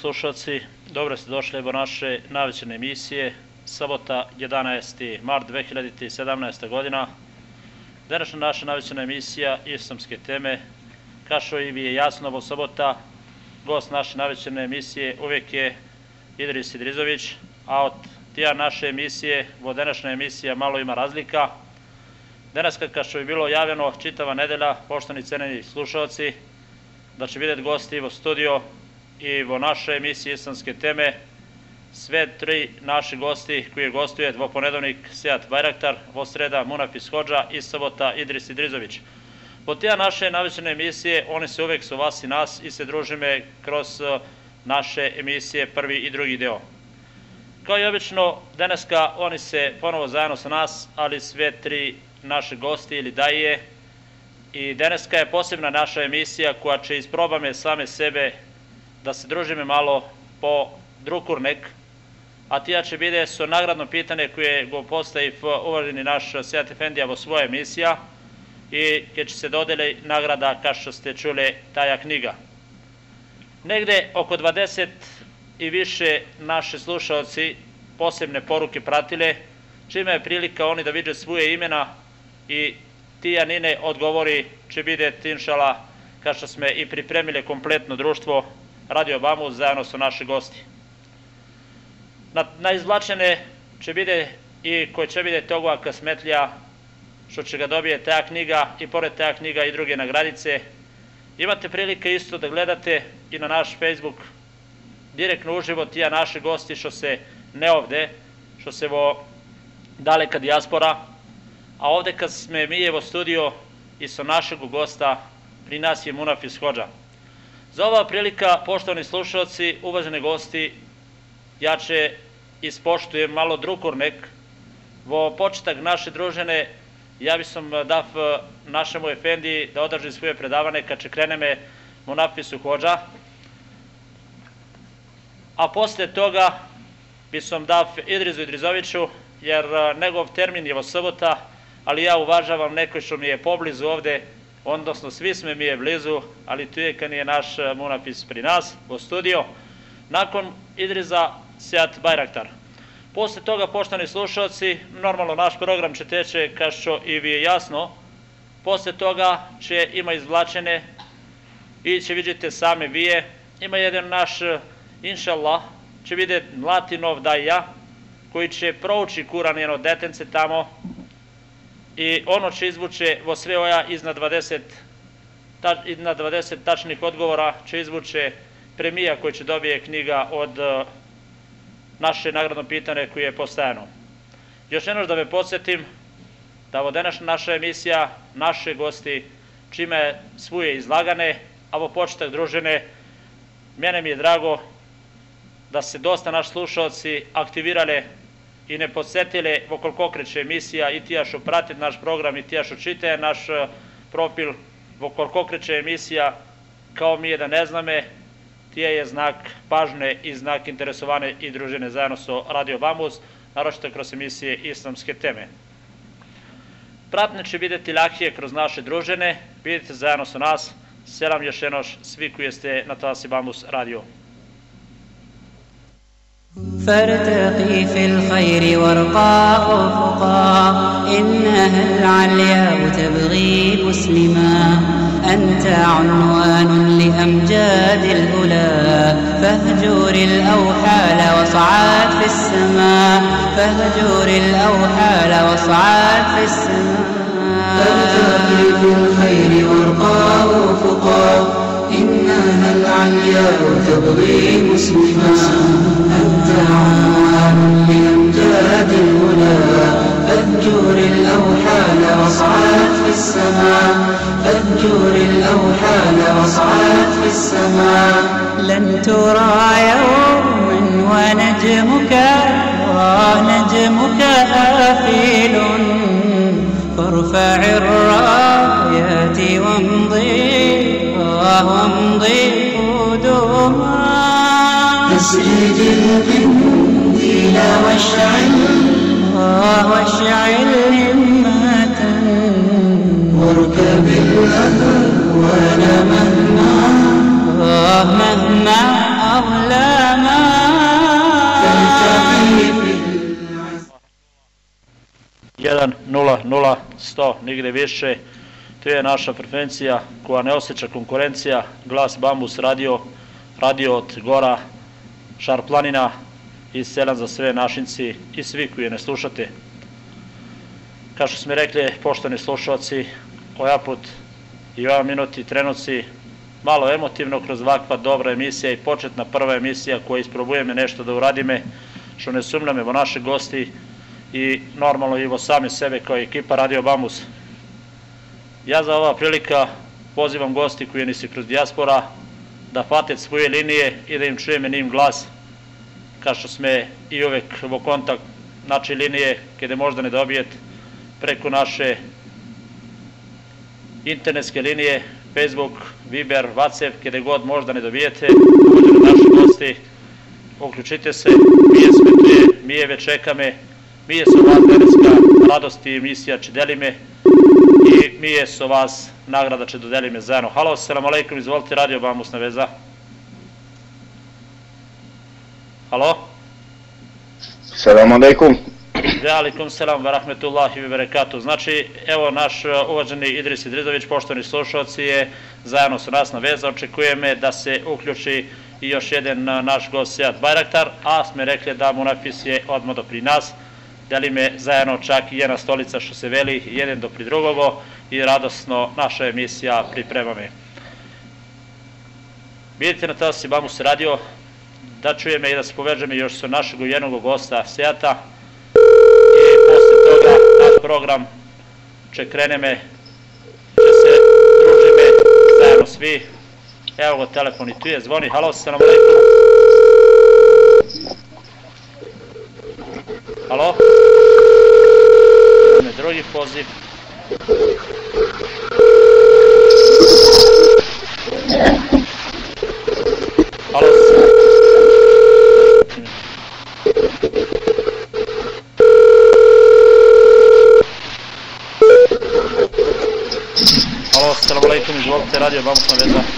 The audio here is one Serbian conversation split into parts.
slušalci. Dobro ste došli evo naše navećene emisije. Sabota 11. mart 2017. godina. Današnja naša navećena emisija islamske teme. Kašo i vi je jasno ovo sabota. Gost naše navećene emisije uvijek je Idris Idrizović, a od tija naše emisije, vo današnja emisija malo ima razlika. Danas, kao što je bilo javljeno čitava nedelja, poštovani ceneni slušalci, da će vidjeti gosti u studio i vo naše emisije islamske teme sve tri naši gosti koji gostuje vo ponedovnik Sejat Bajraktar, vo sreda Munafis Hođa i sabota Idris Idrizović. Po tija naše navećene emisije, oni se uvek su vas i nas i se družime kroz uh, naše emisije prvi i drugi deo. Kao i obično, daneska oni se ponovo zajedno sa nas, ali sve tri naše gosti ili daje, I deneska je posebna naša emisija koja će isprobame same sebe da se družime malo po drukurnek, a tija će bide su nagradno pitanje koje go postavi uvaženi naš Sejat Efendija vo svoja emisija i gdje će se dodeli nagrada kao što ste čuli taja knjiga. Negde oko 20 i više naše slušalci posebne poruke pratile, čime je prilika oni da vide svoje imena i ti Janine odgovori će biti inšala kao što sme i pripremile kompletno društvo Radio Bamu zajedno sa naši gosti. Na, na izvlačene će biti i koje će biti toga kasmetlja što će ga dobije ta knjiga i pored ta knjiga i druge nagradice. Imate prilike isto da gledate i na naš Facebook direktno uživo tija naši gosti što se ne ovde, što se vo daleka dijaspora, a ovde kad sme mi evo studio i sa našeg gosta, pri nas je Munafis Hođa. Za ova prilika, poštovani slušalci, uvaženi gosti, ja će ispoštujem malo drukornek, vo početak naše družene, ja bi sam dav našemu efendi da održi svoje predavane kad će kreneme Munafisu Hođa, a posle toga bi sam dav Idrizu Idrizoviću, jer njegov termin je vo sobota, ali ja uvažavam neko što mi je poblizu ovde, odnosno svi sme mi je blizu, ali tu je kad je naš e, munapis pri nas, u studio. Nakon Idriza Sejat Bajraktar. Posle toga, poštani slušalci, normalno naš program će teče, kao što i vi je jasno, posle toga će ima izvlačene i će vidjeti same vije. Ima jedan naš, e, inša Allah, će vidjeti Mlatinov da i ja, koji će prouči Kuran jedno detence tamo, i ono će izvuče vo sve oja iznad 20 ta, iznad 20 tačnih odgovora će izvuče premija koji će dobije knjiga od uh, naše nagradno pitanje koje je postajano. Još jedno da me podsjetim da ovo današnja naša emisija, naše gosti, čime svuje izlagane, a vo početak družene, mene mi je drago da se dosta naši slušalci aktivirale i ne posetile koliko kreće emisija i tija što prati naš program i tija što čite naš e, profil koliko kreće emisija kao mi je da ne zname tije je znak pažne i znak interesovane i družine zajedno sa Radio Bambus, naročito kroz emisije islamske teme. Pratne će videti lakije kroz naše družine, vidite zajedno sa nas, selam još svi koji ste na Tasi Bambus radio. فارتقي في الخير وارقى افقا انها العلياء تبغي مسلما. أنت عنوان لأمجاد الأولى. فاهجر الأوحال وصعد في السماء. فاهجر الأوحال وصعد في السماء. فارتقي في الخير وارقى افقا كانت عمياء وتبغي مسلما أنت عام لأمجاد الهدى فالجور الأوحال وصعات في السماء. فالجور الأوحال وصعات في السماء. لن ترى يوما ونجمك ونجمك آفيل فارفع الراس وهم ضيق دمها القنديل واشعل واشعل همة واركب الأهوال مهما. مهما أظلما Jedan, nula, nula, sto, nigde više. To je naša frekvencija koja ne osjeća konkurencija, glas Bambus radio, radio od gora, šar planina i selam za sve našinci i svi koji ne slušate. Kao što smo rekli, poštovani slušalci, ovaj put i ovaj minut i trenuci malo emotivno kroz ovakva dobra emisija i početna prva emisija koja isprobujeme nešto da uradime, što ne sumnjame vo naše gosti i normalno i vo sami sebe kao ekipa Radio Bambus. Ja za ova prilika pozivam gosti koji nisi kroz dijaspora da fate svoje linije i da im čujeme njim glas kao što sme i uvek vo kontakt naše linije kada možda ne dobijete preko naše internetske linije Facebook, Viber, Whatsapp, kada god možda ne dobijete, uđe naši gosti, uključite se, mi je svetuje, mi je već čekame, mi je sa vas deneska radost i emisija će delime i mi sa vas nagrada će dodelime zajedno. Halo, selam aleikum, izvolite, radio Bambus na veza. Halo? Selam alaikum. Velikom selam, rahmetullahi ve berekatu. Znači, evo naš uh, uvaženi Idris Idrizović, poštovani slušalci, je zajedno sa nas na veza. Očekujeme da se uključi i još jedan uh, naš gost Sejat Bajraktar, a sme rekli da mu napis je odmah do pri nas. Delime zajedno čak i jedna stolica što se veli, jedan do pri drugogo i radosno naša emisija pripremame. Vidite na tasi Bamu se radio, da čujeme i da se povežeme još sa našeg jednog gosta Sejata, i posle toga naš program će kreneme, će se družime zajedno svi. Evo go telefon i tu je, zvoni, halo, salam alaikum. Halo? Imamo drugi poziv. Halo? Halo, salam alaikum, izvolite, radio Bambus na veza.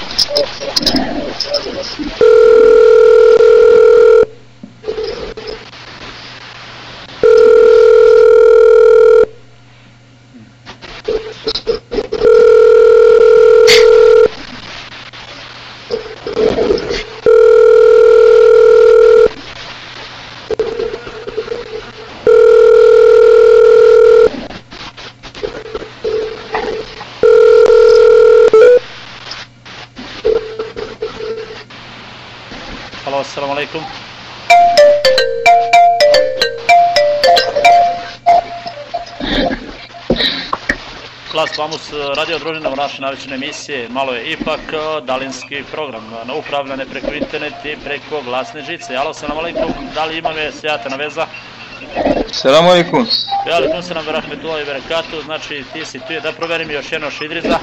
Glas Pamus radio družina u naše navične emisije, malo je ipak eh, dalinski program, na upravljane preko internet i preko glasne žice. Halo, assalamu alaikum, da li ima me sjatana veza? Selam alaikum. Velikum se nam rahmetullahi berekatu, znači ti si tu je da proverim još jedno šidriza.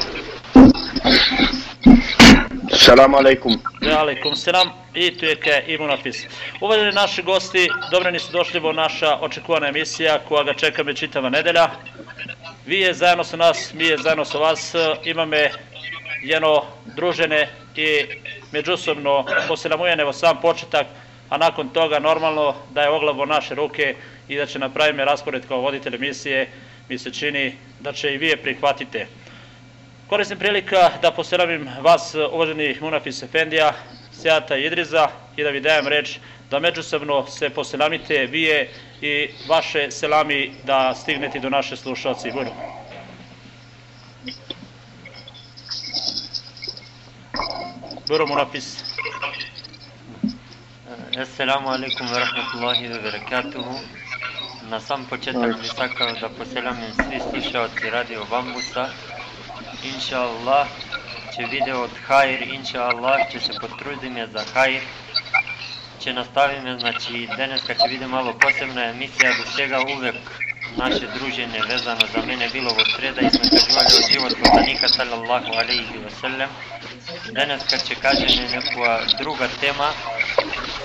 Selam alaikum. Velikum selam i tu je ke imunopis. Uvaženi naši gosti, dobro nisu došli vo naša očekuvana emisija koja ga čeka me čitava nedelja. Vi je zajedno sa nas, mi je zajedno sa vas, imame jedno družene i međusobno poselamujene vo sam početak, a nakon toga normalno da je oglavo naše ruke i da će napravime raspored kao voditelj emisije, mi se čini da će i vi je prihvatite. Koristim prilika da poselamim vas, uvaženi Munafis Efendija, Sejata i Idriza i da vi dajem reč da međusobno se poselamite vije i vaše selami da stignete do naše slušalci. Bujno. Bujno Munafis. Assalamu alaikum wa rahmatullahi wa barakatuhu. Na sam početak bih sakao da poselamim svi slušalci Radio Bambusa. Inša Allah će video od Hajr, inša Allah će se potrudime za Hajr. Će nastavime, znači danas kad će biti malo posebna emisija, do svega uvek наше дружење везано за мене било во среда и сме кажувале од живот посланика салаллаху алейхи васелем. Денес кад ќе кажеме некоја друга тема,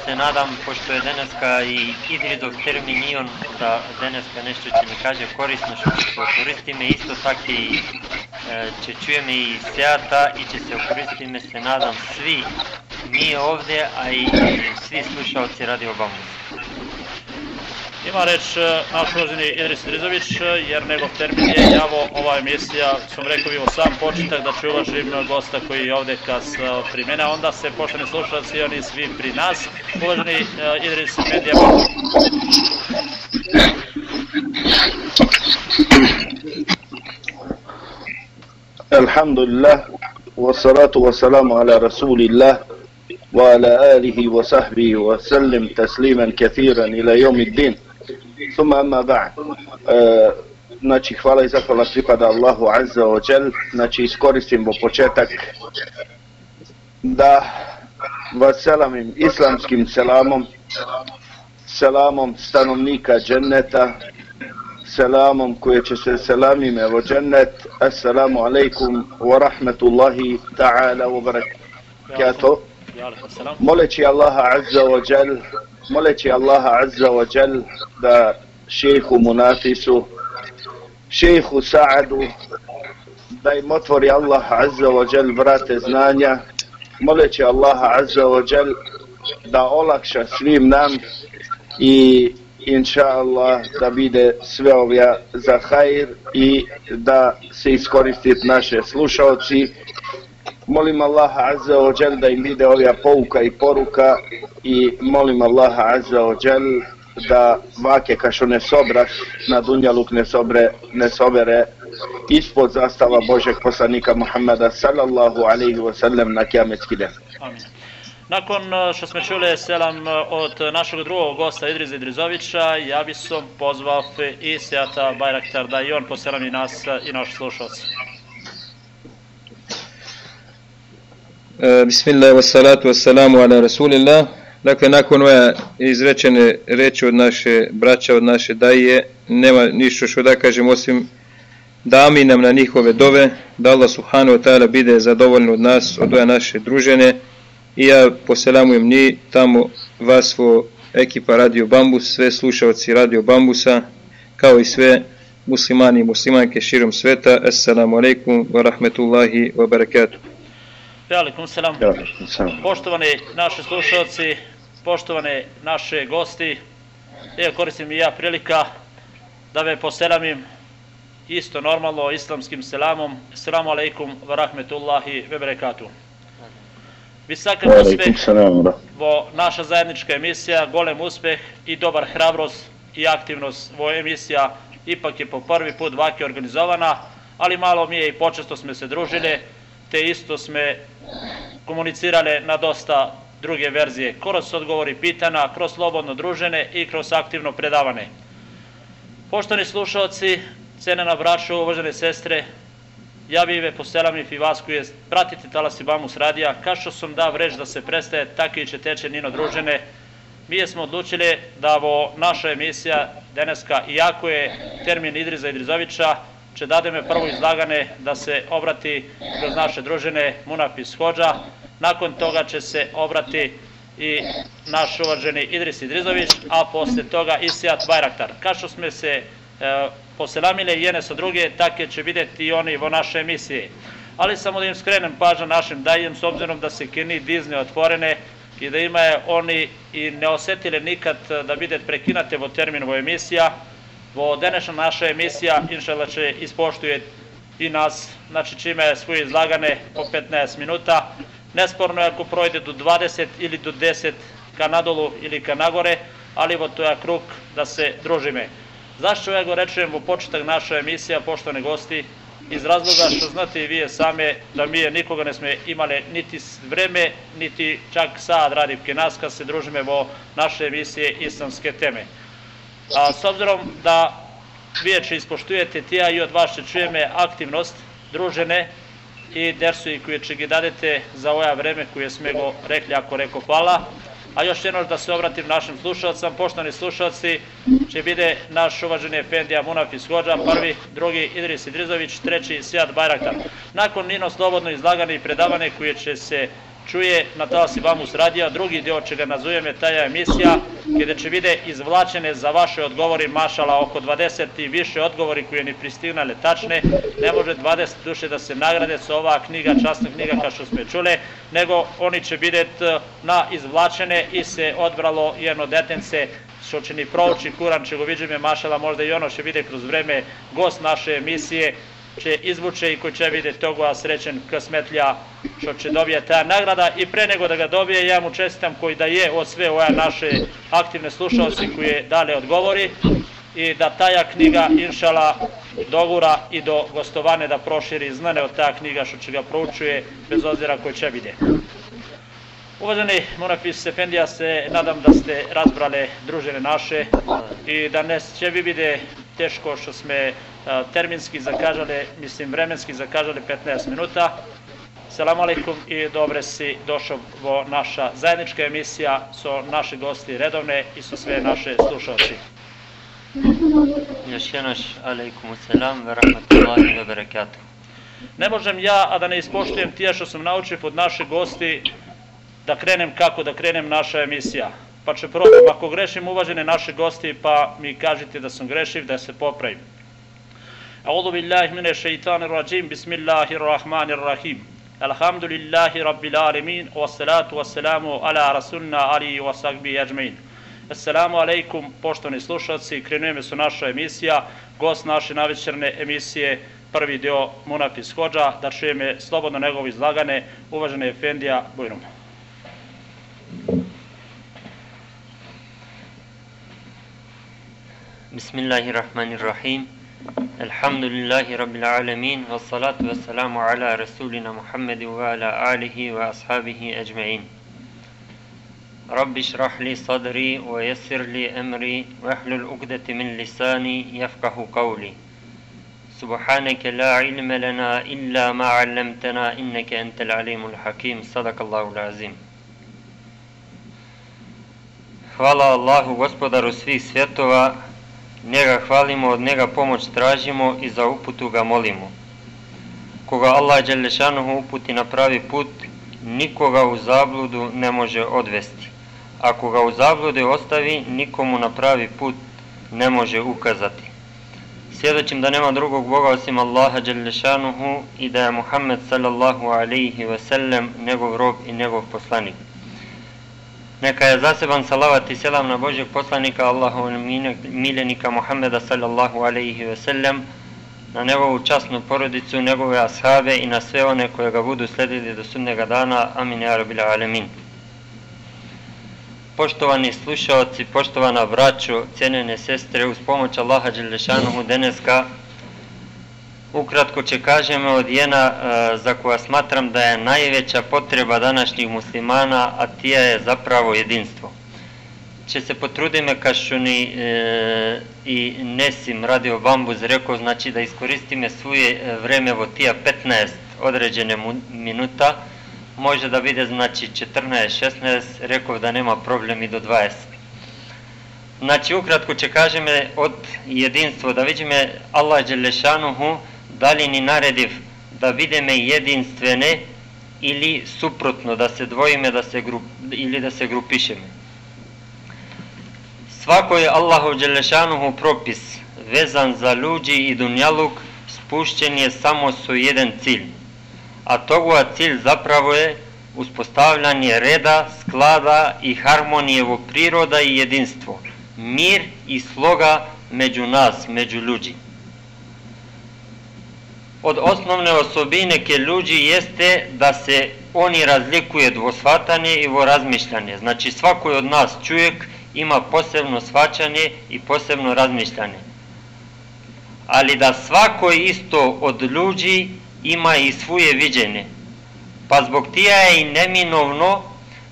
се надам, пошто е денеска и Идридов термин и он да денеска нешто ќе ми каже корисно што ќе користиме, исто така и ќе чуеме и сеата и ќе се користиме, се надам, сви ние овде, а и сви слушаоци Радио Бамбус. Ima reč e, naš uvaženi Idris Drizović, e, jer njegov termin je javo ova emisija, sam rekao bio sam početak da ću uvažim gosta koji je ovde kas e, pri mene, onda se pošteni slušalci oni svi pri nas. Uvaženi Idris Medija. Alhamdulillah, wassalatu wassalamu ala rasulillah, وعلى آله وصحبه وسلم تسليما كثيرا إلى يوم الدين Suma amma ba'd. E, znači, hvala i zahvala pripada Allahu Azza wa Jal. Znači, iskoristim iskoristimo početak da vas selamim islamskim selamom, selamom stanovnika dženneta, selamom koje će se selamim evo džennet. Assalamu alaikum wa rahmetullahi ta'ala wa barakatuh moleći Allaha Azza wa Jal moleći Allaha Azza wa Jal da šehu Munafisu, šehu Saadu, da im otvori Allah Azza wa Jal vrate znanja, moleći Allaha Azza wa Jal da olakša svim nam i inša Allah da bide sve ovja za hajr i da se iskoristit naše slušalci Molim Allaha Azza wa Jal da im vide ovija pouka i poruka i molim Allaha Azza wa Jal da vake kašo ne sobraš na dunjaluk ne, sobre, ne sobere ispod zastava Božeg poslanika Muhammeda sallallahu alaihi wa sallam na kiametski den. Nakon što smo čuli selam od našeg drugog gosta Idriza Idrizovića, ja bi sam pozvao i Sejata Bajraktar da i on poselami nas i naši slušalci. Bismillah, wassalatu wassalamu ala rasulillah. Dakle, nakon ove izrečene reči od naše braća, od naše daje, nema ništa što da kažem osim da nam na njihove dove, da Allah subhanahu wa ta'ala bide zadovoljno od nas, od ove naše družene i ja poselamujem ni tamo vas vo ekipa Radio Bambus, sve slušalci Radio Bambusa, kao i sve muslimani i muslimanke širom sveta. Assalamu alaikum wa rahmetullahi wa barakatuh. Velikom selam. Poštovani naši slušalci, poštovane naše gosti, evo koristim i ja prilika da me poselamim isto normalno islamskim selamom. Selamu alaikum wa rahmetullahi wa barakatuh. Visaka uspeh, vo naša zajednička emisija, golem uspeh i dobar hrabrost i aktivnost vo emisija ipak je po prvi put vake organizovana, ali malo mi je i počesto sme se družili, te isto sme komunicirale na dosta druge verzije, kroz odgovori pitana, kroz slobodno družene i kroz aktivno predavane. Poštovani slušalci, cenena braćo, uvažene sestre, ja bi ve poselamif i vas koji pratite Talasi Bamus radija, kao što sam da reč da se prestaje, tako i će teče Nino družene. Mi smo odlučili da ovo naša emisija deneska, iako je termin Idriza Idrizovića, će dademe prvo izlagane da se obrati kroz naše družine Munafis Hođa, nakon toga će se obrati i naš uvaženi Idris Idrizović, a posle toga i Sijat Bajraktar. Kao smo se e, poselamile jedne sa druge, tako će videti i oni vo naše emisije. Ali samo da im skrenem pažnju našim dajem, s obzirom da se kini dizne otvorene i da ima oni i ne osetile nikad da bide prekinate vo terminu emisija, Vo današnja naša emisija, inšala će ispoštuje i nas, znači čime svoje izlagane po 15 minuta. Nesporno je ako projde do 20 ili do 10 ka nadolu ili ka nagore, ali vo to je krug da se družime. Zašto ja go rečujem u početak naša emisija, poštovane gosti, iz razloga što znate i vi same da mi je nikoga ne sme imale niti vreme, niti čak sad radivke nas kad se družime vo naše emisije islamske teme. A, s obzirom da viječe ispoštujete tija i od vas će čujeme aktivnost družene i dersu i koje će gi dadete za oja vreme koje sme go rekli ako reko hvala. A još jedno da se obratim našim slušalcima, poštovani slušalci, će bide naš uvaženi Efendija Munafis Hođa, prvi, drugi Idris Idrizović, treći Sijad Bajraktar. Nakon Nino slobodno izlagane i predavane koje će se čuje na Talasi Bamus radija, drugi dio čega nazujeme taja emisija, gde će bide izvlačene za vaše odgovori mašala oko 20 i više odgovori koje ni pristignale tačne, ne može 20 duše da se nagrade sa ova knjiga, častna knjiga kao što smo čule, nego oni će bidet na izvlačene i se odbralo jedno detence što će ni prouči Kuran, čego viđeme mašala, možda i ono će bide kroz vreme gost naše emisije, će izvuče i koji će vidjeti togo, a srećen kasmetlja što će dobije ta nagrada i pre nego da ga dobije ja mu čestitam koji da je od sve ove naše aktivne slušalci koje dale odgovori i da taja knjiga inšala dogura i do gostovane da proširi znane od ta knjiga što će ga proučuje bez obzira koji će vidjeti. Uvaženi Munafis Efendija, se nadam da ste razbrale družene naše i da ne će vi vide teško što sme terminski zakažali, mislim vremenski zakažali 15 minuta. Selam alaikum i dobre si došao vo naša zajednička emisija so naši gosti redovne i su sve naše slušalci. Još jednoš, alaikum selam, ve rahmatullahi ve berekatuh. Ne možem ja, a da ne ispoštujem tija što sam naučio pod naše gosti, da krenem kako da krenem naša emisija Pa će probam, ako grešim uvažene naše gosti, pa mi kažite da sam grešiv, da se popravim. أعوذ بالله من الشيطان الرجيم بسم الله الرحمن الرحيم الحمد لله رب العالمين والصلاة والسلام على رسولنا علي وصحبه أجمعين Assalamu alaikum, poštovani slušalci, krenujeme su naša emisija, gost naše navečerne emisije, prvi deo Munafis Hođa, da čujeme slobodno njegovo izlagane, uvažene Efendija Bujrum. Bismillahirrahmanirrahim. الحمد لله رب العالمين والصلاة والسلام على رسولنا محمد وعلى آله وأصحابه أجمعين رب اشرح لي صدري ويسر لي أمري واحلل عقدة من لساني يفقه قولي سبحانك لا علم لنا إلا ما علمتنا إنك أنت العليم الحكيم صدق الله العظيم Hvala Allahu, gospodaru svih svjetova, njega hvalimo, od njega pomoć tražimo i za uputu ga molimo. Koga Allah Đelešanuhu uputi na pravi put, nikoga u zabludu ne može odvesti. Ako ga u zablude ostavi, nikomu na pravi put ne može ukazati. Svjedočim da nema drugog Boga osim Allaha Đelešanuhu i da je Muhammed sallallahu alaihi ve sellem njegov rob i njegov poslanik. Neka je zaseban salavat i selam na Božeg poslanika Allahu miljenika Muhammeda sallallahu alaihi ve sellem, na njegovu časnu porodicu, njegove ashabe i na sve one koje ga budu sledili do sudnega dana. Amin ja rabila alemin. Poštovani slušalci, poštovana braćo, cijenene sestre, uz pomoć Allaha Đelešanuhu deneska Ukratko će kažemo od jedna e, za koja smatram da je najveća potreba današnjih muslimana, a tija je zapravo jedinstvo. Će se potrudime što ni e, i Nesim radio Bambuz rekao, znači da iskoristime svoje e, vreme vo tija 15 određene minuta, može da vide znači 14, 16, rekao da nema problem i do 20. Znači ukratko će kažeme od jedinstvo, da vidime Allah Đelešanuhu, дали ни наредив да видиме единствене или супротно да се двоиме да се груп, или да се групишеме. Свакој Аллахов Джелешануху пропис везан за луѓе и дуњалук спуштен е само со еден циљ, а тогава циљ заправо е успоставлjaње реда, склада и хармонија во природа и единство, мир и слога меѓу нас, меѓу луѓе. Od osnovne osobine ke ljudi jeste da se oni razlikuje dvosvatanje i razmišljanje. Znači svako od nas čovjek ima posebno svačanje i posebno razmišljanje. Ali da svako isto od ljudi ima i svoje viđenje. Pa zbog tija je i neminovno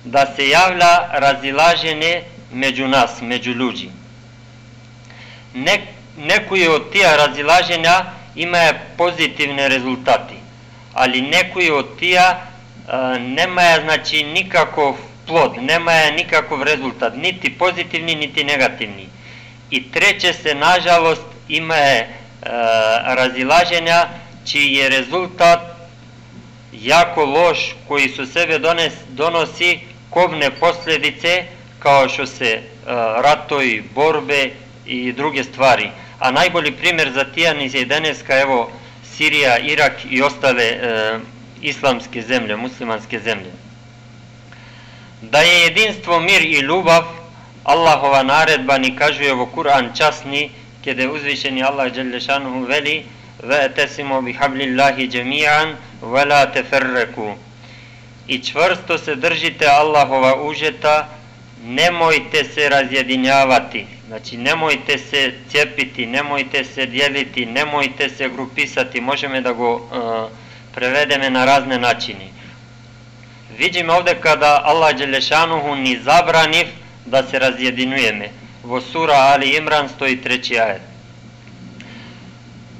da se javlja razilaženje među nas, među ljudi. Nek, neko je od tija razilaženja Имае позитивни резултати, али некои од тие немаја значи никаков плод, немаја никаков резултат, нити позитивни, нити негативни. И трече се, нажалост, имае разилажења, чиј е резултат јако лош, кој со себе донес, доноси ковне последице, као што се ратои, борбе и други ствари. ratovi, borbe i druge stvari. A najbolji primjer za tijanis je daneska, evo, Sirija, Irak i ostale e, islamske zemlje, muslimanske zemlje. Da je jedinstvo, mir i ljubav, Allahova naredba ni kažuje ovo Kur'an časni, kada uzvišeni Allah Đelešanuhu veli وَأَتَسِمُوا بِحَبْلِ اللَّهِ جَمِيعًا وَلَا تَفَرَّكُوا I čvrsto se držite Allahova užeta, nemojte se razjedinjavati. Znači, nemojte se cijepiti, nemojte se dijeliti, nemojte se grupisati. Možemo da go uh, prevedeme na razne načine. Vidimo ovde kada Allah Đelešanuhu ni zabraniv da se razjedinujeme. Vo sura Ali Imran stoji treći ajet.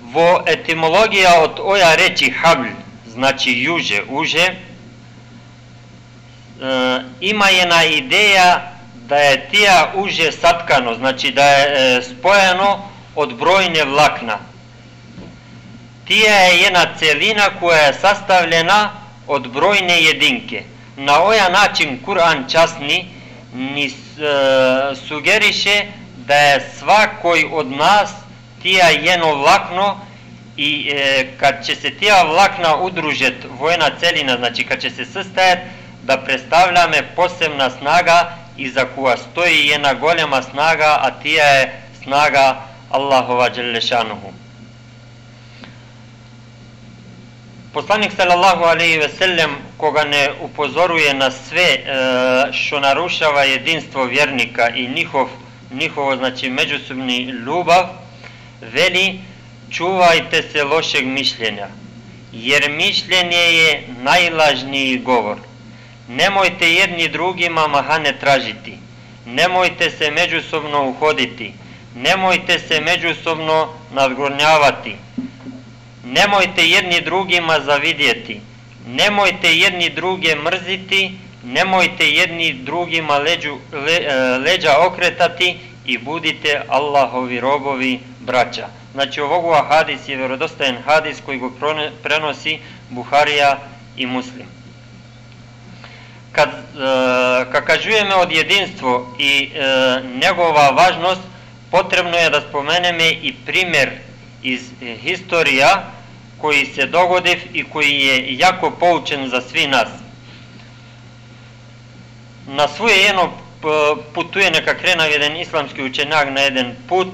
Vo etimologija od oja reči habl, znači juže, uže, e, ima jedna ideja da je tija uže satkano, znači da je e, spojeno od brojne vlakna. Tija je jedna celina koja je sastavljena od brojne jedinke. Na ovaj način Kur'an časni ni e, sugeriše da je svakoj od nas tija jedno vlakno i e, kad će se tija vlakna udružet vojna celina, znači kad će se sastajat, da predstavljame posebna snaga iza koja stoji jedna golema snaga, a tija je snaga Allahova Đelešanuhu. Poslanik sallallahu alejhi ve sellem koga ne upozoruje na sve e, što narušava jedinstvo vjernika i njihov njihovo znači međusobni ljubav veli čuvajte se lošeg mišljenja jer mišljenje je najlažniji govor nemojte jedni drugima mahane tražiti. Nemojte se međusobno uhoditi. Nemojte se međusobno nadgornjavati. Nemojte jedni drugima zavidjeti, nemojte jedni druge mrziti, nemojte jedni drugima leđu, le, e, leđa okretati i budite Allahovi robovi braća. Znači ovogu hadis je vjerodostajan hadis koji go prenosi Buharija i Muslim. Kad, e, kad kažujeme od jedinstvo i e, njegova važnost, potrebno je da spomeneme i primjer iz historija koji se dogodiv i koji je jako poučen za svi nas. Na svoje jedno putuje neka krena jedan islamski učenjak na jedan put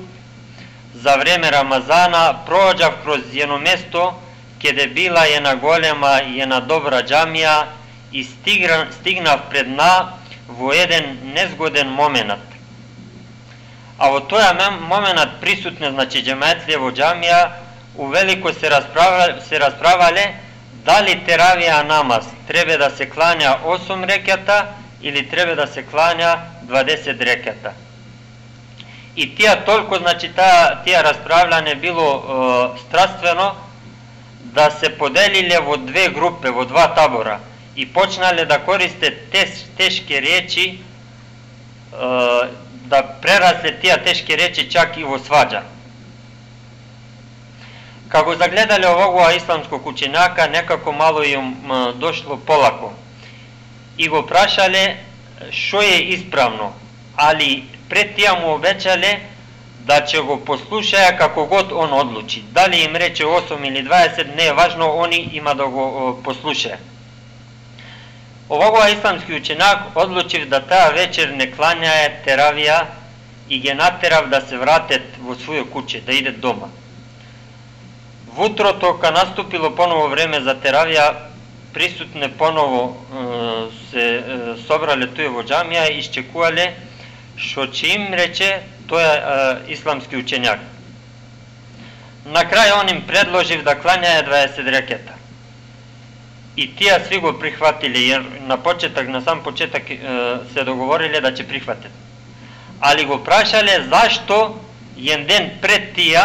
za vreme Ramazana prođav kroz jedno mesto kede bila jedna golema jedna dobra džamija и стигра, стигнав пред на во еден незгоден момент. А во тој момент присутни, значи джемаетле во джамија, увелико се расправа, се расправале дали теравија намаз треба да се кланја 8 рекета или треба да се кланја 20 рекета. И тие толку, значи таа тие расправлане било е, страствено да се поделиле во две групи, во два табора – и почнале да користат теш, тешки речи, да прерасле тие тешки речи чак и во сваѓа. Како загледале овогу исламско кучинака, некако мало им дошло полако. И го прашале што е исправно, али пред тие му обечале да ќе го послушаја како год он одлучи. Дали им рече 8 или 20, не е важно, они има да го послушаја. Овој исламски ученак одлучив да таа вечер не кланјае теравија и ге натерав да се вратет во својо куќе, да идат дома. Вутрото, ка наступило поново време за теравија, присутне поново се собрале тој во джамија и исчекувале што ќе им рече тој исламски учењак. На крај он им предложив да кланјае 20 рекета и тие сви го прихватиле, jer на почеток, на сам почеток се договориле да ќе прихватат. Али го прашале зашто еден ден пред тие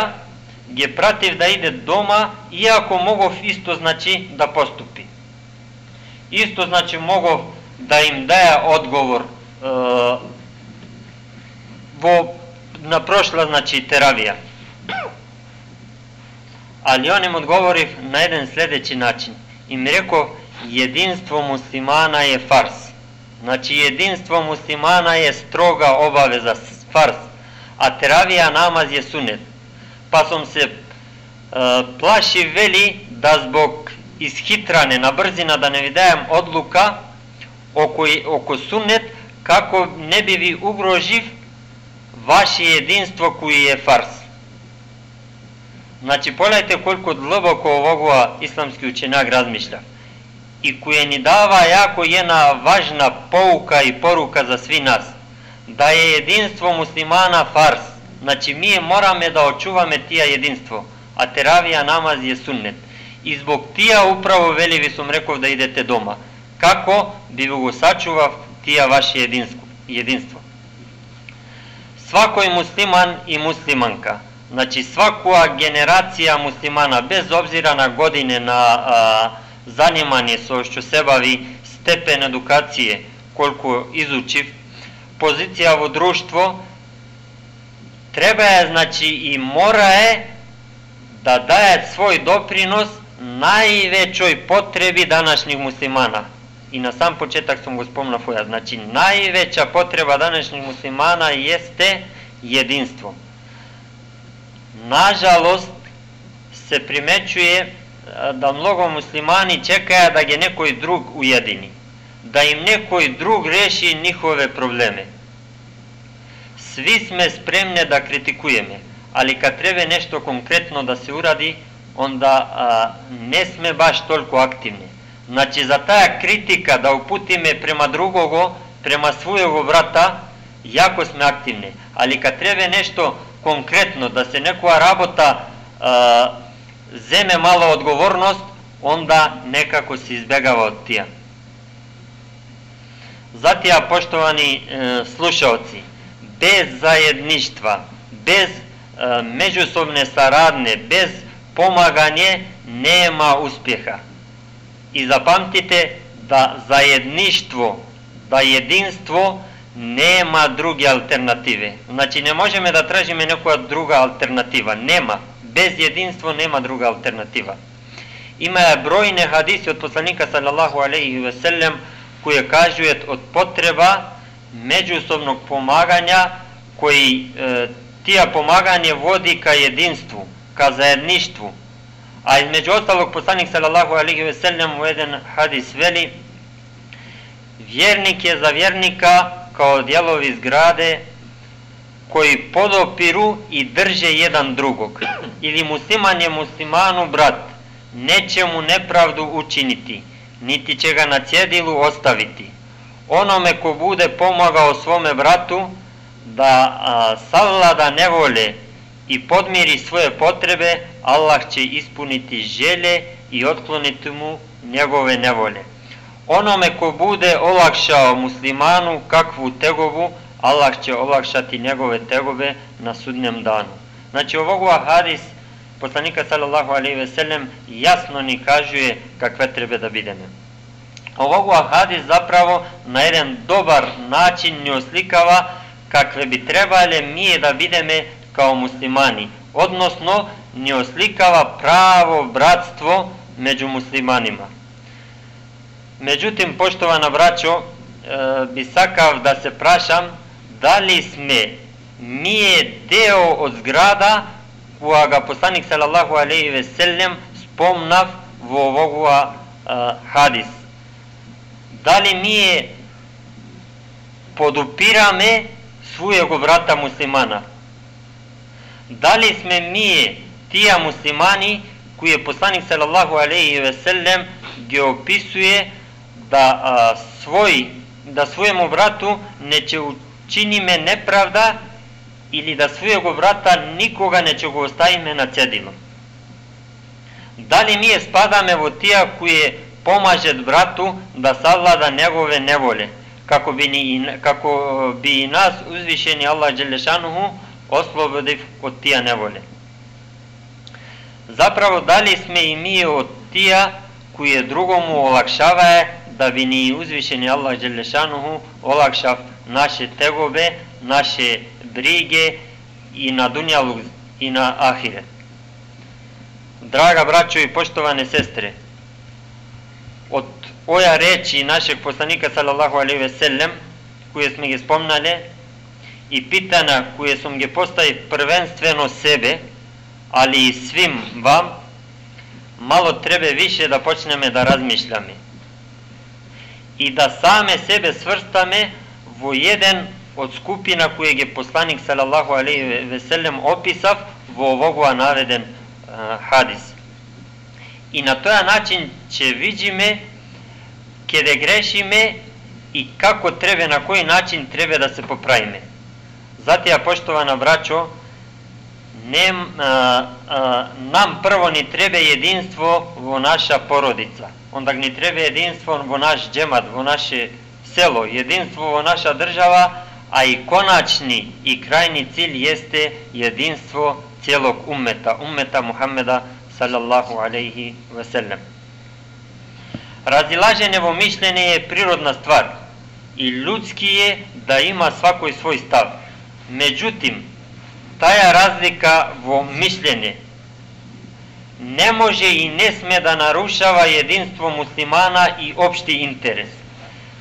ги пратив да иде дома, иако могов исто значи да поступи. Исто значи могов да им даја одговор е, во на прошла значи теравија. Али он им одговорив на еден следечи начин. I mi rekao, jedinstvo muslimana je fars. Znači, jedinstvo muslimana je stroga obaveza, fars. A teravija namaz je sunet. Pa sam se e, plaši veli da zbog ishitrane na brzina da ne vidajem odluka oko, oko sunet kako ne bi vi ugroživ vaše jedinstvo koji je fars. Значи, полете колку длабоко овогува исламски ученак размишля. и кое ни дава јако една важна поука и порука за сви нас, да е единство муслимана фарс. Значи, ние мораме да очуваме тие единство, а теравија намаз е суннет. И због тие управо вели ви сум реков да идете дома. Како би го сачував тие ваше единство. Свакој муслиман и муслиманка – Znači svaka generacija muslimana, bez obzira na godine, na a, zanimanje so što se bavi, stepen edukacije, koliko izučiv, pozicija u društvo, treba je, znači i mora je da daje svoj doprinos najvećoj potrebi današnjih muslimana. I na sam početak sam go spomnao foja. Znači, najveća potreba današnjih muslimana jeste jedinstvo nažalost se primećuje da mnogo muslimani čekaju da ga nekoj drug ujedini, da im nekoj drug reši njihove probleme. Svi sme spremne da kritikujeme, ali kad treba nešto konkretno da se uradi, onda a, ne sme baš toliko aktivni. Znači, za taja kritika da uputime prema drugogo, prema svojeg vrata, jako sme aktivni. Ali kad treba nešto конкретно, да се некоја работа а, земе мала одговорност, онда некако се избегава од тие. Затоа, поштовани е, слушалци, без заедништва, без е, меѓусобне сарадне, без помагање нема успеха. И запамтите да заедништво, да единство nema druge alternative. Znači ne možemo da tražimo neka druga alternativa. Nema. Bez jedinstva nema druga alternativa. Ima brojne hadise od poslanika sallallahu alaihi ve sellem koje kažu od potreba međusobnog pomaganja koji e, tija pomaganje vodi ka jedinstvu, ka zajedništvu. A između ostalog poslanik sallallahu alaihi ve sellem u jedan hadis veli vjernik je za vjernika kao dijelovi zgrade koji podopiru i drže jedan drugog. Ili musliman je muslimanu brat, neće mu nepravdu učiniti, niti će ga na cjedilu ostaviti. Onome ko bude pomagao svome bratu da a, savlada nevolje i podmiri svoje potrebe, Allah će ispuniti želje i otkloniti mu njegove nevolje. Onome ko bude olakšao muslimanu kakvu tegovu, Allah će olakšati njegove tegove na sudnjem danu. Znači ovog hadis poslanika sallallahu alaihi ve sellem jasno ni kažuje kakve treba da bideme. Ovog hadis zapravo na jedan dobar način ni oslikava kakve bi trebale mi da bideme kao muslimani. Odnosno, ni oslikava pravo bratstvo među muslimanima. Меѓутим, поштована брачо, би сакав да се прашам дали сме ние дел од зграда која га посланик салаллаху алейхи ве селем спомнав во овогува хадис. Дали ние подупираме својего брата муслимана? Дали сме ние тие муслимани кои посланик салаллаху алейхи ве селем ги описуе da a, svoj da svojemu bratu neće učinime nepravda ili da svojeg brata nikoga neće go ostavime na cedilu. Da li mi je spadame vo tija koje pomaže bratu da savlada njegove nevolje, kako bi, ni, kako bi i nas uzvišeni Allah Đelešanuhu oslobodio od tija nevolje. Zapravo, da li sme i mi od tija koje drugomu olakšava da bi ni uzvišeni Allah Đelešanuhu olakšav naše tegobe, naše brige i na dunjalu i na ahiret. Draga braćo i poštovane sestre, od oja reči našeg poslanika sallallahu alaihi ve sellem, koje smo ga spomnali, i pitanja koje sam ga postavi prvenstveno sebe, ali i svim vam, malo treba više da počneme da razmišljame. и да саме себе сврстаме во еден од скупина кој ги посланик салаллаху алейхи ве селем описав во овогува наведен хадис. И на тој начин ќе видиме каде да грешиме и како треба на кој начин треба да се поправиме. Затоа поштована брачо, не, а, а, нам прво ни треба единство во наша породица Онда ни треба единство во наш джемат, во наше село, единство во наша држава, а и коначни и крајни цилј јесте единство целог уммета, уммета Мухаммеда салаллаху алейхи веселем. Разилажење во мишлене е природна ствар и людски е да има свакој свој став. Меѓутим, таја разлика во mišljenje не може и не сме да нарушава единство муслимана и обшти интерес.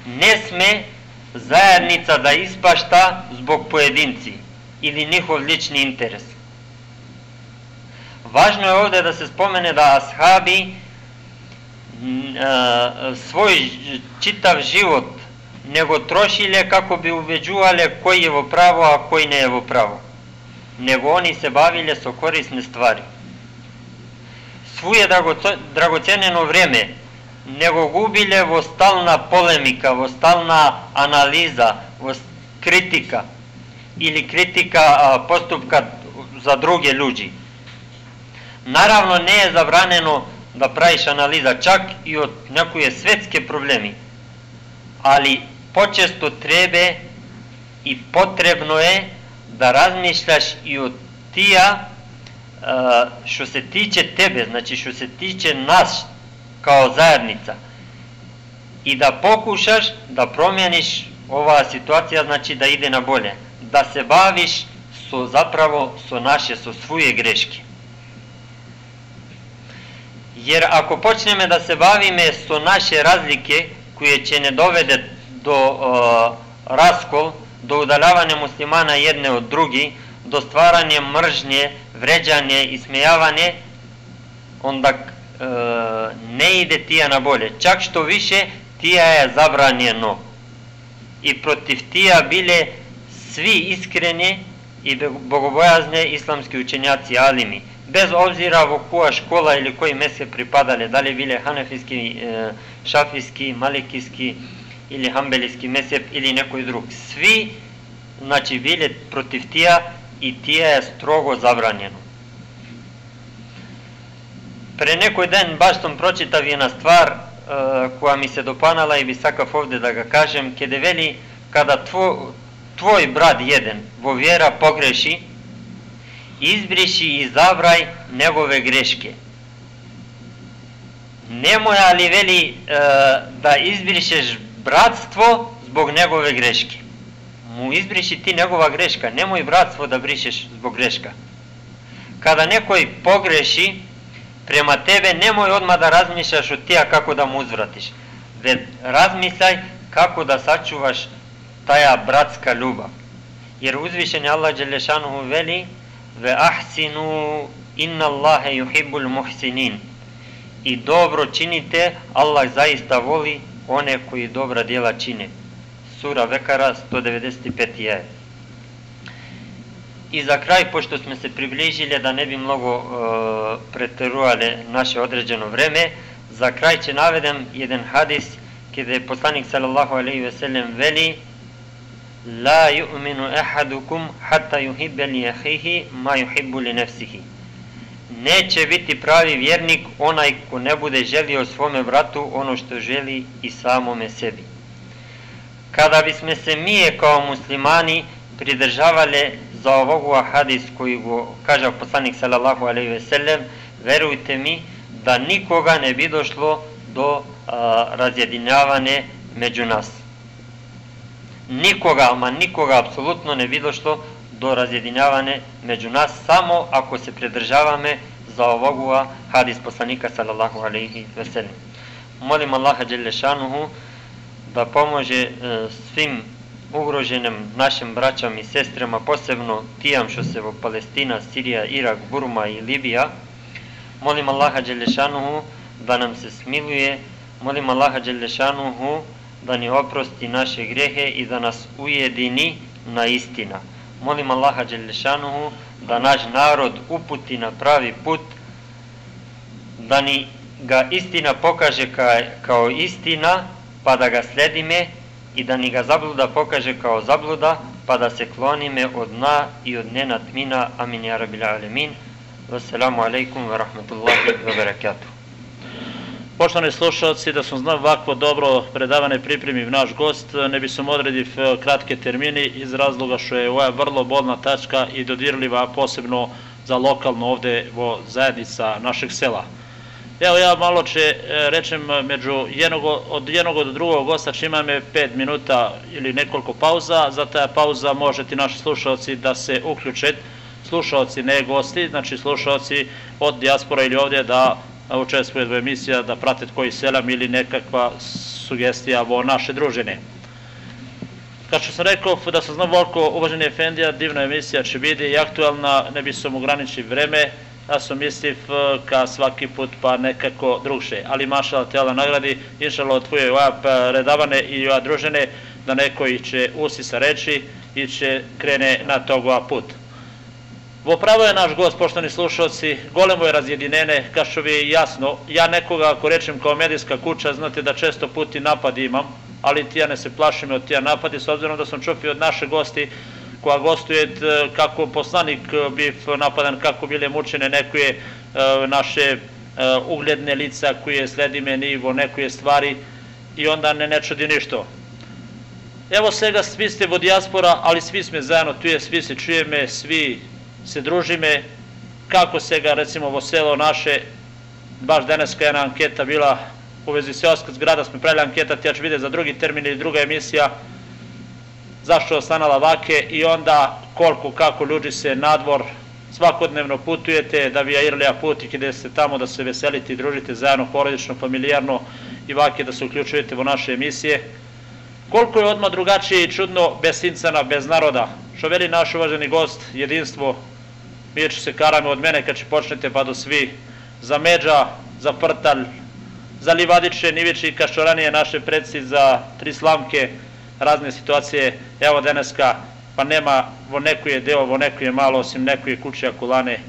Не сме заедница да испашта због поединци или нихов лични интерес. Важно е овде да се спомене да асхаби свој читав живот не го трошиле како би убеджувале кој е во право, а кој не е во право. Него они се бавиле со корисни ствари свое драгоценено време, не го губиле во стална полемика, во стална анализа, во критика или критика поступка за други луѓи. Наравно не е забранено да правиш анализа чак и од некои светски проблеми, али почесто требе и потребно е да размишляш и од тие што се тиче тебе, значи што се тиче нас као заедница и да покушаш да промениш оваа ситуација, значи да иде на боле, да се бавиш со заправо со наше, со своје грешки. Јер ако почнеме да се бавиме со наше разлики, кои ќе не доведе до е, раскол, до удаляване муслимана едне од други, до стварање мржње, вреđање, исмејавање, онда е, не иде тие на боле. Чак што више, тие е забрањено. И против тие биле сви искрени и богобојазни исламски ученици алими, без обзира во која школа или кој месец припадале, дали биле ханефиски, шафиски, маликиски или хамбелиски месеп или некој друг. Сви значи биле против тие и тие е строго забранено. Пре некој ден баш сум прочитав една ствар која ми се допанала и ви сакав овде да га кажем, ке вели када тво, твој брат еден во вера погреши, избриши и забрај негове грешке. Немоја ли вели е, да избришеш братство због негове грешки му избриши ти негова грешка, немој братство да бришеш због грешка. Када некој погреши према тебе, немој одма да размишляш од тија како да му узвратиш. Ве размисляј како да сачуваш таја братска љубав. Јер узвишен Аллах Джелешану вели ве ахсину инна Аллахе јухибул мухсинин. И добро чините, Аллах заиста воли оне кои добра дела чинете. Sura Vekara 195. je. I za kraj, pošto smo se približili da ne bi mnogo e, preteruali naše određeno vreme, za kraj će navedem jedan hadis kada je poslanik sallallahu alaihi ve sellem veli La yu'minu ahadukum hatta yuhibbe li ahihi ma yuhibbu li nefsihi neće biti pravi vjernik onaj ko ne bude želio svome bratu ono što želi i samome sebi. Kada bismo se mi kao muslimani pridržavali za ovogu hadis koji go kaže poslanik sallallahu alejhi ve sellem, verujte mi da nikoga ne bi došlo do a, razjedinjavane među nas. Nikoga, ama nikoga apsolutno ne bilo što do razjedinjavane među nas, samo ako se pridržavame za ovoga hadis poslanika sallallahu alaihi veselim. Molim Allaha Đelešanuhu da pomože e, svim ugroženim našim braćam i sestrama, posebno tijam što se u Palestina, Sirija, Irak, Burma i Libija. Molim Allaha Đelešanuhu da nam se smiluje, molim Allaha Đelešanuhu da ni oprosti naše grehe i da nas ujedini na istina. Molim Allaha Đelešanuhu da naš narod uputi na pravi put, da ni ga istina pokaže ka, kao istina, pa da ga sledime i da ni ga zabluda pokaže kao zabluda, pa da se klonime od na i od nena tmina. Amin ja rabila alemin. Wassalamu alaikum wa rahmatullahi wa barakatuh. Poštovani slušalci, da sam znao ovako dobro predavane pripremim naš gost, ne bi sam odrediv e, kratke termini iz razloga što je ova vrlo bolna tačka i dodirljiva posebno za lokalno ovde vo zajednica našeg sela. Evo ja malo će e, rečem među jednog, od jednog do drugog gosta če imame 5 minuta ili nekoliko pauza, za ta pauza možete naši slušalci da se uključete, slušalci ne gosti, znači slušalci od dijaspora ili ovdje da učestvuje u emisija, da prate koji selam ili nekakva sugestija vo naše družine. Kao što sam rekao, da sam znao volko, uvaženi Efendija, divna emisija će biti i aktualna, ne bi sam ograničiti vreme, ja sam misliv ka svaki put pa nekako drugše. Ali mašala tela nagradi, inšalo tvoje ova redavane i ova družene, da neko ih će usisa reći i će krene na toga put. Vo pravo je naš gost, poštovani slušalci, golemo je razjedinene, kao što vi jasno, ja nekoga ako rečem kao medijska kuća, znate da često puti napad imam, ali tija ne se plašim od tija napadi, s obzirom da sam čupi od naše gosti koja gostuje kako poslanik biv napadan, kako bile mučene nekuje naše ugledne lica koje sledi meni vo nekuje stvari i onda ne ne čudi ništo. Evo svega svi ste vo dijaspora, ali svi sme zajedno tu je, svi se čujeme, svi se družime, kako se ga recimo vo selo naše, baš daneska jedna anketa bila u vezi seoska zgrada, smo pravili anketa, ti ja ću vidjeti za drugi termin ili druga emisija, zašto je ostanala vake i onda koliko, kako ljudi se nadvor svakodnevno putujete da vi Irlija put i gde ste tamo da se veselite i družite zajedno, porodično, familijarno i vake da se uključujete u naše emisije. Koliko je odmah drugačije i čudno bez sincana, bez naroda. Što veli naš uvaženi gost, jedinstvo, mi će se karame od mene kad će počnete pa do svi, za međa, za prtalj, za livadiče, niviči, kao što ranije naše predsi za tri slamke, razne situacije, evo deneska, pa nema, vo neku je deo, vo neku je malo, osim neku je kuće akulane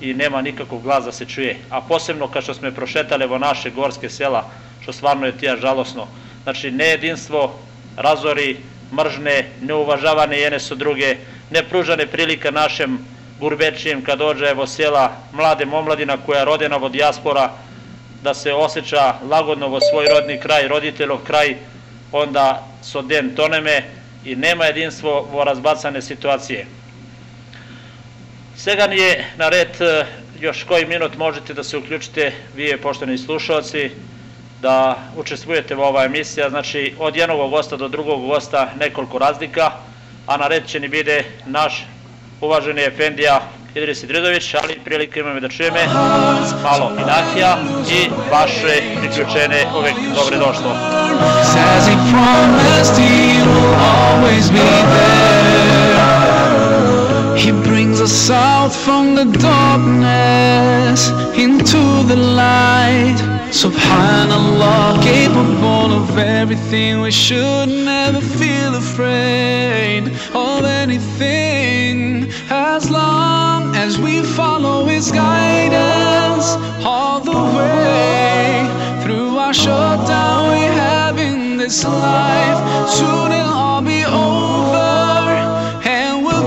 i nema nikakvog glasa da se čuje. A posebno kad što smo prošetali vo naše gorske sela, što stvarno je tija žalosno. Znači, nejedinstvo, razori, mržne, neuvažavane jene su druge, nepružane prilika našem gurbečijem kad dođe evo sela mlade momladina koja je rodena vo dijaspora, da se osjeća lagodno vo svoj rodni kraj, roditelov kraj, onda so den toneme i nema jedinstvo vo razbacane situacije. Svega nije na red još koji minut možete da se uključite vi je pošteni slušalci da učestvujete u ova emisija, znači od jednog gosta do drugog gosta nekoliko razlika, a na red će ni bide naš uvaženi Efendija Idris Idridović, ali prilike imamo da čujeme. Malo Inakija i vaše priključene uvek dobre došlo. As he promised he will always be there. He brings us out from the darkness into the light Subhanallah, capable of everything. We should never feel afraid of anything. As long as we follow His guidance all the way. Through our shutdown we have in this life. Soon it'll all be over And we'll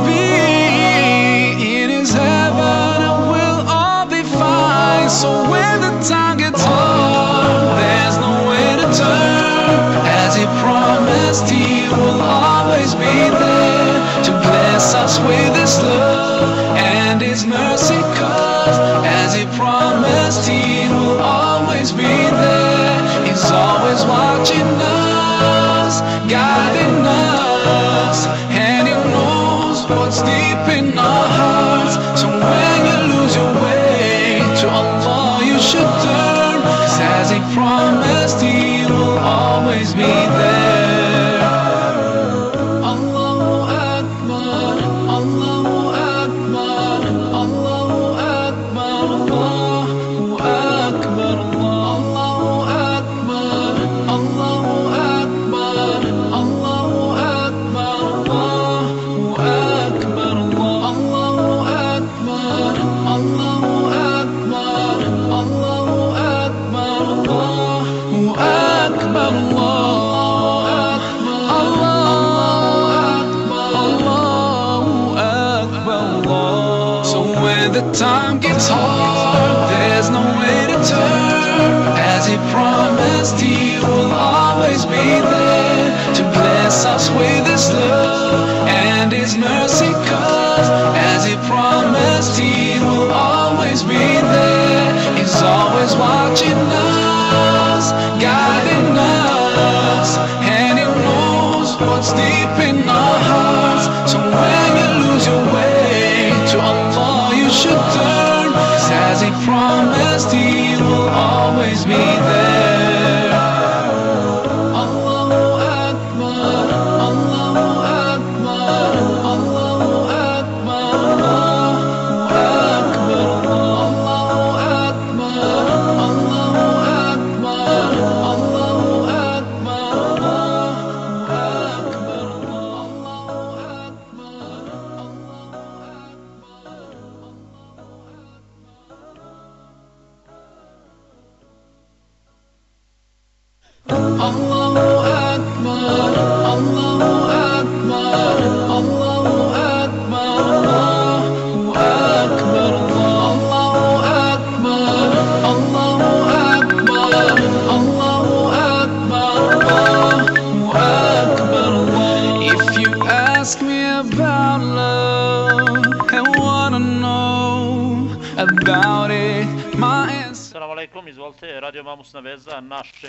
Mamusna veza, naše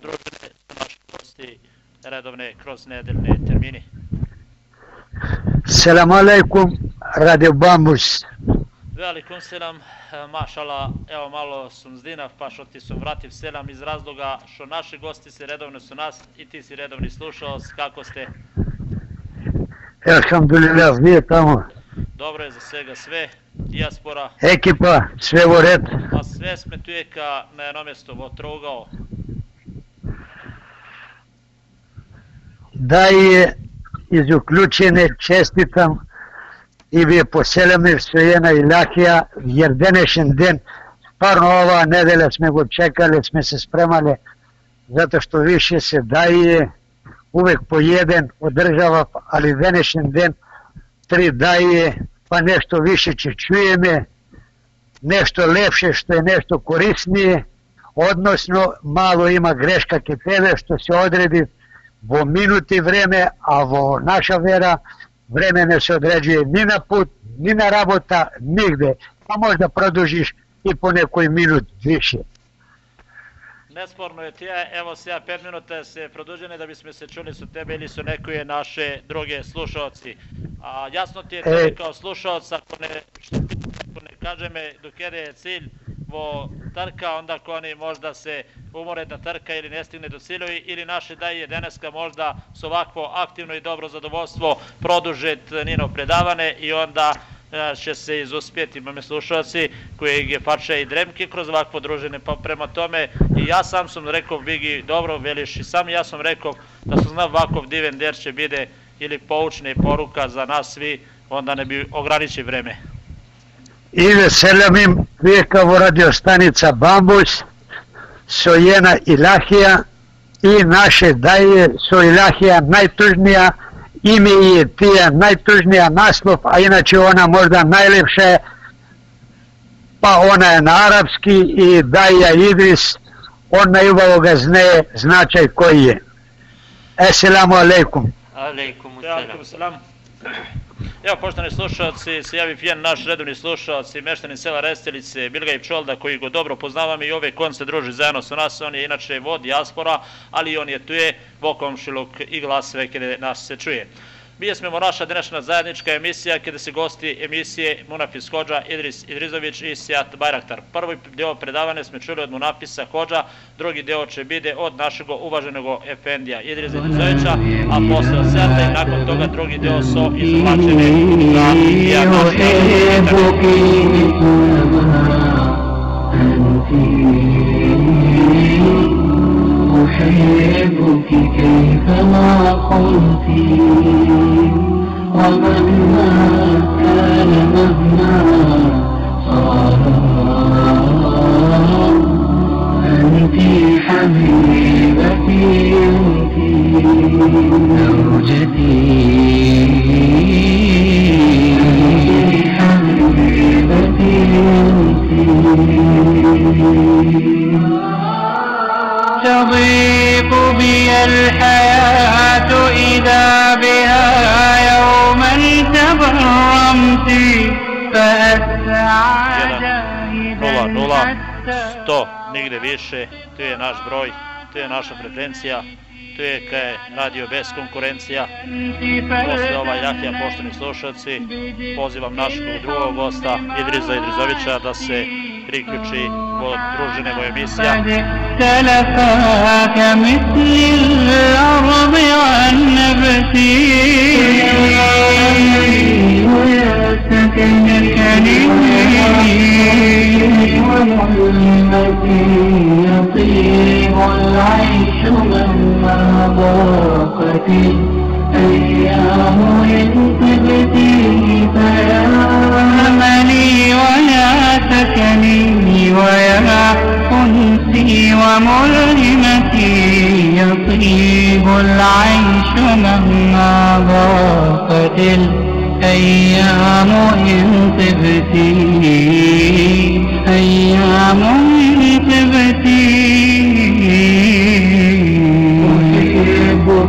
družine, naši gosti, redovne kroz nedeljne termini. Selamu alaikum, Radio Bambus. Velikom selam, e, mašala, evo malo sam zdinav, pa što ti sam vrativ selam iz razloga što naši gosti se redovno su nas i ti si redovni slušalac, kako ste? Alhamdulillah, vi je tamo. Dobro je za svega sve, dijaspora, Ekipa, sve u red. a sve sme ka na jedno mjesto otrogao. Da je iz uključene čestitam i vi poseljame Svojena Ilahija, jer današnji den, stvarno ova nedelja smo go čekali, smo se spremali, zato što više se daje, uvek po jedan održava, ali današnji den tri daje, па нешто више ќе чуеме, нешто лепше што е нешто корисније, односно мало има грешка ке певе што се одреди во минути време, а во наша вера време не се одреди ни на пут, ни на работа, нигде. Па може да продолжиш и по некој минут више. Nesporno je ti, evo se ja 5 minuta se produžene da bismo se čuli su tebe ili su nekoje naše druge slušalci. A jasno ti je tebi E. kao slušalac, ako ne, ako ne kaže me dok je cilj vo trka, onda ako oni možda se umore da trka ili ne stigne do ciljovi, ili naše da je deneska možda s ovakvo aktivno i dobro zadovoljstvo produžet nino predavane i onda će se izuspjeti mame slušalci koji je pače i dremke kroz ovakvo druženje pa prema tome i ja sam sam rekao Bigi dobro veliš i sam ja sam rekao da sam znao ovakav diven der će bide ili poučne poruka za nas svi onda ne bi ograniči vreme. I veselamim vijekavo radio stanica Bambus, Sojena Ilahija i naše daje so Ilahija najtužnija, ime je tija najtužnija naslov, a inače ona možda najlepša je, pa ona je na arapski i Daja Idris, on najubavo ga zne značaj koji je. Esselamu alaikum. Alaikum salam. Evo, poštovani slušalci, se javi jedan naš redovni slušalac i meštanin sela Restelice, Bilga i Pčolda, koji go dobro poznavam i ove kon se druži zajedno sa nas, on je inače vod dijaspora, ali on je tu je, vokomšiluk i glas sve kada nas se čuje. Bije smo naša današnja zajednička emisija kada se gosti emisije Munafis Hođa, Idris Idrizović i Sijat Bajraktar. Prvi deo predavanja smo čuli od Munafisa Hođa, drugi deo će bide od našeg uvaženog Efendija Idriza Idrizovića, a posle od Sijata i nakon toga drugi deo so izvlačeni za ja أحبك أنت كيفما قلت. ومهما كان مهما صار أنت حبيبتي أنت. زوجتي. حبيبتي تضيق بي الحياة إذا بها يوما تبرمت فأسعى nula, nula, جاهدا 100, nigde više, tu je naš broj, tu je naša frekvencija, tu je kaj radio bez konkurencija. Posle ova Jahija, pošteni slušalci, pozivam našeg drugog gosta, Idriza Idrizovića, da se priključi od družine moje emisija. قد اختلفا كمثل الأرض والنبت ويا وظلمتي يطيب العيش مهما ضاقت الأيام إن تبتي فيا أملي ويا سكني ويا أنسي وملهمتي. يطيب العيش مهما ضاقت الأيام إن تبتي أيام إن تبتي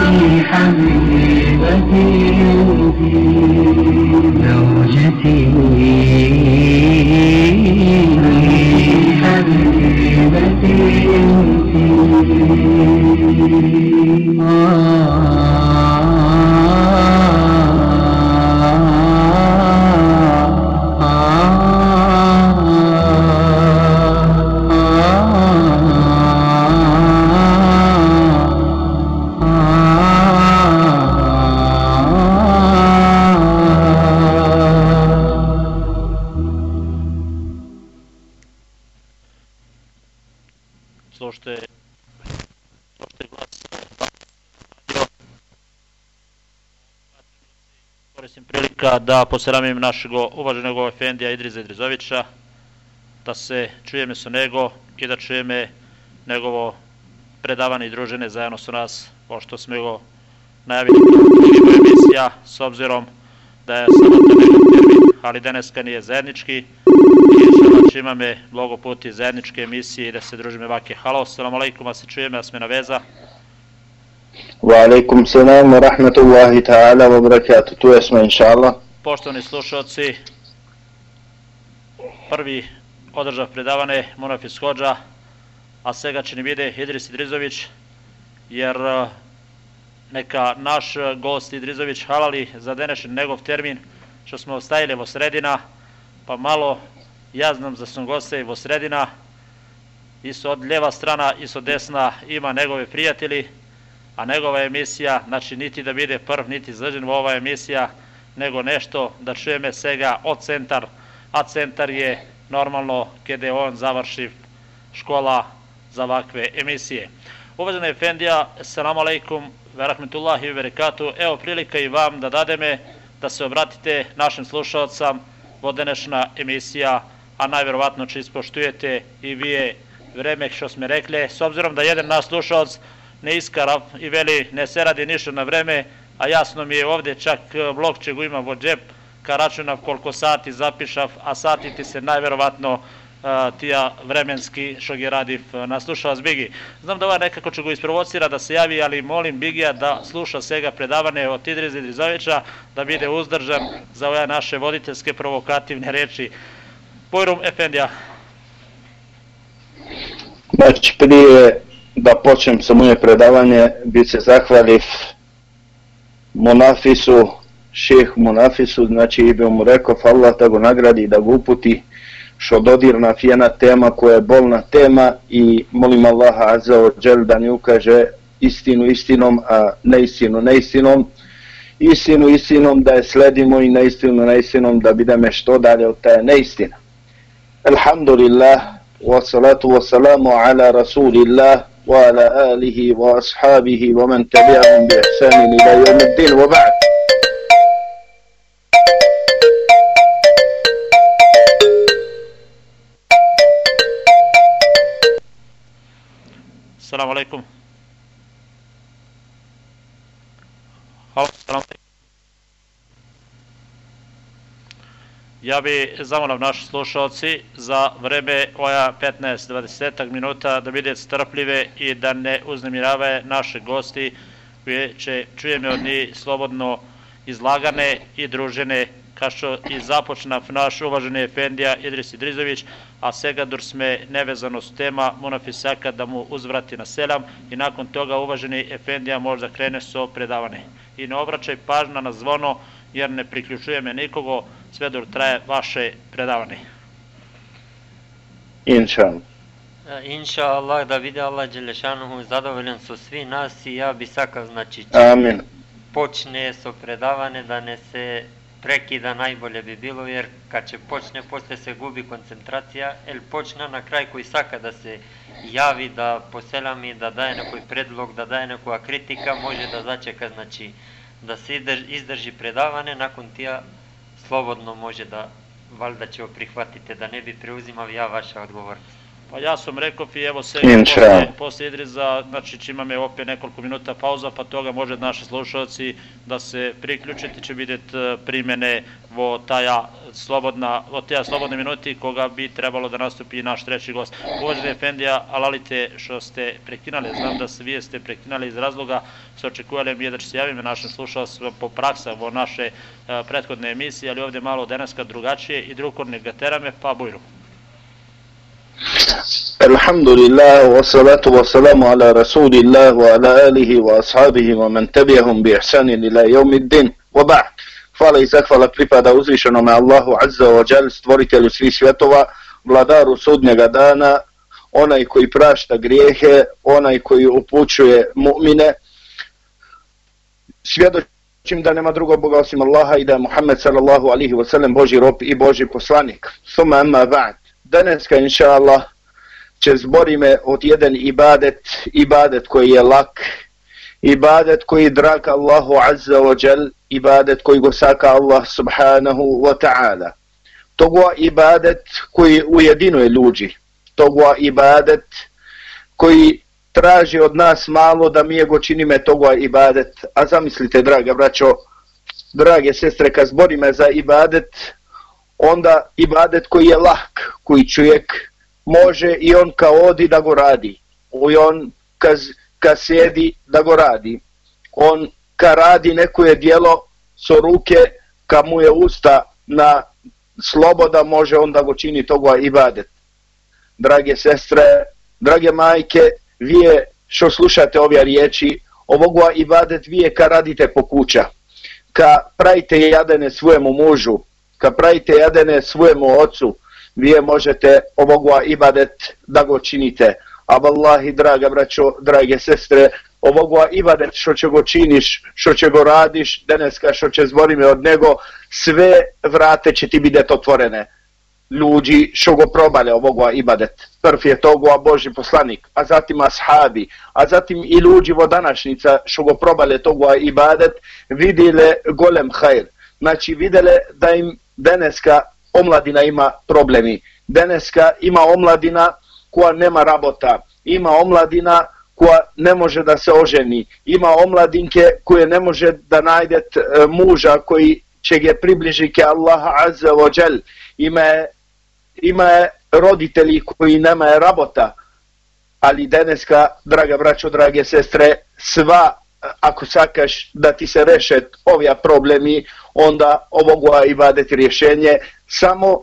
في حبيبتي وفي زوجتي da poseramim našeg uvaženog ofendija Idriza Idrizovića, da se čujeme sa nego i da čujeme njegovo predavanje i druženje zajedno su nas, pošto smo go najavili kao emisija, s obzirom da je samo to ali daneska nije zajednički, i znači imame mnogo puti zajedničke emisije i da se družime vake. Halo, salam alaikum, a se čujeme, a sme na veza. Wa alaikum salam wa rahmatullahi ta'ala wa barakatuh. Tu jesmo, inša Allah. Poštovani slušalci, prvi održav predavane Munafis Hođa, a svega će ni vide Idris Idrizović, jer eh, neka naš gost Idrizović halali za današnji njegov termin, što smo ostavili vo sredina, pa malo ja znam za sam goste vo sredina, isto od lijeva strana, isto od desna ima njegove prijatelji, a njegova emisija, znači niti da bude prv, niti zađen ova emisija, nego nešto da čujeme svega od centar, a centar je normalno kada on završi škola za ovakve emisije. Uvažena Efendija, assalamu alaikum, verahmetullahi i verekatu, evo prilika i vam da dademe da se obratite našim slušalcam. Vodenešna emisija, a najverovatno će ispoštujete i vi vreme što smo rekli, s obzirom da jedan naš slušalac ne iskarav i veli ne se radi ništa na vreme, a jasno mi je ovde čak e, blok će go imam od džep, ka računav koliko sati zapišav, a sati ti se najverovatno uh, tija vremenski što ga radi na slušalac Bigi. Znam da ovaj nekako će go isprovocira da se javi, ali molim Bigija da sluša svega predavane od Idriza Idrizovića, da bude uzdržan za ove naše voditeljske provokativne reči. Pojrum Efendija. Znači prije da počnem sa moje predavanje bi se zahvalив Monafisu, šeh Monafisu, znači Ibe mu rekao, Allah da ga nagradi, da ga uputi, što dodirna fjena tema koja je bolna tema i molim Allaha Azza o Đel da ne ukaže istinu istinom, a neistinu neistinom, istinu istinom da je sledimo i neistinu neistinom da bideme da što dalje od taje neistina. Alhamdulillah, wa salatu wa wassalamu ala rasulillah, وعلى آله وأصحابه ومن تبعهم بإحسان إلى يوم الدين وبعد. السلام عليكم. السلام Ja bi zamolio naši slušalci za vreme oja 15-20 minuta da bude strpljive i da ne uznemiravaju naše gosti koje će čujeme od njih slobodno izlagane i družene kao što i započna naš uvaženi Efendija Idris Idrizović, a sega dur sme nevezano s tema Munafisaka da mu uzvrati na selam i nakon toga uvaženi Efendija možda krene so predavane. I ne obraćaj pažnja na zvono jer ne priključuje me nikogo sve dok traje vaše predavanje. Inša. E, Inša Allah da vide Allah Đelešanuhu zadovoljan su svi nas i ja bi sakao znači če Amin. počne so predavane da ne se prekida najbolje bi bilo jer kad će počne posle se gubi koncentracija el počne na kraj koji saka da se javi da poselami da daje nekoj predlog da daje nekoja kritika može da začeka znači da se izdrži, izdrži predavane nakon tija slobodno može da valjda će prihvatite da ne bi preuzimao ja vaša odgovornost Pa ja sam rekao i evo se posle, posle Idriza, znači će imame opet nekoliko minuta pauza, pa toga može naši slušalci da se priključiti, će vidjeti e, primene vo taja slobodna, vo taja slobodne minuti koga bi trebalo da nastupi naš treći gost. Uvaženi Efendija, alalite što ste prekinali, znam da se vi ste prekinali iz razloga, se očekujali mi je da će se javime našim slušalcima po praksa vo naše e, prethodne emisije, ali ovde malo deneska drugačije i drukorne gaterame, pa bujru. الحمد لله والصلاة والسلام على رسول الله وعلى آله وأصحابه ومن تبعهم بإحسان إلى يوم الدين وبعد Hvala i zahvala pripada uzvišenome Allahu Azza wa Jal, stvoritelju svih svjetova, vladaru sudnjega dana, onaj koji prašta grijehe, onaj koji upućuje mu'mine. Svjedočim da nema drugog Boga osim Allaha i da je Muhammed sallallahu alihi wasallam Boži rob i Boži poslanik. Suma amma ba'd. Daneska inša Allah će zborime od jedan ibadet, ibadet koji je lak, ibadet koji drag Allahu Azza wa Jal, ibadet koji go saka Allah subhanahu wa ta'ala. Togo ibadet koji ujedinuje ljudi. Togo ibadet koji traži od nas malo da mi go činime togo ibadet. A zamislite, draga braćo, drage sestre, kad zborime za ibadet, onda ibadet koji je lak, koji čovjek može i on kao odi da go radi. I on kad, kad sjedi da go radi. On kad radi neko je dijelo so ruke, kad mu je usta na sloboda, može on da go čini toga ibadet. Drage sestre, drage majke, vi je što slušate ove riječi, ovoga ibadet vi je kad radite po kuća. Kad pravite jadene svojemu mužu, kad pravite jadene svojemu ocu, vi je možete ovoga ibadet da go činite. A vallahi, draga braćo, drage sestre, ovoga ibadet što će go činiš, što će go radiš, deneska što će zborime od nego, sve vrate će ti biti otvorene. Ljudi što go probale ovoga ibadet. Prv je toga Boži poslanik, a zatim ashabi, a zatim i ljudi vo današnjica što go probale toga ibadet, vidile golem hajr. Znači videle da im денеска омладина има проблеми. Денеска има омладина која нема работа, има омладина која не може да се ожени, има омладинке кои не може да најдат мужа кој ќе ги приближи ке Аллах Аззе во Джел. Има, има родители кои нема работа, али денеска, драга брачо, драге сестре, сва, ако сакаш да ти се решат овие проблеми, onda ovoga ibadeti rješenje, samo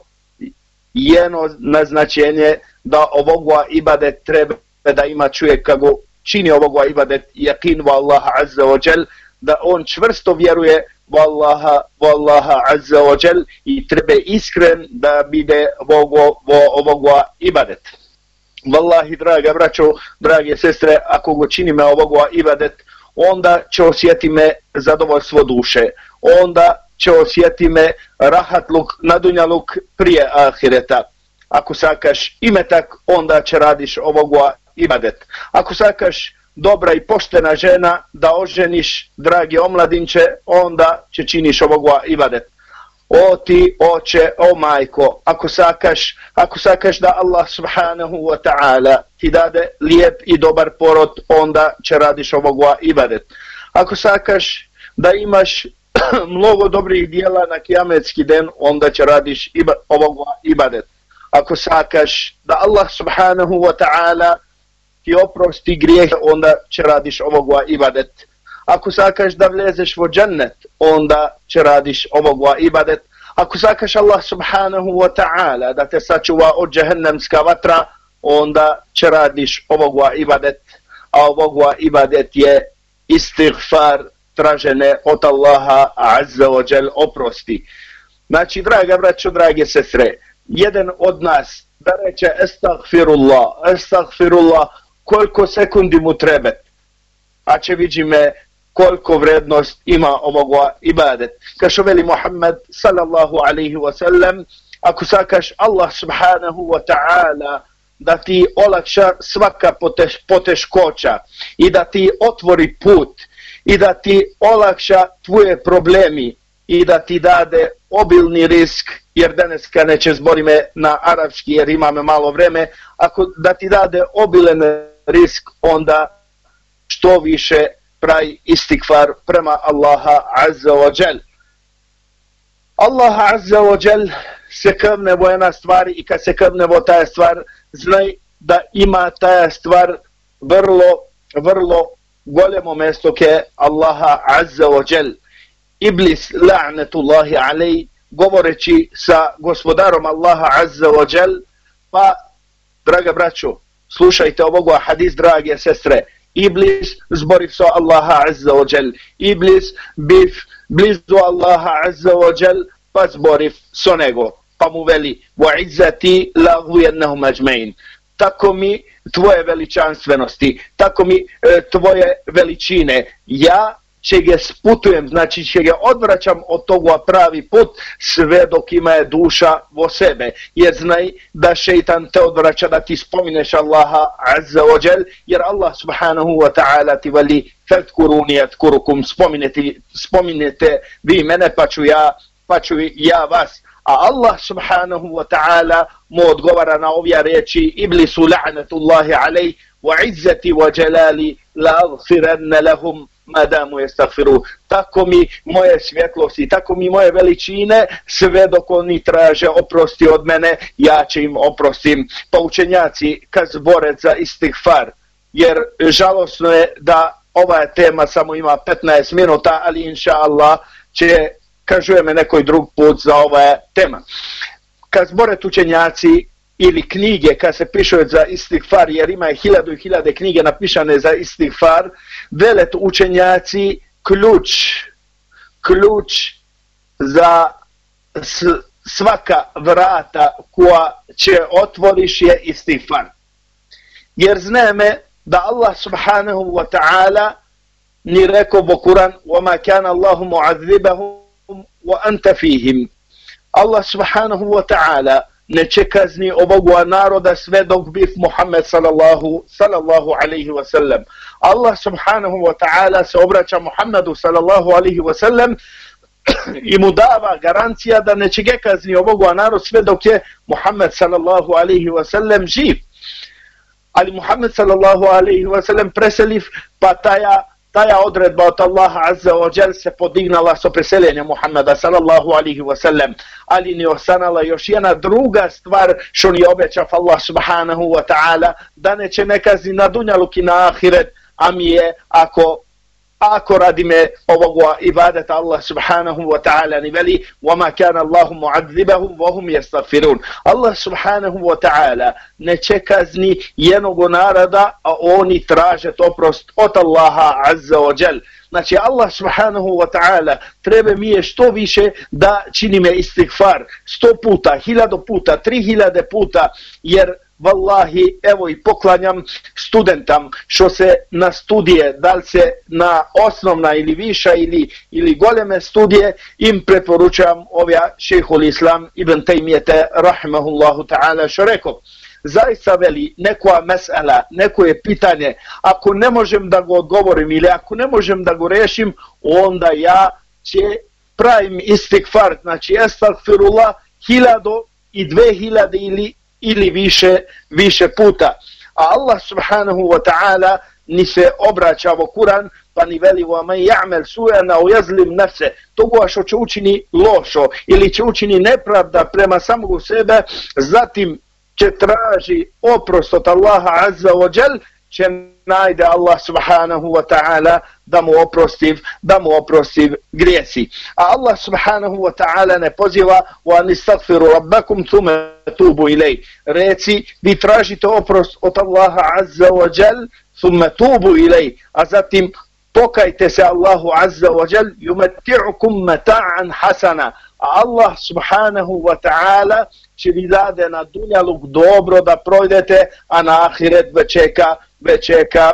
jedno naznačenje da ovoga ibadet treba da ima čovjek kako čini ovoga ibadet jakin wa Allaha azza wa jal, da on čvrsto vjeruje u Allaha, u Allaha azza wa jal i treba iskren da bide ovoga, ovoga ibadet. Wallahi, draga braćo, drage sestre, ako go činime ovoga ibadet, onda će osjeti me zadovoljstvo duše, onda će osjeti me rahatluk, nadunjaluk prije ahireta. Ako sakaš imetak, onda će radiš ovoga ibadet. Ako sakaš dobra i poštena žena da oženiš, dragi omladinče, onda će činiš ovoga ibadet. O ti, oče, o majko, ako sakaš, ako sakaš da Allah subhanahu wa ta'ala ti dade lijep i dobar porod, onda će radiš ovoga ibadet. Ako sakaš da imaš mnogo dobrih dijela na kijametski den, onda će radiš iba, ovog ibadet. Ako sakaš da Allah subhanahu wa ta'ala ti oprosti grijeh, onda će radiš ovog ibadet. Ako sakaš da vlezeš u džennet, onda će radiš ovog ibadet. Ako sakaš Allah subhanahu wa ta'ala da te sačuva od džehennemska vatra, onda će radiš ovog ibadet. A ovog ibadet je istighfar tražene od Allaha azza wa jal oprosti. Znači, draga braćo, drage sestre, jedan od nas da reče estagfirullah, estagfirullah, koliko sekundi mu treba, a će vidi me koliko vrednost ima ovog ibadet. Kašo veli Muhammed sallallahu alaihi wa sallam, ako sakaš Allah subhanahu wa ta'ala da ti olakša svaka poteš, poteškoća i da ti otvori put i da ti olakša tvoje problemi i da ti dade obilni risk, jer danas kad neće zbori me na arapski jer imame malo vreme, ako da ti dade obilen risk, onda što više pravi istikfar prema Allaha Azza wa Jal. Allah Azza wa Jal se krvne vo jedna stvar i kad se krvne vo taja stvar, znaj da ima taja stvar vrlo, vrlo golemo mesto ke Allaha Azza wa Jal. Iblis, la'natullahi alej, govoreći sa gospodarom Allaha Azza wa Jal, pa, draga braćo, slušajte ovoga hadis, drage sestre, Iblis zboriv so Allaha Azza wa Jal. Iblis biv blizu Allaha Azza wa Jal, pa zboriv so nego. Pa mu veli, wa izzati lahu jennahum ajmain. Tako mi tvoje veličanstvenosti, tako mi e, tvoje veličine. Ja će ga sputujem, znači će ga odvraćam od toga pravi put sve dok ima je duša vo sebe. Jer znaj da šeitan te odvraća da ti spomineš Allaha azza wa jel, jer Allah subhanahu wa ta'ala ti vali fadkuruni atkurukum, spominete, spominete vi mene pa ću ja, pa ću ja vas. A Allah subhanahu wa ta'ala mu odgovara na ovja reči Iblisu la'natullahi alej wa izzati wa jalali la lahum madamu je stagfiru. Tako mi moje svjetlosti, tako mi moje veličine, sve dok oni traže oprosti od mene, ja će im oprostim. Pa učenjaci kad zbore za istighfar, jer žalosno je da ova tema samo ima 15 minuta, ali inša Allah će kažujeme nekoj drug put za ova tema. Kad zbore učenjaci ili knjige kad se piše za istighfar, jer ima hiljadu i hiljade knjige napišane za istighfar, velet učenjaci ključ, ključ za svaka vrata koja će otvoriš je istighfar. Jer zname da Allah subhanahu wa ta'ala ni rekao u Kur'an وَمَا كَانَ اللَّهُ مُعَذِّبَهُمْ وَأَنْتَ فِيهِمْ Allah subhanahu wa ta'ala neće kazni ovoga naroda sve dok biv Muhammed sallallahu, sallallahu alaihi wa sallam. Allah subhanahu wa ta'ala se obraća Muhammedu sallallahu alaihi wa sallam i mu dava garancija da neće ga kazni ovoga narod sve dok je Muhammed sallallahu alaihi wa sallam živ. Ali Muhammed sallallahu alaihi wa sallam preseliv pa taja taja odredba od Allaha Azza wa Jal se podignala sa preseljenjem Muhammeda sallallahu alihi wa sallam, ali ni osanala još jedna druga stvar što ni obećav Allah subhanahu wa ta'ala, da neće nekazni na dunjaluki na ahiret, a mi je ako ako radime ovoga ibadeta Allah subhanahu wa ta'ala ni veli وَمَا كَانَ اللَّهُ مُعَذِّبَهُمْ وَهُمْ يَسْتَغْفِرُونَ Allah subhanahu wa ta'ala neće kazni jednog naroda, a oni traže oprost od Allaha azza wa jal. Znači Allah subhanahu wa ta'ala treba mi je što više da činime istighfar sto puta, hiljado puta, tri hiljade puta, jer Wallahi, evo i poklanjam studentam što se na studije, da li se na osnovna ili viša ili, ili goleme studije, im preporučam ovja šehol islam ibn Taymijete, rahimahullahu ta'ala, što rekao. Zaista veli, nekoja mesela, neko je pitanje, ako ne možem da go odgovorim ili ako ne možem da go rešim, onda ja će pravim istikfar, znači estagfirullah, hiljado i dve hiljade ili ili više više puta. A Allah subhanahu wa ta'ala ni se obraća u Kur'an pa ni veli ja'mel sujana u jazlim nefse, toga što će učini lošo ili će učini nepravda prema samog sebe, zatim će traži oprost od Allaha azza wa jal, će najde Allah subhanahu wa ta'ala da mu oprostiv, da mu oprostiv grijesi. A Allah subhanahu wa ta'ala ne poziva wa anistagfiru rabbakum thume tubu ilej. Reci, vi tražite oprost od Allaha azza wa jal, thume tubu ilej. A zatim pokajte se Allahu azza wa jal, yumeti'ukum mata'an hasana. A Allah subhanahu wa ta'ala će vi dade na dunjaluk dobro da projdete, a na ahiret već čeka, već čeka,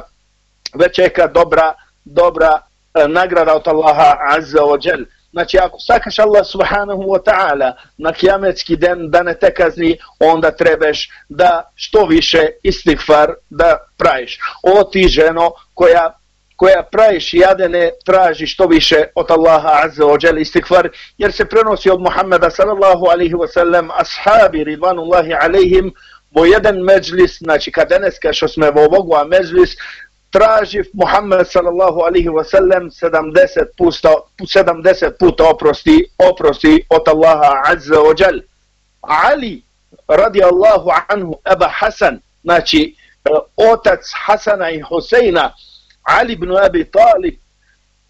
već čeka dobra, dobra e, nagrada od Allaha azza wa jal. Znači, ako sakaš Allah subhanahu wa ta'ala na kijametski den da ne te kazni, onda trebaš da što više istighfar da praviš. O ti ženo koja koja praviš jadene, traži što više od Allaha azza wa jal istighfar, jer se prenosi od Muhammeda sallallahu alaihi wa sallam, ashabi ridvanullahi alaihim, bo jedan međlis, znači kad danes što smo vo ovogu, međlis, traži Muhammed sallallahu alaihi wa sallam 70 puta, 70 puta oprosti, oprosti od Allaha azza wa jal. Ali, radi Allahu anhu, Eba Hasan, znači otac Hasana i Huseina, Ali ibn Abi Talib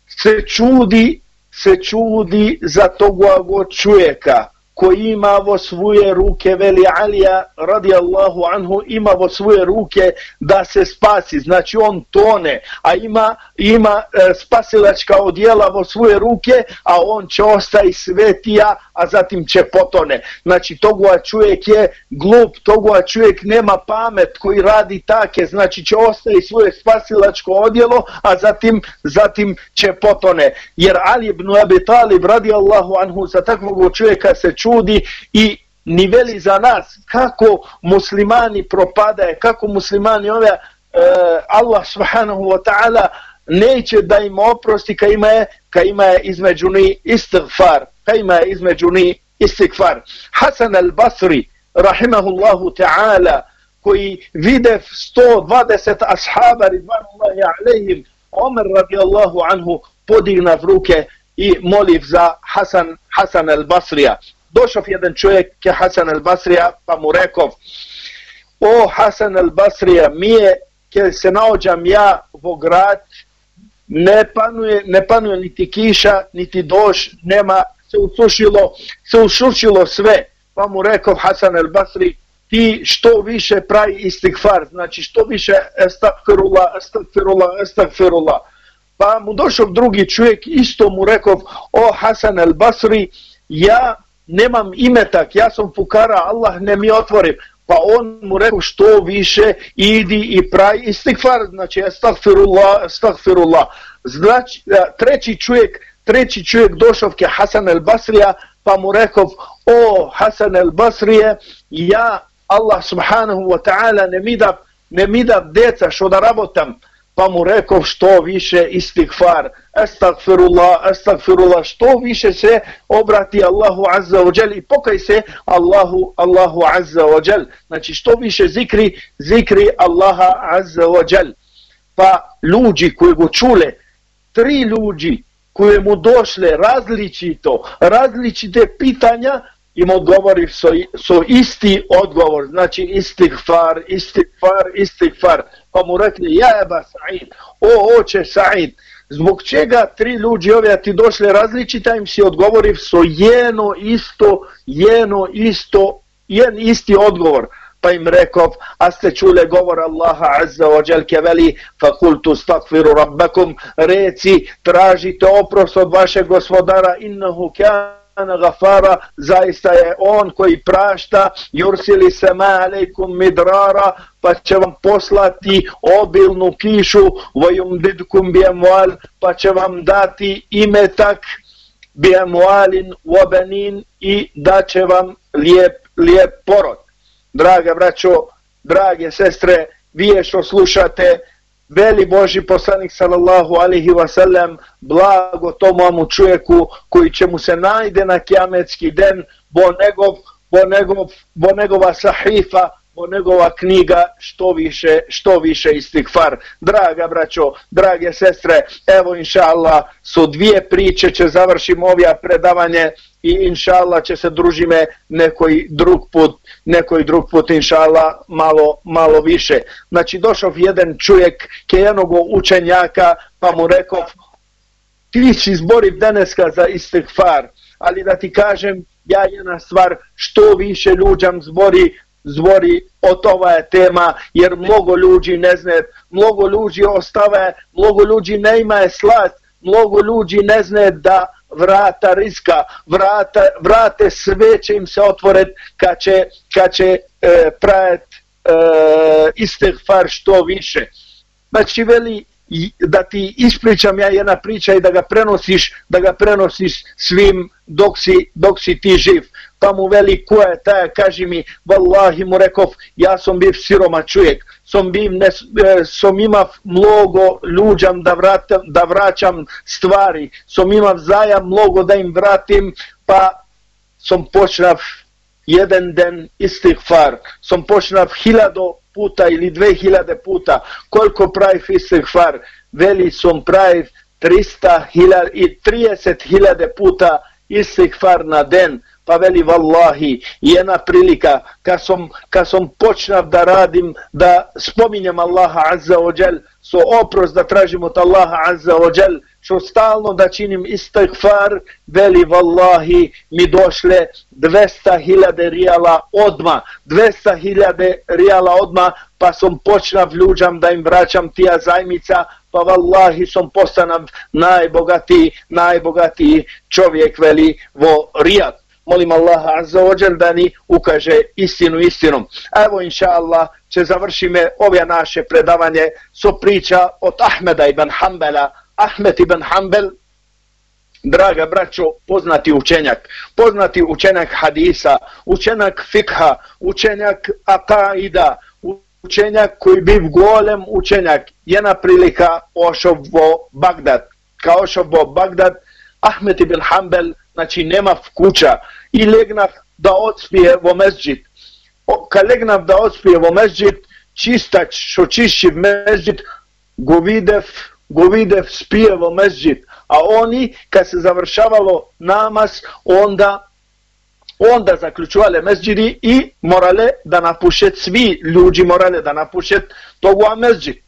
se čudi, se čudi za toga čovjeka koji ima vo svoje ruke, veli Alija radijallahu anhu, ima vo svoje ruke da se spasi, znači on tone, a ima, ima e, spasilačka odjela vo svoje ruke, a on će ostaj svetija, a zatim će potone. Znači toga čovjek je glup, toga čovjek nema pamet koji radi take, znači će ostaje svoje spasilačko odjelo, a zatim, zatim će potone. Jer Ali ibn Abi Talib radijallahu anhu za takvog čovjeka se čudi i ni veli za nas kako muslimani propadaje, kako muslimani ove uh, Allah subhanahu wa ta'ala neće da im oprosti ka ima je, ka ima je između ni istighfar, ka ima je između ni istighfar. Hasan al-Basri, rahimahullahu ta'ala, koji vide 120 ashaba ridvanullahi alaihim, Omer radijallahu anhu podigna ruke i moliv za Hasan, Hasan al-Basrija došao jedan čovjek ke Hasan al-Basrija pa mu rekao o Hasan al-Basrija mi je ke se naođam ja vo grad ne panuje, ne panuje niti kiša niti doš nema se usušilo se usušilo sve. Pa mu rekao Hasan al-Basri ti što više pravi istighfar znači što više estagfirullah estagfirullah estagfirullah. Pa mu došao drugi čovjek isto mu rekao o Hasan al-Basri ja nemam imetak, ja sam fukara, Allah ne mi otvori. Pa on mu rekao što više idi i pravi istighfar, znači estagfirullah, estagfirullah. Znači, treći čovjek, treći čovjek došao ke Hasan el Basrija, pa mu rekao, o Hasan el Basrije, ja Allah subhanahu wa ta'ala ne mi da, ne mi da deca što da rabotam, pa mu rekao što više istighfar, estagfirullah, estagfirullah, što više se obrati Allahu azza wa jal i pokaj se Allahu, Allahu azza wa jal. Znači što više zikri, zikri Allaha azza wa jal. Pa ljudi koji go čule, tri ljudi koje mu došle različito, različite pitanja, im odgovori so, so isti odgovor, znači istighfar, istighfar, istighfar. Pa mu rekli, ja Sa'id, o oče Sa'id, zbog čega tri ljudi ove ti došle različita, im si odgovori so jeno isto, jeno isto, jen isti odgovor. Pa im rekao, a ste čule govor Allaha Azza wa Jal keveli, fa kultu stakfiru rabbakum, reci, tražite oprost od vašeg gospodara, innahu kana gafara, zaista je on koji prašta, jursili se ma alejkum midrara, pa će vam poslati obilnu kišu, vojum didkum bi emual, pa će vam dati imetak bi emualin uobenin i da će vam lijep, lijep porod. Draga braćo, drage sestre, vi je što slušate, veli Boži poslanik sallallahu alihi wasallam blago tomu čovjeku koji će mu se najde na kiametski den bo, negov, bo, negov, bo negova sahifa bo njegova knjiga što više, što više istikfar. Draga braćo, drage sestre, evo inša Allah, su dvije priče, će završimo ovija predavanje i inša Allah će se družime nekoj drug put, nekoj drug put inša Allah malo, malo više. Znači došao jedan čovjek ke jednog učenjaka pa mu rekao ti si izboriv daneska za istikfar, ali da ti kažem, ja jedna stvar, što više ľuđam zbori, zbori o tova je tema, jer mnogo ljudi ne zna, mnogo ljudi ostave, mnogo ljudi ne ima slast, mnogo ljudi ne zna da vrata riska, vrata, vrate sve će im se otvoret kad će, kad će e, prajet e, istigfar što više. Znači veli, da ti ispričam ja jedna priča i da ga prenosiš, da ga prenosiš svim dok si, dok si ti živ. Та му вели, која е таа, кажи ми, валлахи му реков, јас сум бив сирома човек, сум бив не, сум имав многу луѓам да вратам, да враќам ствари, сум имав зајам многу да им вратим, па сум почнав еден ден истигфар, сум почнав хиляду пута или две хиляде пута, колку прајив истигфар, вели сум прајив 300 хиляд и 30 хиляде пута истигфар на ден, pa veli vallahi, jedna prilika, kad sam, kad sam počnav da radim, da spominjem Allaha azza jal, so oprost da tražim od Allaha azza jal, što stalno da činim istighfar, veli vallahi mi došle 200.000 rijala odma, 200.000 rijala odma, pa sam počnav ljudžam da im vraćam tija zajmica, pa vallahi sam postanan najbogatiji, najbogatiji čovjek veli vo rijad. Molim Allaha azza wa da ni ukaže istinu istinom. Evo inša Allah će završime ove naše predavanje so priča od Ahmeda ibn Hanbala, Ahmed ibn Hanbel, draga braćo, poznati učenjak, poznati učenjak hadisa, učenjak fikha, učenjak akaida, učenjak koji biv golem učenjak, jedna prilika ošao vo Bagdad. Kao ošao vo Bagdad, Ahmed ibn Hanbel, значи немав куќа и легнав да отспие во месџид. Ка легнав да отспие во месџид, чистач што чиши месџид, го видев, го видев спие во месџид, а они ка се завршавало намаз, онда онда заклучувале месџиди и морале да напушет сви луѓи морале да напушет тоа месџид.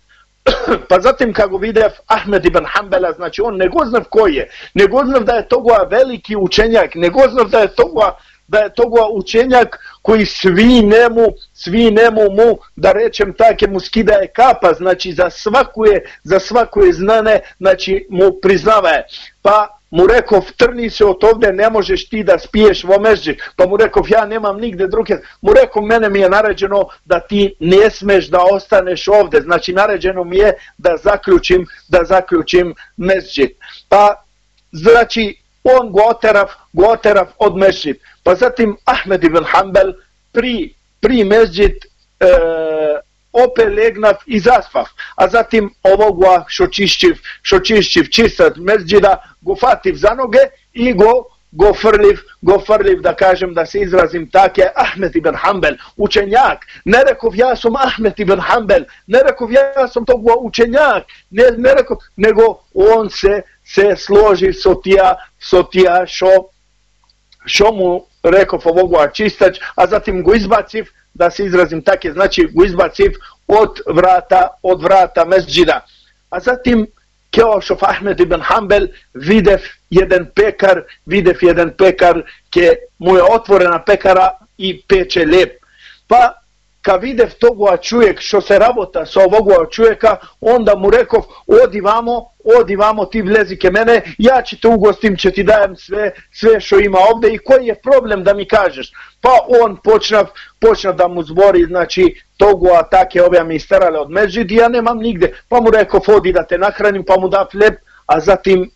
pa zatim kako videv Ahmed ibn Hanbala, znači on ne goznav ko je, ne goznav da je toga veliki učenjak, ne goznav da je toga da je toga učenjak koji svi nemu, svi nemu mu, da rečem take mu skidaje kapa, znači za svaku je, za svaku je znane, znači mu priznavaje. Pa mu rekao, trni se od ovde, ne možeš ti da spiješ vo mežđi. Pa mu rekao, ja nemam nigde druge. Mu rekao, mene mi je naređeno da ti ne smeš da ostaneš ovde. Znači, naređeno mi je da zaključim, da zaključim mežđi. Pa, znači, on go oterav, go od mežđi. Pa zatim Ahmed ibn Hanbel pri, pri e, опе легнав и заспав, а затим ово го што чишчив, што чишчив чистат мерџида, го фатив за ноге и го го фрлив, го фрлив да кажем да се изразим така Ахмет ибн Хамбел, учењак. Не реков јас сум Ахмет ибн Хамбел, не реков јас сум тогува учењак, не не реков, него он се се сложи со тија со тија шо шо му реков овој чистач, а затим го избацив да се изразим така, значи го избацив од врата, од врата месџида. А затим Кеошов Ахмед ибн Хамбел видев еден пекар, видев еден пекар, ке му е отворена пекара и пече леп. Па ка видев тогова човек што се работа со овогова човека, онда му реков, оди вамо, odi vamo, ti vlezi ke mene, ja ću te ugostim, će ti dajem sve, sve što ima ovde i koji je problem da mi kažeš. Pa on počna, počna da mu zbori, znači, togu atake ove mi starale od međidi, ja nemam nigde. Pa mu rekao, odi da te nahranim, pa mu da fleb, a zatim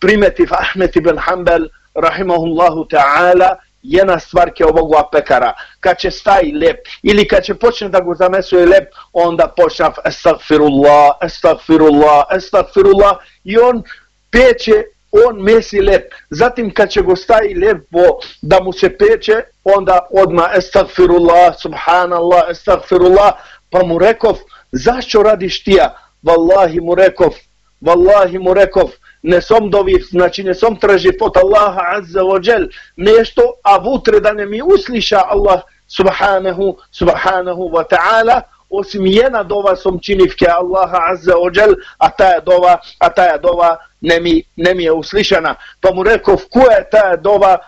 primetiv Ahmet ibn Hanbel, rahimahullahu ta'ala, jedna stvar ke ovog pekara. Kad će staji lep ili kad će počne da go zamesuje lep, onda počne astagfirullah, astagfirullah, astagfirullah i on peče on mesi lep. Zatim kad će go stavi lepo da mu se peče, onda odma estagfirullah, subhanallah, estagfirullah, pa mu rekov, zašto radiš tija? Wallahi mu rekov, wallahi mu rekov, ne som dovi, znači ne som traži pot Allaha azza wa džel nešto, a vutre da ne mi usliša Allah subhanahu, subhanahu wa ta'ala, osim jedna dova som činivke Allaha azza wa džel, a ta je dova, a ta je dova ne mi, ne mi je uslišana. Pa mu rekao, ko je ta dova,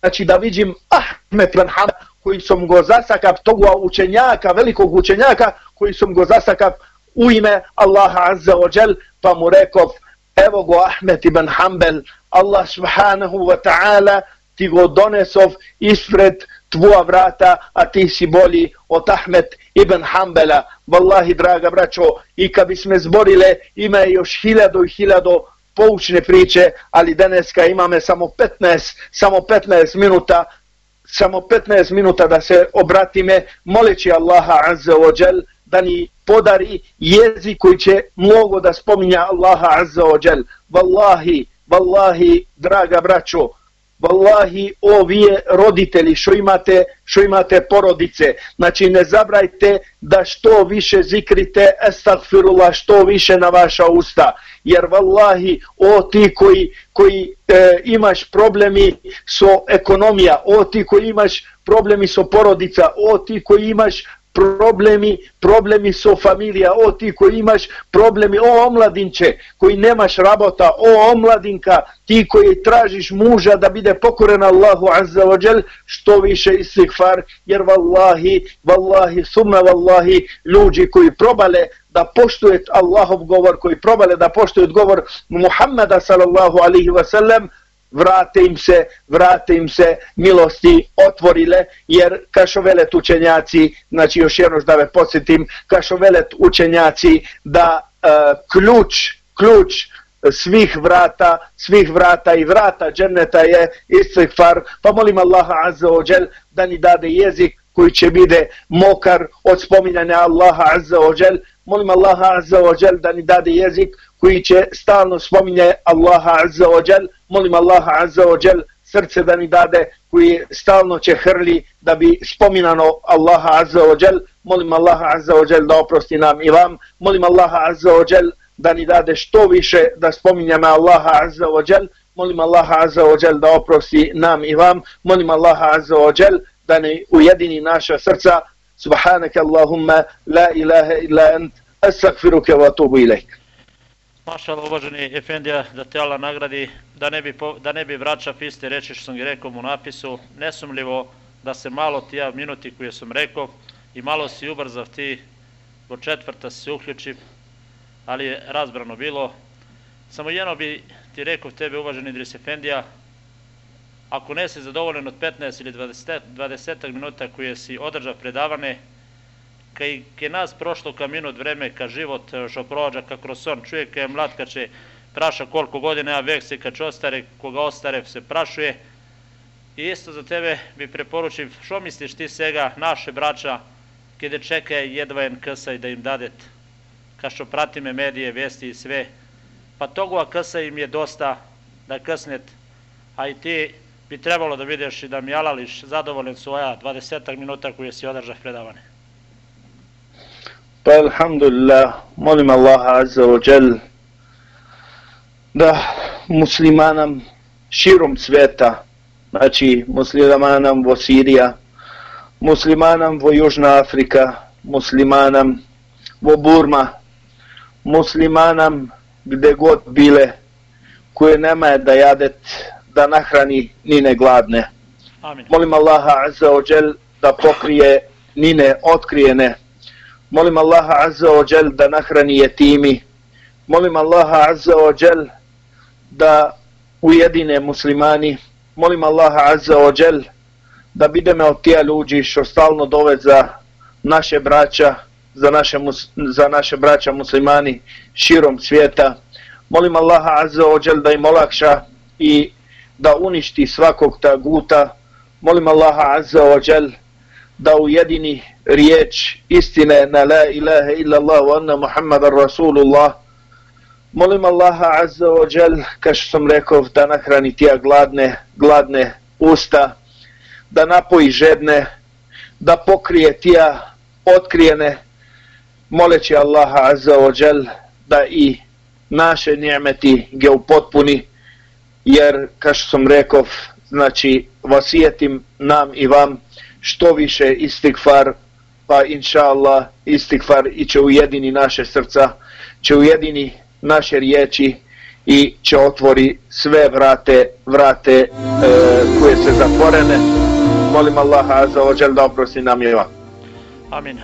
znači da vidim Ahmed van Hanbal, koji sam go zasakav, tog učenjaka, velikog učenjaka, koji sam go zasakav u ime Allaha azza wa džel, pa mu rekao, evo go Ahmed ibn Hanbel, Allah subhanahu wa ta'ala ti go donesov ispred tvoja vrata, a ti si bolji od Ahmed ibn Hanbela. Wallahi, draga braćo, i kad bismo zborile, ima još hiljado i hiljado poučne priče, ali daneska imame samo 15, samo 15 minuta, samo 15 minuta da se obratime, moleći Allaha azza wa džel, da ni podari jezik koji će mnogo da spominja Allaha azza wa džel. Wallahi, wallahi, draga braćo, Wallahi, ovi roditelji što imate, što imate porodice, znači ne zabrajte da što više zikrite estagfirullah što više na vaša usta, jer wallahi, o ti koji, koji e, imaš problemi so ekonomija, o ti koji imaš problemi so porodica, o ti koji imaš problemi, problemi su familija, o ti koji imaš problemi, o omladinče koji nemaš rabota, o omladinka, ti koji tražiš muža da bide pokoren Allahu Azza wa Jal, što više istighfar, jer vallahi, vallahi, summa vallahi, ljudi koji probale da poštuje Allahov govor, koji probale da poštuje govor Muhammeda sallallahu alihi wa sallam, vrate im se, vrate im se milosti otvorile, jer kašo velet učenjaci, znači još jedno da me podsjetim, kašo velet učenjaci da uh, ključ, ključ svih vrata, svih vrata i vrata džerneta je istighfar, pa molim Allaha azza wa džel da ni dade jezik koji će bide mokar od spominjanja Allaha azza wa džel, molim Allaha azza wa džel da ni dade jezik koji će stalno spominje Allaha azza wa džel, molim Allaha azza wa džel srce da ni dade koji stalno će hrli da bi spominano Allaha azza wa džel, molim Allaha azza wa džel da oprosti nam i vam, molim Allaha azza wa džel da ni dade što više da spominjamo Allaha azza wa džel, molim Allaha azza wa džel da oprosti nam i vam, molim Allaha azza wa džel da ne ujedini naša srca, subhanaka Allahumma la ilaha illa ant, wa atubu ilaik. Mašala, uvaženi Efendija, da te Allah nagradi, da ne bi, po, da ne bi vraća piste reči što sam ga rekao u napisu, nesumljivo da se malo ti ja minuti koje sam rekao i malo si ubrzav ti, do četvrta se uključi, ali je razbrano bilo. Samo jedno bi ti rekao tebe, uvaženi Idris Efendija, ako ne si zadovoljen od 15 ili 20, 20 minuta koje si održao predavane, kaj nas prošlo ka minut vreme, ka život što prođa, ka kroz son, čuje kaj je mlad, kad će praša koliko godina, a vek se kad će ostare, koga ostare se prašuje. I isto za tebe bi preporučio, što misliš ti svega, naše braća, kada čeka jedvajen ksa i da im dadet, ka što pratime medije, vesti i sve, pa togova ksa im je dosta da kasnet, a i ti bi trebalo da vidiš i da mi alališ zadovoljen svoja 20 minuta koje si održao predavane. Pa alhamdulillah, molim Allaha azza wa jal da muslimanam širom sveta, znači muslimanam vo Sirija, muslimanam vo Južna Afrika, muslimanam vo Burma, muslimanam gde god bile, koje nema da jadet, da nahrani nine gladne. Amin. Molim Allaha azza wa jal da pokrije nine otkrijene molim Allaha Azza wa Jal da nahrani jetimi, molim Allaha Azza wa Jal da ujedine muslimani, molim Allaha Azza wa Jal da bideme od tija ljudi što stalno dove za naše braća, za naše, za naše braća muslimani širom svijeta. Molim Allaha Azza wa Jal da im olakša i da uništi svakog taguta. Molim Allaha Azza wa Jal da ujedini riječ istine na la ilaha illa Allah wa anna Muhammadan Rasulullah. Molim Allaha Azza wa Jal, kao što sam rekao, da nahrani tija gladne, gladne usta, da napoji žedne, da pokrije tija otkrijene, moleći Allaha Azza wa Jal da i naše njemeti ge upotpuni, jer, kao što sam rekao, znači, vasijetim nam i vam što više istigfar, pa inša Allah istigfar i će ujedini naše srca, će ujedini naše riječi i će otvori sve vrate, vrate e, koje se zatvorene. Molim Allaha wa Jal da oprosti nam i vam. Amin.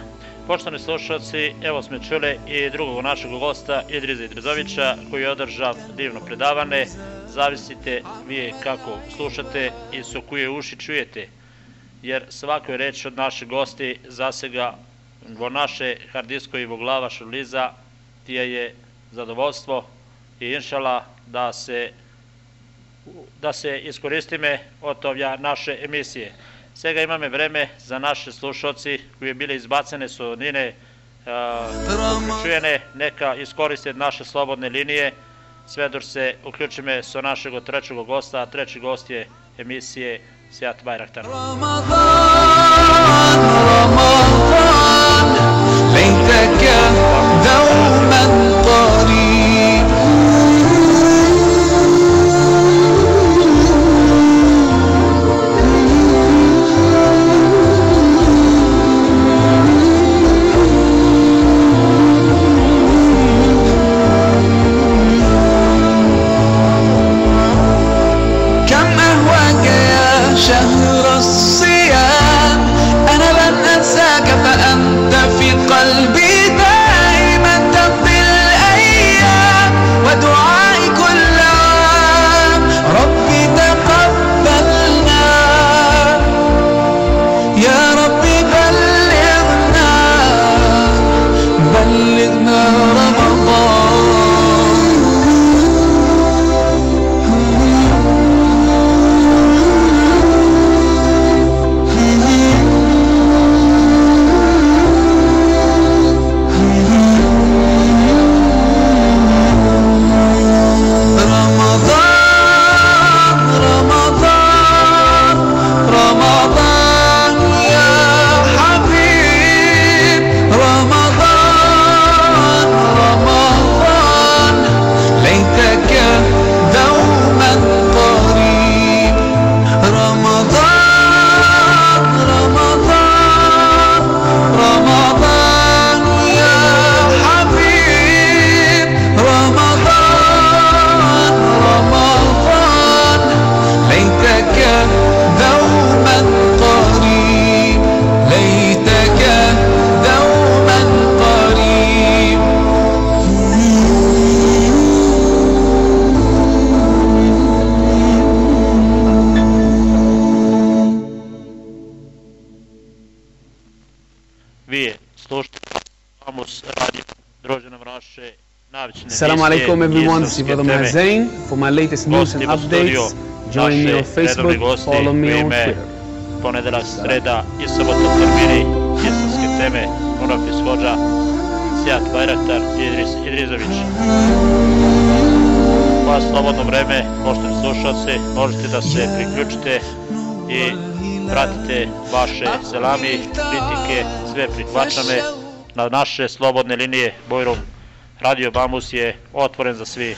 Poštovani slušalci, evo smo čuli i drugog našeg gosta Idriza Idrizovića koji je održao divno predavanje. Zavisite vi kako slušate i su koje uši čujete. Jer svako je reč od naših gosti zasega vo naše hardisko i vo glava šuliza tije je zadovoljstvo i inšala da se da se iskoristime od ovja naše emisije. Svega imame vreme za naše slušalci koji je bile izbacene su nine čujene, neka iskoriste naše slobodne linije, sve dok se uključime sa našeg trećeg gosta, a treći gost je emisije Seyahat Bayraktar. Ramazan, Ramazan, Assalamu alaikum everyone, this is Brother Mazain. For my latest news and updates, join me on Facebook, follow me on Twitter. Ponedeljak, sreda i sabota termini, eh? islamske teme, Murat Ishođa, Sjat Bajraktar i Idris Idrizović. Pa slobodno vreme, poštovni slušalci, možete da se priključite i pratite vaše selami, kritike, sve prihvaćame na naše slobodne linije Bojrom Radio Bambus je otvoren za svi.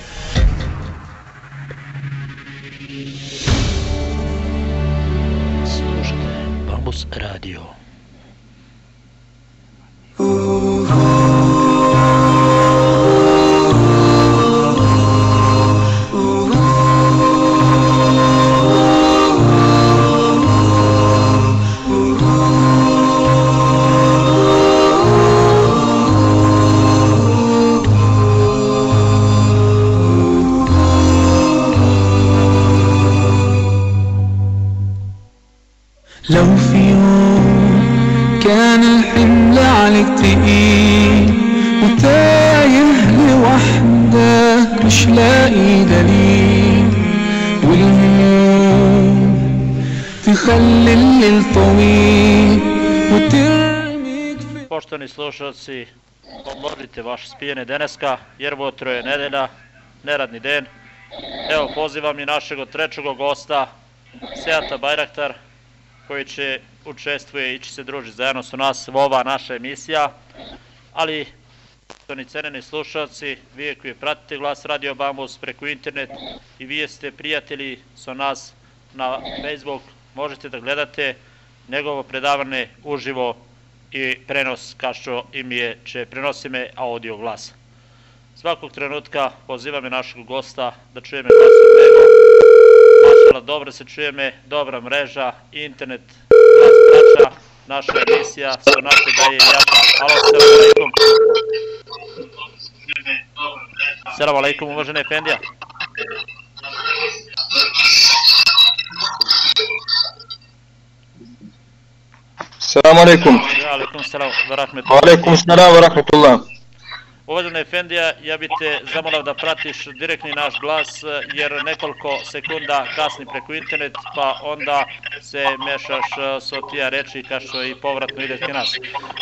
Slušalci, odložite vaše spijene deneska, jer votro je nedelja, neradni den. Evo, pozivam i našeg trećeg gosta, Seata Bajraktar, koji će učestvuje i će se druži zajedno sa nas ova naša emisija, ali Poštovani ceneni slušalci, vi koji pratite glas Radio Bambus preko internet i vi ste prijatelji sa nas na Facebook, možete da gledate njegovo predavanje uživo i prenos kao što im je, će prenosi me audio glas. Svakog trenutka pozivam je našeg gosta da čujeme glas od njega. Mašala, dobro se čujeme, dobra mreža, internet, glas praća, naša emisija, sa naše daje jaka. Alo, selam alaikum. Selam alaikum, uvažene Efendija. Assalamu alaikum. Alaikum selam, wa rahmetullah. Alaikum salam wa rahmetullah. Uvažena Efendija, ja bi te zamolao da pratiš direktni naš glas, jer nekoliko sekunda kasni preko internet, pa onda se mešaš s tija reči kao što i povratno ide ke nas.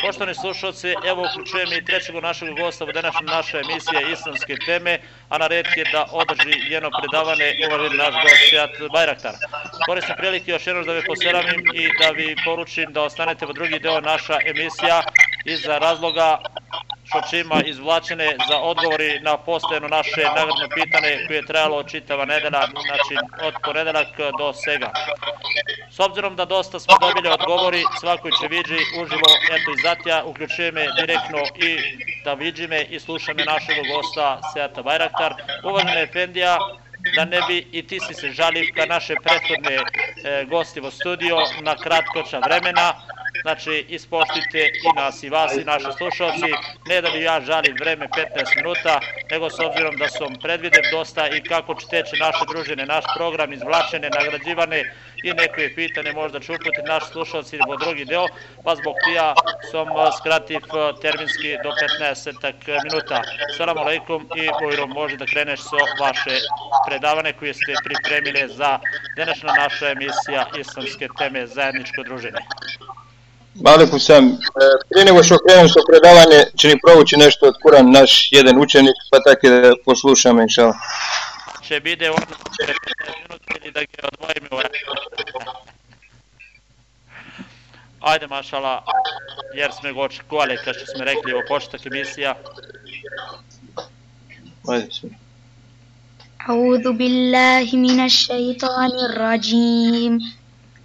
Poštovani slušalci, evo uključujem i trećeg našeg gosta u današnje naše emisije Islamske teme, a na red je da održi jedno predavanje uvaženi naš gost Sijat Bajraktar. Koristim prilike još jednom da vi poselamim i da vi poručim da ostanete u drugi deo naša emisija iza razloga što će ima izvlačene za odgovori na postojeno naše nagradno pitanje koje je trajalo čitava nedelja, znači od ponedeljak do svega. S obzirom da dosta smo dobili odgovori, svakoj će viđi uživo, eto i zatja, uključuje me direktno i da viđi me i sluša me našeg gosta Seata Bajraktar. Uvažena Efendija, da ne bi i ti si se žaliv ka naše prethodne e, gosti u studio na kratkoća vremena, znači ispoštite i nas i vas i naše slušalci, ne da bi ja žalim vreme 15 minuta, nego s obzirom da sam predvidev dosta i kako će teče naše družine, naš program, izvlačene, nagrađivane i neko je pitanje možda će uputiti naši slušalci u drugi deo, pa zbog tija sam skrativ terminski do 15 minuta. Salam alaikum i Bojrom može da kreneš sa vaše predavane koje ste pripremile za današnja naša emisija Islamske teme zajedničko druženje. Maliku sam, e, prije nego što krenem sa predavanje, će ni provući nešto od Kuran naš jedan učenik, pa tako da poslušam, inšala. Će bide ono 15 minuta ili da ga odvojim u Ajde, mašala, jer smo ga očekovali, kao što smo rekli, ovo početak emisija. Ajde se. أعوذ بالله من الشيطان الرجيم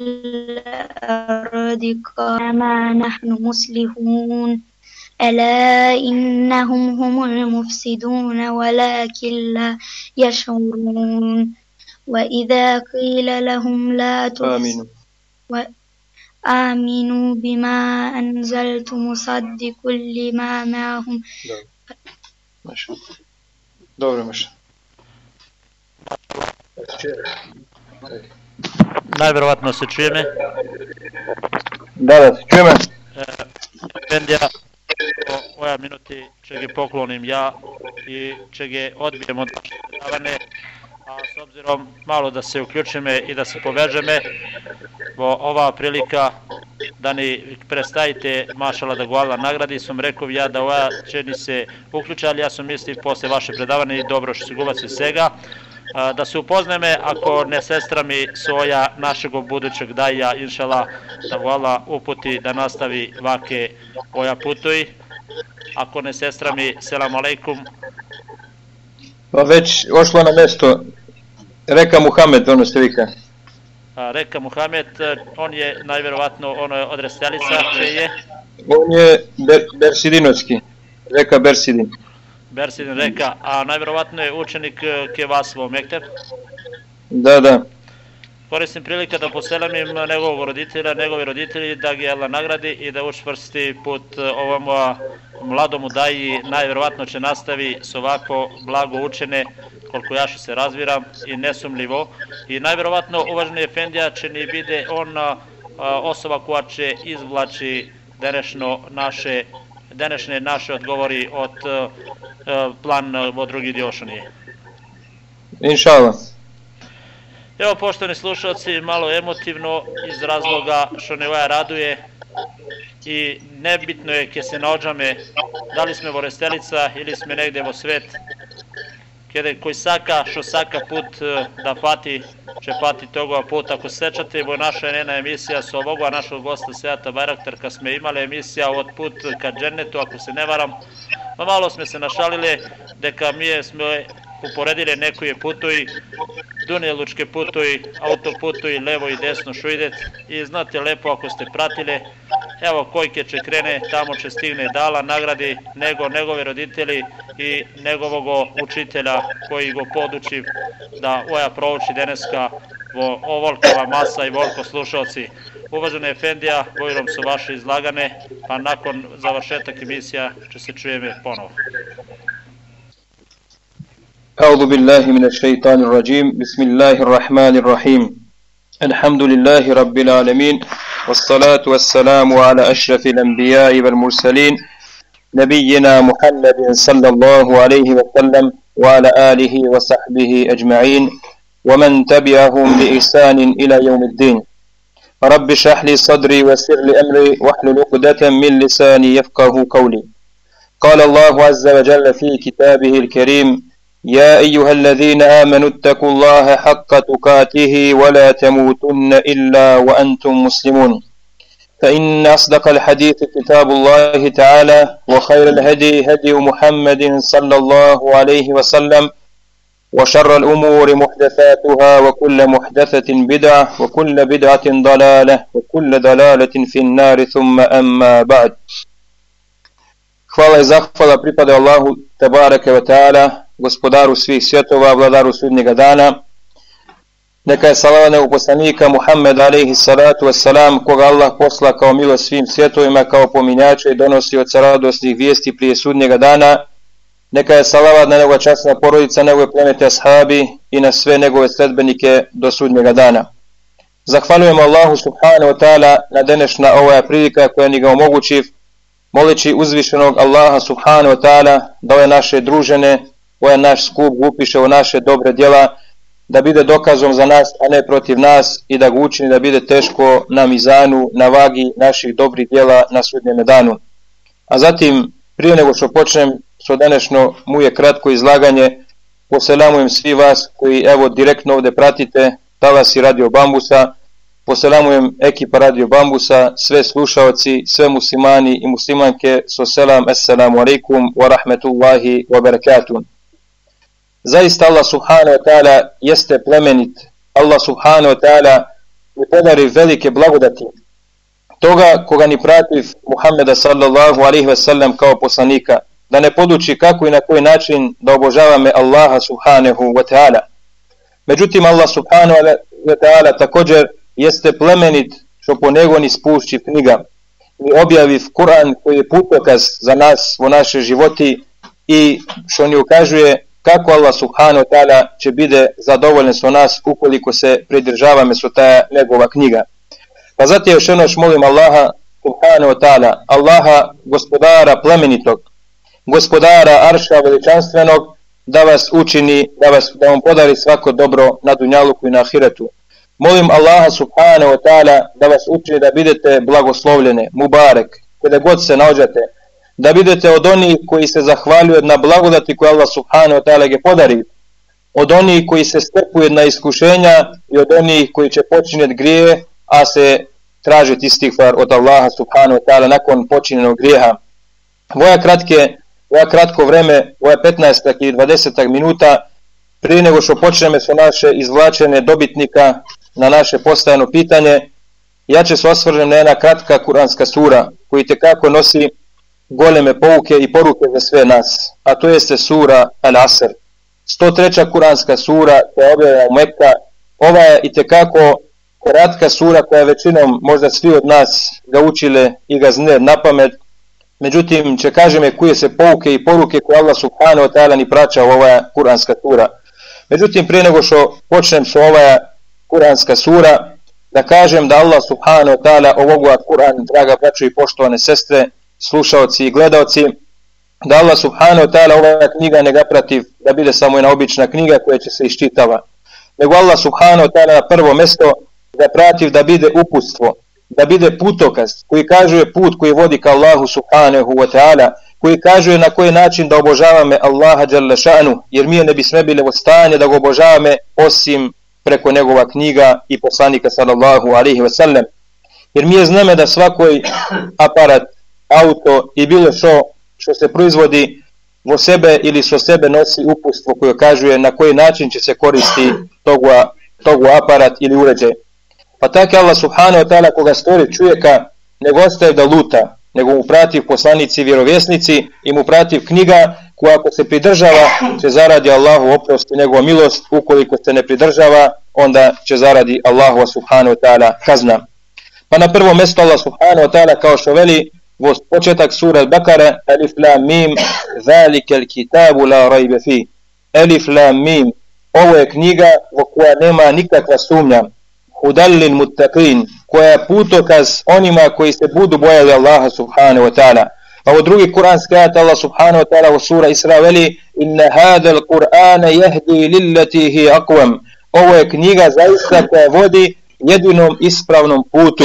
الأرض قال ما نحن مصلحون ألا إنهم هم المفسدون ولكن لا يشعرون. وإذا قيل لهم لا تفسدوا آمين وآمنوا بما أنزلت مصدق لما معهم. Dobro, Maša. Najverovatno se čuje me. Da, da, čuje me. Efendija, o oja minuti čega poklonim ja i čega odbijem od predavane, a s obzirom malo da se uključime i da se povežeme, bo ova prilika da ni prestajite mašala da govala nagradi, sam rekao ja da ova će ni se uključiti, ali ja sam mislio posle vaše predavane i dobro što se guvac i svega, da se upozneme ako ne sestra mi svoja našeg budućeg daja inšala da vola uputi da nastavi vake koja putuj. Ako ne sestra mi selam aleikum. Pa već ošlo na mesto, reka Muhammed, ono ste vika. a, reka Muhamed on je najverovatno ono je od Restelica je? On je Ber, Bersidinovski, reka Bersidin. Bersidin reka a najverovatno je učenik e, Kevasvo Mektep Da, da. Koristim prilika da poselamim njegovog roditelja, njegovi roditelji, da ga Allah nagradi i da učvrsti put e, ovom a, mladom daji, najverovatno će nastavi s ovako blago učene, koliko ja što se razviram i nesumljivo. I najverovatno uvaženi Efendija će ni bide on osoba koja će izvlači denešno naše denešne naše odgovori od a, a, plan a, od drugi diošanije. Inšala. Evo, poštovani slušalci, malo emotivno iz razloga što ne ovaj raduje i nebitno je ke se naođame da li sme vorestelica ili sme negde vo svet kada koji saka što saka put e, da pati će pati toga put. Ako se sećate bo naša je nena emisija sa ovoga našeg gosta Sveta Bajraktar kad sme imali emisija od put ka džennetu ako se ne varam pa malo sme se našalile deka mi sme uporedile je putuj Dunjelučke putuj, autoputuj, levo i desno šuidet i znate lepo ako ste pratile, evo kojke će krene, tamo će stigne dala nagradi nego njegove roditelji i njegovog učitelja koji go poduči da oja prouči deneska vo ovolkova masa i volko slušalci. Uvažene Efendija, bojrom su vaše izlagane, pa nakon završetak emisija će se čujeme ponovo. أعوذ بالله من الشيطان الرجيم. بسم الله الرحمن الرحيم. الحمد لله رب العالمين والصلاة والسلام على أشرف الأنبياء والمرسلين نبينا محمد صلى الله عليه وسلم وعلى آله وصحبه أجمعين ومن تبعهم بإحسان إلى يوم الدين. رب اشرح لي صدري ويسر لي أمري واحلل عقدة من لساني يفقه قولي. قال الله عز وجل في كتابه الكريم يا أيها الذين آمنوا اتقوا الله حق تقاته ولا تموتن إلا وأنتم مسلمون. فإن أصدق الحديث كتاب الله تعالى وخير الهدي هدي محمد صلى الله عليه وسلم وشر الأمور محدثاتها وكل محدثة بدعة وكل بدعة ضلالة وكل ضلالة في النار ثم أما بعد. Hvala i zahvala pripada Allahu Tebareke ve gospodaru svih svjetova, vladaru sudnjega dana. Neka je salava u poslanika Muhammed alaihi salatu wassalam, koga Allah posla kao milo svim svjetovima, kao pominjača i donosi od radosnih vijesti prije sudnjega dana. Neka je salavat na njegova časna porodica, njegove plemete ashabi i na sve njegove sledbenike do sudnjega dana. Zahvaljujemo Allahu subhanahu wa ta'ala na denešna ova prilika koja ni ga omogućiv, moleći uzvišenog Allaha subhanahu wa ta'ala da ove naše družene, ovaj naš skup upiše u naše dobre djela, da bide dokazom za nas, a ne protiv nas i da ga učini da bide teško na mizanu, na vagi naših dobrih djela na sudnjem danu. A zatim, prije nego što počnem što današnjo muje kratko izlaganje, poselamujem svi vas koji evo direktno ovde pratite Talas i Radio Bambusa, poselamujem ekipa Radio Bambusa, sve slušalci, sve muslimani i muslimanke, so selam, assalamu alaikum wa rahmetullahi wa barakatuh. Zaista Allah subhanahu wa ta'ala jeste plemenit. Allah subhanahu wa ta'ala mi podari velike blagodati. Toga koga ni prativ Muhammeda sallallahu alaihi wa sallam kao poslanika, da ne poduči kako i na koji način da obožavame Allaha subhanahu wa ta'ala. Međutim, Allah subhanahu wa ta'ala također jeste plemenit što po nego ni spušći knjiga, ni objaviv Kur'an koji je putokaz za nas u naše životi i što ni ukazuje kako Allah subhanahu ta'ala će bide zadovoljen sa nas ukoliko se pridržavame su ta njegova knjiga. Pa zato još jedno molim Allaha subhanahu ta'ala, Allaha gospodara plemenitog, gospodara arša veličanstvenog, da vas učini, da, vas, da vam podari svako dobro na dunjaluku i na ahiretu. Molim Allaha subhanahu wa ta'ala da vas učini da bidete blagoslovljene, mubarek, kada god se nađate, da bidete od onih koji se zahvaljuju na blagodati koje Allah subhanahu wa ta'ala ge podari, od onih koji se strpuju na iskušenja i od onih koji će počinjeti grije, a se tražiti istighfar od Allaha subhanahu wa ta'ala nakon počinjenog grijeha. Moja kratke ova kratko vreme, ova 15 ili 20 minuta, prije nego što počneme sa naše izvlačene dobitnika na naše postajano pitanje, ja ću se osvrnem na jedna kratka kuranska sura koji te kako nosi goleme pouke i poruke za sve nas, a to jeste sura Al-Asr. 103. kuranska sura koja je objavljena u Mekka, ova je i tekako kratka sura koja većinom možda svi od nas ga učile i ga zne na pamet, međutim će kažeme koje se pouke i poruke koje Allah subhanahu wa ta'ala ni praća ova kuranska sura. Međutim, prije nego što počnem sa ova kuranska sura, da kažem da Allah subhanahu wa ta'ala ovoga Kur'an, draga braćo i poštovane sestre, slušalci i gledalci, da Allah subhanahu wa ta'ala ova knjiga ne ga prati da bude samo jedna obična knjiga koja će se iščitava, nego Allah subhanahu wa ta'ala prvo mesto da prati da bude uputstvo, da bide putokaz koji kaže put koji vodi ka Allahu subhanahu wa ta'ala koji kaže na koji način da obožavame Allaha dželle šanu jer mi ne bi sme bile u stanje da ga obožavame osim preko njegova knjiga i poslanika sallallahu alejhi ve sellem jer mi je zname da svakoj aparat auto i bilo što što se proizvodi vo sebe ili so sebe nosi uputstvo koje kaže na koji način će se koristi toga, toga aparat ili uređaj Pa tako Allah subhanahu wa ta'ala koga stvori čujeka nego ostaje da luta, nego mu prati poslanici vjerovjesnici i mu prati knjiga koja ako se pridržava će zaradi Allahu oprost i njegova milost, ukoliko se ne pridržava onda će zaradi Allahu subhanahu wa ta'ala kazna. Pa na prvo mjesto Allah subhanahu wa ta'ala kao što veli početak sura Al-Bakara Alif la mim zalike al kitabu la rajbe fi. Alif la mim ovo je knjiga vo koja nema nikakva sumnja. Hudallil muttaqin koja je putokaz onima koji se budu bojali Allaha subhanahu wa ta'ala. Pa u drugi kuranski ajet Allah subhanahu wa ta'ala u sura Isra veli inna hadal qur'ana yahdi lillati hi aqwam. Ovo je knjiga zaista koja vodi jedinom ispravnom putu.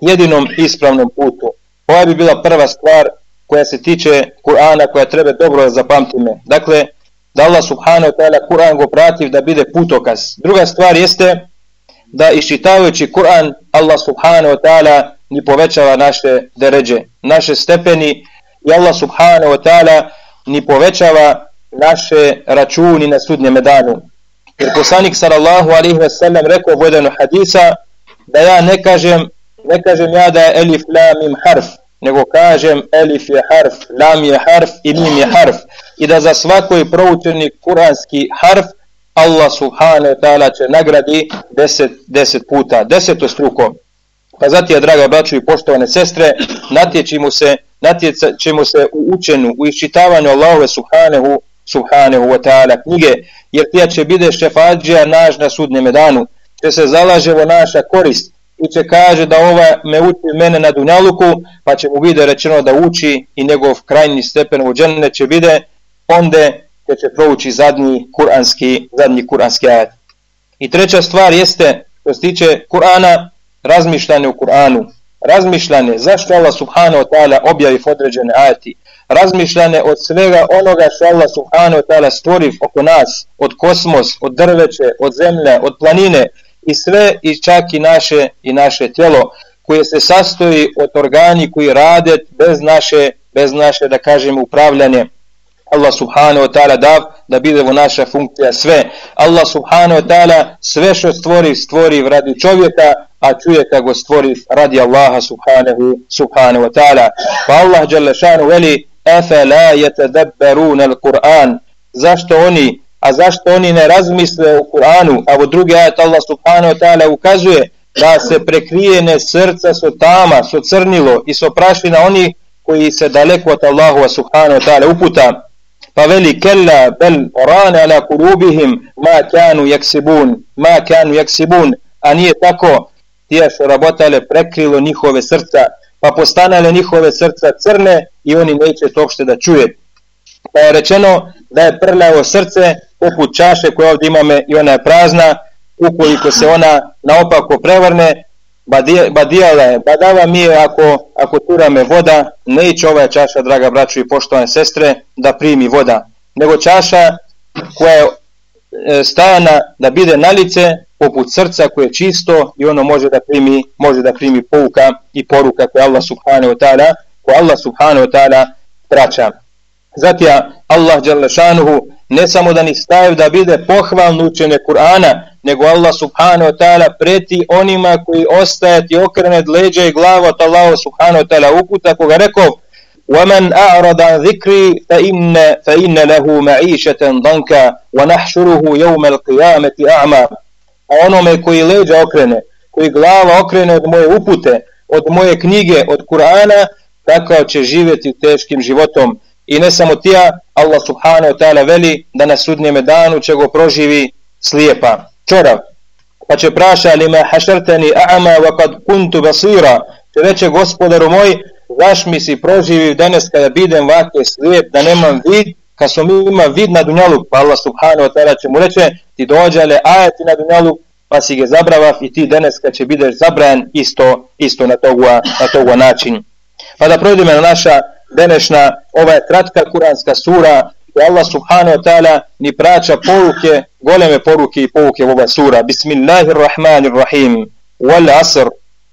Jedinom ispravnom putu ova bi bila prva stvar koja se tiče Kur'ana koja treba dobro da zapamtime dakle da Allah subhanahu wa ta'ala Kur'an go prati da bide putokaz druga stvar jeste da iščitavajući Kur'an Allah subhanahu wa ta'ala ni povećava naše deređe, naše stepeni i Allah subhanahu wa ta'ala ni povećava naše računi na sudnjem danu. Jer poslanik sallallahu alaihi wa sallam rekao u jednom hadisa da ja ne kažem, ne kažem ja da je elif la mim harf, nego kažem elif je harf, lam je harf i mim je harf. I da za svakoj proučeni kuranski harf Allah subhanahu wa ta'ala će nagradi deset, deset puta, deseto struko. Pa zati draga braću i poštovane sestre, natječimo se, natjećemo se u učenu, u iščitavanju Allahove subhanahu, subhanahu wa ta'ala knjige, jer tija će bide šefađija naš na sudnjem danu, će se zalaževo naša korist i će kaže da ova me uči mene na dunjaluku, pa će mu bide rečeno da uči i njegov krajni stepen u džene će bide, onda te će prouči zadnji kuranski, zadnji kuranski ajet. I treća stvar jeste, što se tiče Kur'ana, razmišljanje u Kur'anu. Razmišljanje, zašto Allah subhanahu wa ta'ala objavi određene ajeti. Razmišljanje od svega onoga što Allah subhanahu wa ta'ala stvori oko nas, od kosmos, od drveće, od zemlje, od planine i sve i čak i naše i naše tijelo koje se sastoji od organi koji rade bez naše, bez naše da kažem upravljanje Allah subhanahu wa ta'ala dav da bude u naša funkcija sve. Allah subhanahu wa ta'ala sve što stvori, stvori radi čovjeka, a čovjeka go stvori radi Allaha subhanahu, subhanahu wa ta'ala. Pa Allah jalla šanu veli, efe la yetadabbarun al-Qur'an. Zašto oni, a zašto oni ne razmisle u Kur'anu? A u drugi ajat Allah subhanahu wa ta'ala ukazuje da se prekrijene srca su tama, su crnilo i su prašina oni koji se daleko od Allahu subhanahu wa ta'ala uputa. Pa veli kella bel orane ala kulubihim ma kanu jaksibun, ma kanu jaksibun, a nije tako tije što rabotale prekrilo njihove srca, pa postanale njihove srca crne i oni neće to uopšte da čuje. Pa je rečeno da je prljavo srce poput čaše koje ovdje imame i ona je prazna, ukoliko se ona naopako prevrne, badijala je, badava mi je ako, ako tura me voda, neće ova čaša, draga braćo i poštovane sestre, da primi voda, nego čaša koja je e, stajana da bide na lice poput srca koje je čisto i ono može da primi može da primi pouka i poruka koje Allah subhanahu wa ta'ala koje Allah subhanahu wa ta'ala praća. Zatim Allah dželle šanuhu ne samo da ni staje da bide pohvalno učene Kur'ana, nego Allah subhanahu wa ta'ala preti onima koji ostajati okrenet leđa i glava od Allah subhanahu wa ta'ala uputa koga rekao ومن أعرض عن ذكري فإن, فإن له معيشة ضنكا ونحشره يوم القيامة أعمى a onome koji leđa okrene, koji glava okrene od moje upute, od moje knjige, od Kur'ana, takav će živjeti teškim životom. I ne samo tija, Allah subhanahu wa ta'ala veli da na sudnjeme danu će go proživi slijepa, čorav. Pa će praša me hašarteni a'ama wa kad kuntu basira, će reće gospodaru moj, zaš mi si proživi danas kada bidem vake slijep, da nemam vid, kad smo mi ima vid na dunjalu, pa Allah subhanahu wa ta'ala će mu reće, ti dođale ajeti na dunjalu, pa si ga zabravav i ti danas kad će bideš zabrajan isto, isto na toga, na toga način. Pa da projdeme na naša današnja, ova je kratka kuranska sura, i Allah subhanahu wa ta'ala ni praća poruke, goleme poruke i poruke u ova sura. Bismillahirrahmanirrahim. Wal asr.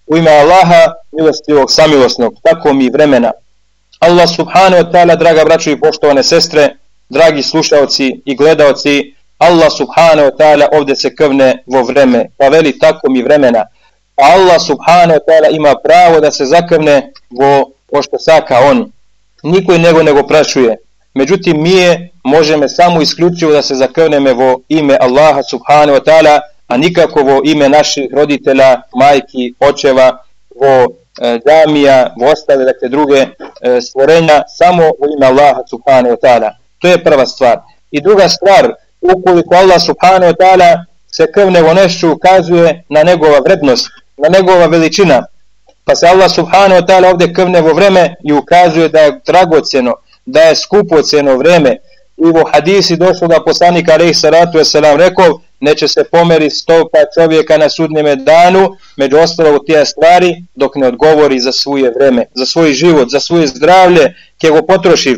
U ime Allaha, milostivog, samilosnog, tako mi vremena. Allah subhanahu wa ta'ala, draga braćo i poštovane sestre, dragi slušalci i gledaoci, Allah subhanahu wa ta'ala ovdje se kvne vo vreme, pa veli tako mi vremena. A Allah subhanahu wa ta'ala ima pravo da se zakvne vo pošto saka on. Niko nego nego prašuje. Međutim, mi je možemo samo isključivo da se zakvneme vo ime Allaha subhanahu wa ta'ala, a nikako vo ime naših roditelja, majki, očeva, vo e, džamija, vo ostale dakle, druge e, stvorenja, samo u ime Allaha subhanahu wa ta'ala. To je prva stvar. I druga stvar, ukoliko Allah subhanahu wa ta'ala se krvne vo nešto ukazuje na njegova vrednost, na njegova veličina, pa se Allah subhanahu wa ta'ala ovdje krvne vo vreme i ukazuje da je dragoceno, da je skupoceno vreme. I u hadisi došlo da poslanik alaih salatu wasalam rekao, neće se pomeri stopa čovjeka na sudnjeme danu, među ostalo tije stvari, dok ne odgovori za svoje vreme, za svoj život, za svoje zdravlje, kje go potroši,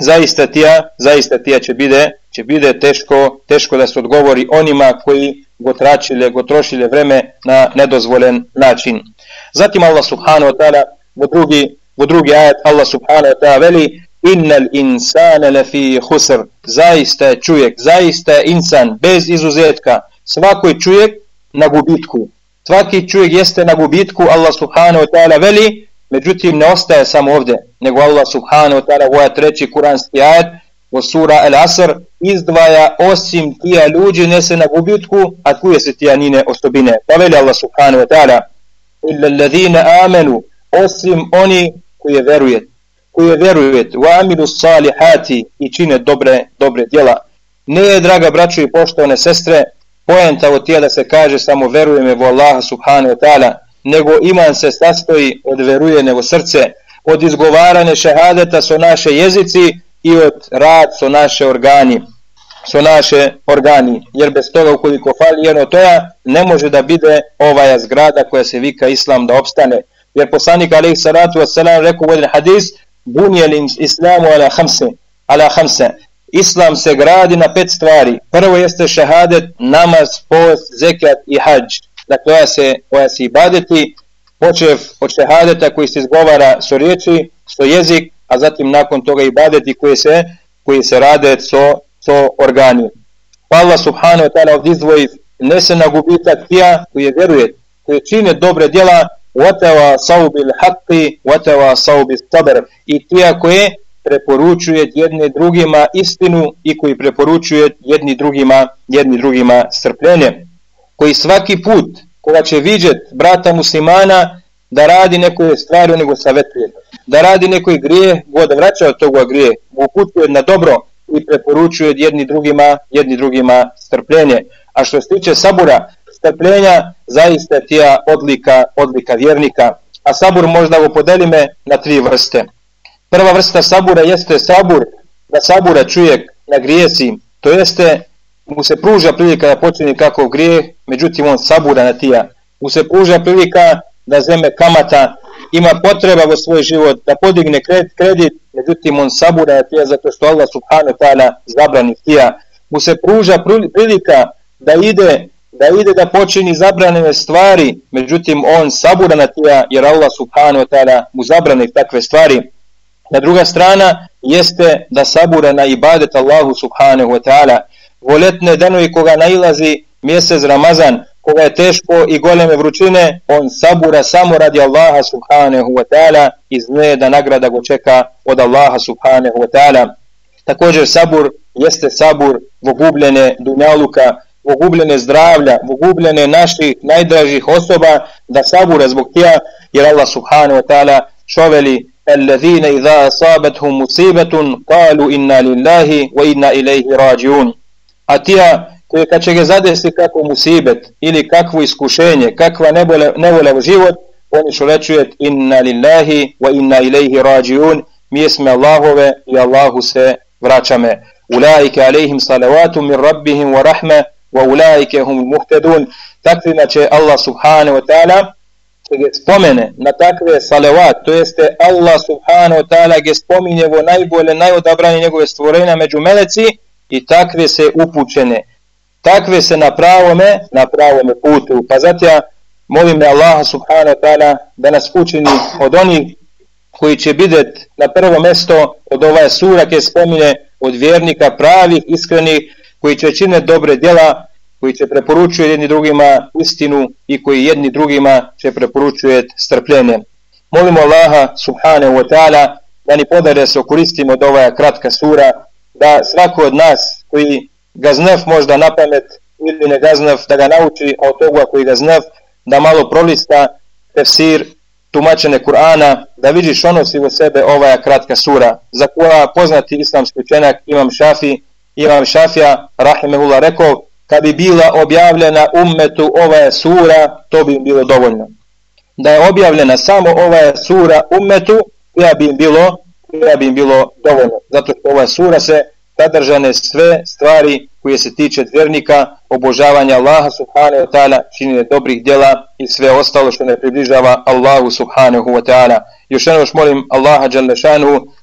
zaista tija, zaista tija će bide, će bide teško, teško da se odgovori onima koji go tračile, go trošile vreme na nedozvolen način. Zatim Allah subhanahu wa ta'ala u drugi, u drugi ajet Allah subhanahu wa ta'ala veli innal insana lafi khusr. Zaista je čovjek zaista je insan bez izuzetka. Svako je čovjek na gubitku. Svaki čovjek jeste na gubitku Allah subhanahu wa ta'ala veli međutim ne ostaje samo ovdje nego Allah subhanahu wa ta'ala ovaj treći kuranski ajet u sura Al-Asr izdvaja osim tija ljudi nese na gubitku a koje se tija nine osobine. Pa veli Allah subhanahu wa ta'ala illa alladhina amanu osim oni koji veruje koji veruje wa amilu salihati i čine dobre dobre djela. Ne je draga braćo i poštovane sestre poenta od tijela da se kaže samo verujeme u Allaha subhanahu wa ta'ala nego iman se sastoji od veruje u srce od izgovarane šehadeta su naše jezici i od rad su naše organi su naše organi. Jer bez toga ukoliko fali jedno toja ne može da bide ova zgrada koja se vika islam da opstane. Jer poslanik alejhi salatu vesselam rekao u jedan hadis buniyal islamu ala khamsa ala khamsa islam se gradi na pet stvari. Prvo jeste šehadet namaz post zekat i hadž dakle koja se koja se ibadeti počev od šehadeta koji se izgovara so riječi so jezik a zatim nakon toga ibadeti koji se koji se rade so so organi pa Allah subhanahu wa ta'ala ovdje izdvoji ne se na gubitak tija koji veruje koji čine dobre djela وَتَوَا صَوْبِ الْحَقِّ وَتَوَا صَوْبِ الصَّبْرِ i tija koje preporučuje jedne drugima istinu i koji preporučuje jedni drugima jedni drugima strpljenje koji svaki put koga će vidjet brata muslimana da radi neke stvari, on nego savjetuje. Da radi neki grije, god vraća od toga grije, uputuje na dobro i preporučuje jedni drugima, jedni drugima strpljenje. A što se tiče sabura, strpljenja, zaista tija odlika, odlika vjernika. A sabur možda go podelime na tri vrste. Prva vrsta sabura jeste sabur, da sabura čovjek na grijesi, to jeste mu se pruža prilika da počini kako grije, međutim on sabura na tija. Mu se pruža prilika da zeme kamata, ima potreba u svoj život da podigne kredit, međutim on sabura tija zato što Allah subhanahu ta'ala zabrani tija. Mu se pruža prilika da ide da ide da počini zabranjene stvari, međutim on sabura na tija jer Allah subhanahu ta'ala mu zabrani takve stvari. Na druga strana jeste da sabura na ibadet Allahu subhanahu wa ta'ala. Voletne danovi koga nailazi mjesec Ramazan, koga je teško i goleme vrućine, on sabura samo radi Allaha subhanahu wa ta'ala i zne da nagrada go čeka od Allaha subhanahu wa ta'ala. Također sabur jeste sabur vogubljene dunjaluka, vogubljene zdravlja, vogubljene naših najdražih osoba, da sabura zbog tija, jer Allah subhanahu wa ta'ala šoveli الذين إذا أصابتهم مصيبة قالوا إنا لله وإنا إليه راجعون a tija koje kad će ga zadesi kako musibet ili kakvo iskušenje, kakva nebole, nevola u život, oni će rečujet inna lillahi wa inna ilaihi rađiun, mi sme Allahove i Allahu se vraćame. Ulaike alaihim salavatu min rabbihim wa rahme wa ulaike hum muhtedun. Takvima će Allah subhanahu wa ta'ala spomene na takve salavat, to jeste Allah subhanahu wa ta'ala ga spominje vo najbolje, najodabranje njegove stvorenja među meleci i takve se upućene, takve se na pravome, na pravome putu. Pa zato ja molim me Allah subhanahu wa ta'ala da nas učini od onih koji će bidet na prvo mesto od ovaj sura ke spominje od vjernika pravih, iskrenih, koji će činiti dobre djela, koji će preporučuje jedni drugima istinu i koji jedni drugima će preporučuje strpljenje. Molimo Allaha subhanahu wa ta'ala da ni podare se okoristimo od ova kratka sura, da svako od nas koji ga znav možda na pamet ili ne ga znav, da ga nauči od toga koji ga znav, da malo prolista tefsir, tumačene Kur'ana, da vidiš ono si u sebe ova kratka sura, za koja poznati islamski učenjak Imam Šafi, Imam Šafija, Rahimehullah, rekao, kad bi bila objavljena ummetu ova sura, to bi im bilo dovoljno. Da je objavljena samo ova sura ummetu, ja bi im bilo, ja bi im bilo dovoljno. Zato što ova sura se sadržane sve stvari koje se tiče vjernika, obožavanja Allaha subhanahu wa ta'ala, činjenje dobrih djela i sve ostalo što ne približava Allahu subhanahu wa ta'ala. Još jedno još molim Allaha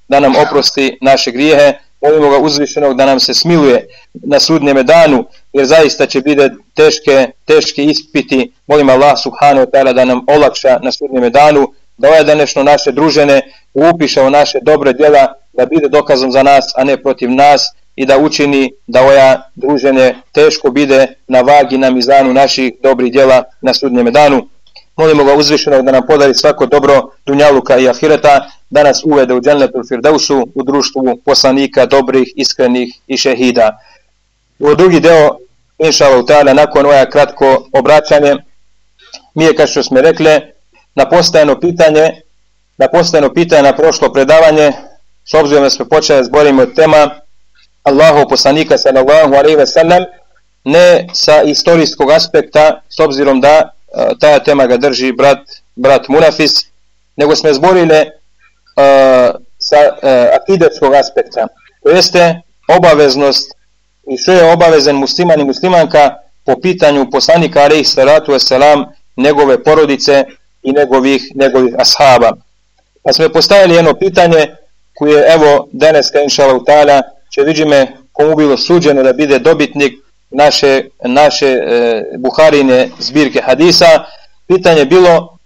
da nam oprosti naše grijehe, molimo ga uzvišenog da nam se smiluje na sudnjem danu, jer zaista će biti teške, teške ispiti. Molim Allah subhanahu wa ta'ala da nam olakša na sudnjem danu, da ovaj današnjo naše družene upiše u naše dobre djela, da bude dokazom za nas, a ne protiv nas, i da učini da oja druženje teško bide na vagi na mizanu naših dobrih djela na sudnjem danu. Molimo ga uzvišenog da nam podari svako dobro dunjaluka i ahireta, da nas uvede u džennetu firdausu u društvu poslanika dobrih, iskrenih i šehida. U drugi deo, inša Allah, nakon oja kratko obraćanje, mi je, kao što smo rekli, na postajeno pitanje, na postajeno pitanje na prošlo predavanje, s obzirom da smo počeli da zborimo tema Allahu poslanika sallallahu alaihi ve sellem, ne sa istorijskog aspekta, s obzirom da ta tema ga drži brat, brat Munafis, nego smo zborili uh, sa uh, akidetskog aspekta. To jeste obaveznost i sve je obavezen musliman i muslimanka po pitanju poslanika alaih salatu wasalam, njegove porodice i njegovih, njegovih ashaba. Pa smo postavili jedno pitanje koje evo daneska inša Allah će vidime komu bilo suđeno da bide dobitnik naše, naše e, Buharine zbirke hadisa. Pitanje bilo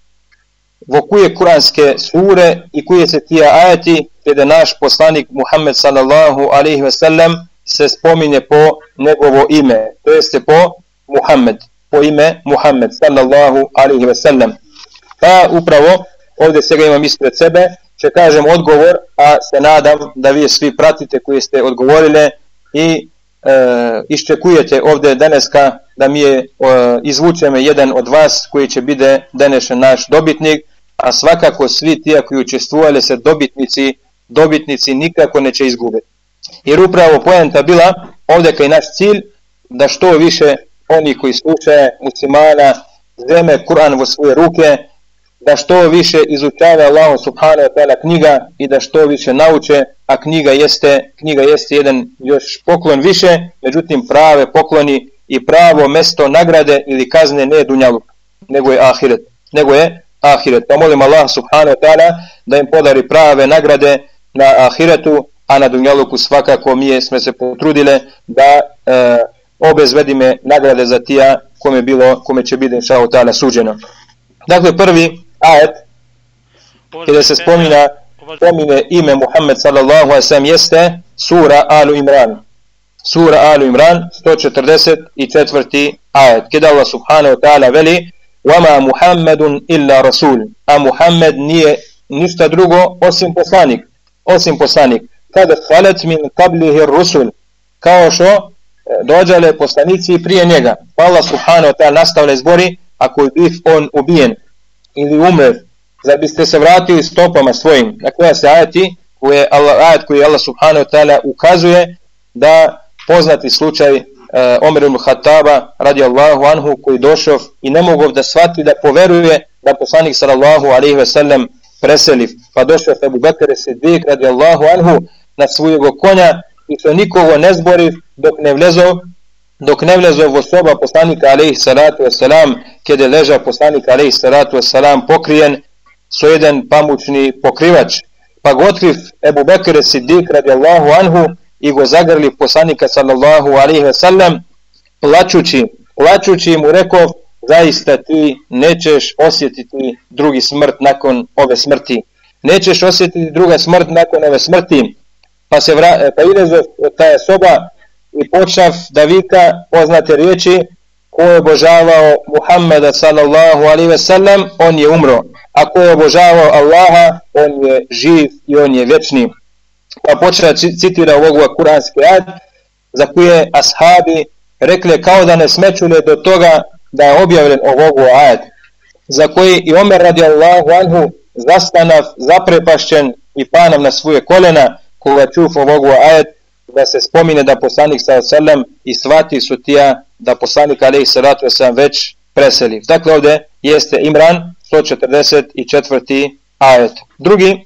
vo koje kuranske sure i koje se tija ajati kada naš poslanik Muhammed sallallahu alaihi ve sellem se spominje po njegovo ime, to jeste po Muhammed, po ime Muhammed sallallahu alaihi ve sellem. Pa upravo ovdje se ga imam ispred sebe, će kažem odgovor, a se nadam da vi svi pratite koji ste odgovorile i e, iščekujete ovdje daneska da mi je izvučeme jedan od vas koji će biti denešen naš dobitnik, a svakako svi ti koji učestvovali se dobitnici, dobitnici nikako neće izgubiti. Jer upravo poenta bila ovdje kaj naš cilj da što više oni koji slušaju muslimana zeme Kur'an u svoje ruke, da što više izučava Allah subhanahu wa ta'ala knjiga i da što više nauče, a knjiga jeste, knjiga jeste jedan još poklon više, međutim prave pokloni i pravo mesto nagrade ili kazne ne dunjaluk, nego je ahiret. Nego je ahiret. Pa molim Allah subhanahu wa ta'ala da im podari prave nagrade na ahiretu, a na dunjaluku svakako mi je, smo se potrudile da e, obezvedime nagrade za tija kome, bilo, kome će biti inša ta'ala suđeno. Dakle, prvi ajet, kada se spomina, spomine ime Muhammed sallallahu alaihi sallam jeste sura Alu Imran. Sura Alu Imran, 144. ajet. Kada Allah subhanahu wa ta'ala veli, وَمَا مُحَمَّدٌ إِلَّا رَسُولٌ A Muhammed nije ništa drugo osim poslanik. Osim poslanik. Kada halet min qablihi rusul kao što dođale poslanici prije njega. Pa Allah subhanahu wa ta'ala nastavlja zbori, ako je biv on ubijen ili umre, da biste se vratili stopama svojim. Na koja se ajati, koje Allah, ajat koji Allah subhanahu wa ta'ala ukazuje da poznati slučaj uh, Omer ibn Khattaba radijallahu anhu koji došao i ne mogao da shvati da poveruje da poslanik sallallahu alaihi ve sellem preseliv. Pa došao Abu Bakr Siddiq radijallahu anhu na svojeg konja i to nikogo ne zbori dok ne vlezo dok ne vlezo v osoba poslanika alejhi salatu vesselam kada leža poslanik alejhi salatu vesselam pokrijen so jedan pamučni pokrivač. Pa gotkriv Ebu Bekir Siddiq radijallahu anhu i go zagrli poslanika sallallahu alejhi ve sellem plačući plačući mu rekao zaista ti nećeš osjetiti drugi smrt nakon ove smrti. Nećeš osjetiti druga smrt nakon ove smrti. Pa se vra, pa ide ta soba i počav da vika poznate riječi ko je obožavao Muhammeda sallallahu alaihi ve sellem on je umro. A ko je obožavao Allaha on je živ i on je vječni. Pa počeo citira ovog kuranski ad za koje ashabi rekli kao da ne smećule do toga da je objavljen ovog ajed za koji i Omer radijallahu anhu zastanav, zaprepašćen i panav na svoje kolena koga čuv ovog ajet da se spomine da poslanik sa sallam i svati su tija da poslanik alaihi salatu wasallam već preseli. Dakle ovde jeste Imran 144. ajet. Drugi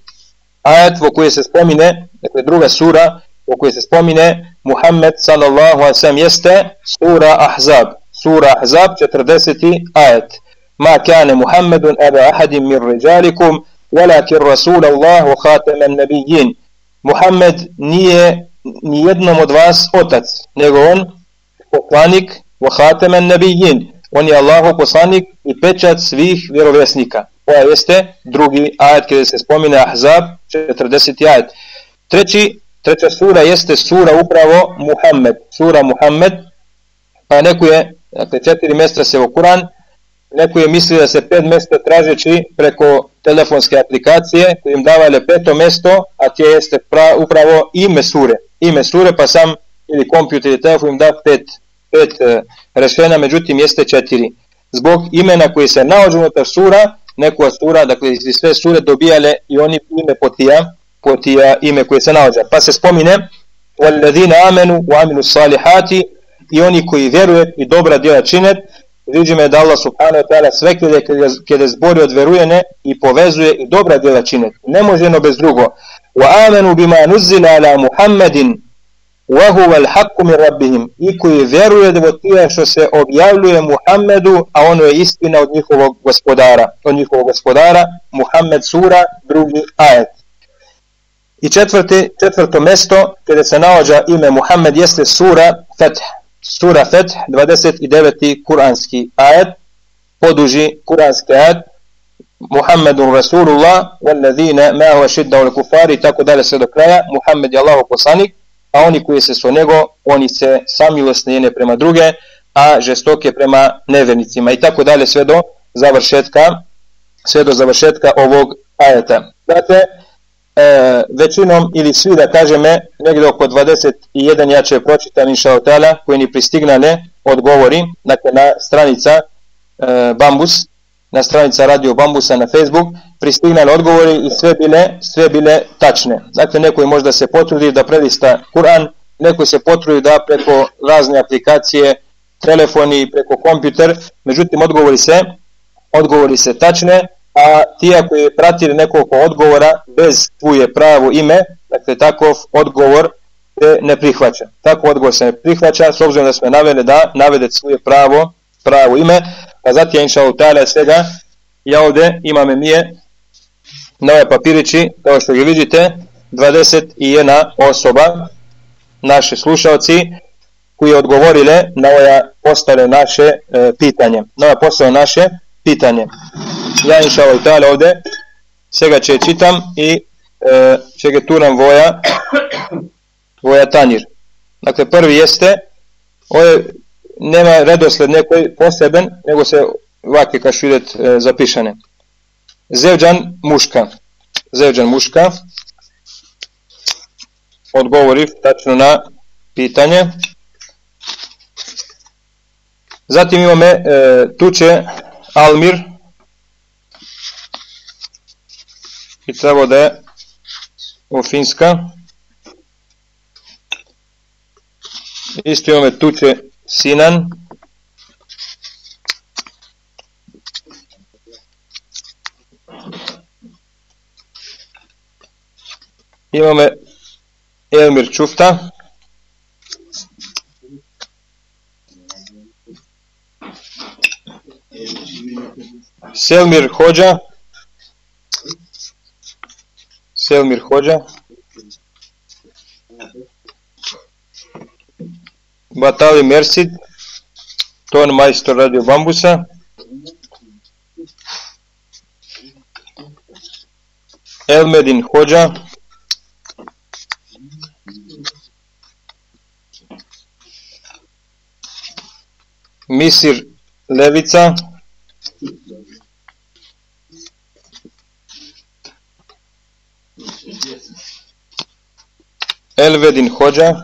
ajet u koji se spomine, dakle druga sura u kojoj se spomine Muhammed sallallahu alaihi sallam jeste sura Ahzab. Sura Ahzab 40. ajet. Ma kana Muhammedun eba ahadim min rijalikum, walakin rasulullah wa khatam nabiyyin. Muhammed nije ni jednom od vas otac, nego on poslanik wa khataman nabiyyin. On je Allahov poslanik i pečat svih vjerovjesnika. Ovo jeste drugi ajet kada se spomine Ahzab, 40. ajet. Treći, treća sura jeste sura upravo Muhammed. Sura Muhammed, pa neko je, dakle četiri mjesta se u Kur'an, neko je mislio da se pet mjesta tražeći preko telefonske aplikacije koji im davale peto mjesto, a tije jeste pra, upravo ime sure Ime sure pa sam ili kompjuter ili telefon im da pet, pet e, rešena, međutim jeste četiri. Zbog imena koji se naođu unutar sura, neko sura, dakle iz sve sure dobijale i oni ime potija, potija ime koje se naođa. Pa se spomine وَالَّذِينَ آمَنُوا وَعَمِلُوا الصَّالِحَاتِ i oni koji vjeruje i dobra djela čine, vidimo da Allah subhanahu wa ta'ala sve kada, kada zbori od verujene i povezuje i dobra djela čine. Ne može jedno bez drugo. Bima nuzila ala Muhammedin wa huwa al-haqqu min rabbihim. I koji vjeruje da tije što se objavljuje Muhammedu, a ono je istina od njihovog gospodara. Od njihovog gospodara, Muhammed sura, drugi ajet. I četvrti, četvrto mesto, kada se naođa ime Muhammed, jeste sura Feth. Sura Feth, 29. kuranski ajet, poduži kuranski ajet, Muhammedun Rasulullah, wallazina ma'hu ashidda wal kufari, tako dalje sve do kraja, Muhammed je Allahov poslanik, a oni koji se su nego, oni se samilosni jedne prema druge, a žestoke prema nevernicima. I tako dalje sve do završetka sve do završetka ovog ajeta. Dakle, e, većinom ili svi da kažeme negdje oko 21 ja će pročitam inša otala koji ni pristignale odgovori, dakle na stranica e, Bambus, na stranica Radio Bambusa na Facebook, pristignali odgovori i sve bile, sve bile tačne. Dakle, neko je možda se potrudi da prelista Kur'an, neko se potrudi da preko razne aplikacije, telefoni, preko kompjuter, međutim odgovori se, odgovori se tačne, a ti ako je pratili nekoliko odgovora bez tvuje pravo ime, dakle takov odgovor se ne prihvaća. Tako odgovor se ne prihvaća, s obzirom da smo naveli da navede svoje pravo, pravo ime, a zatim inša Allah svega, ja ovde imam emije na ove papirići, kao što ga vidite, 21 osoba, naše slušalci, koji odgovorile na ove postale naše e, pitanje. Na ove postale naše pitanje. Ja inša Allah ovde svega će čitam i e, će ga turam voja voja tanjir. Dakle, prvi jeste, ovo nema redosled nekoj poseben, nego se što vidjet e, zapišane. Zevđan muška. Zevđan muška. Odgovori tačno na pitanje. Zatim imamo e, tuče Almir. I trebao da je u Finska. Isto imamo tuče Sinan. Imamo Elmir Čufta. Selmir Hođa. Selmir Hođa. Batali Mersid, ton majstor radio bambusa. Elmedin Hođa. Misir Levica. Elvedin Hođa.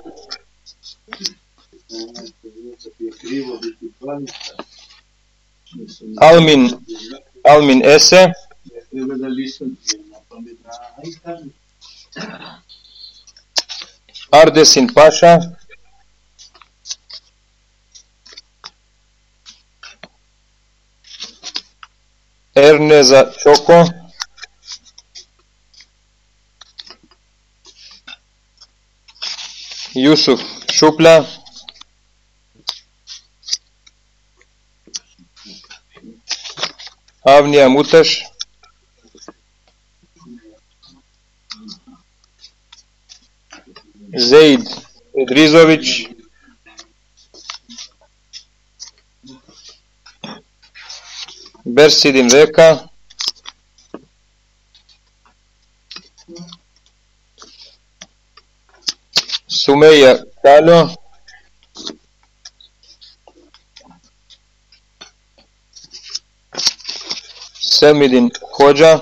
Almin, Almin Ese, Ardesin Paša, Erneza Čoko, Jusuf Šuplja, Avnija Mutaš, Zeid Idrizović, Bersidin Veka, Sumeja Kaljo, Selmidin Hođa,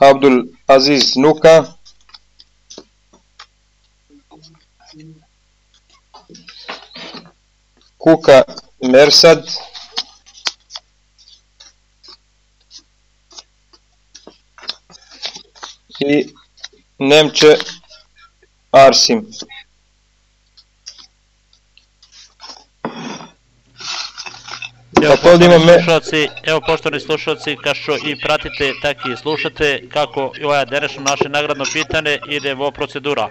Abdul Aziz Nuka, Kuka Mersad, i Nemče Arsim. Evo, poštovani slušalci, evo poštovani slušalci, kao što i pratite, tako i slušate kako i ova današnja naše nagradno pitanje ide vo procedura.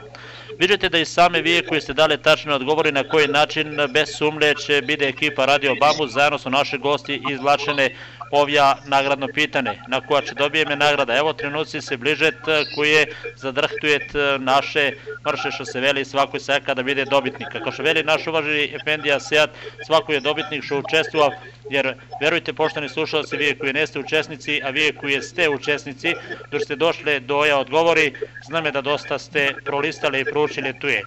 Vidite da i same vi koji ste dali tačne odgovori na koji način bez sumlje će biti ekipa Radio Bambus zajedno su naši gosti izvlačene ovja nagradno pitanje na koja će dobijeme nagrada. Evo trenuci se bližet koje zadrhtujet naše mrše što se veli svakoj seka da bide dobitnik. Kako što veli naš uvaženi Efendija Sejat, svako je dobitnik što učestvovao, jer verujte poštani slušalci, vi koji neste učesnici, a vi koji ste učesnici, dok ste došli do oja odgovori, znam je da dosta ste prolistali i proučili tu je.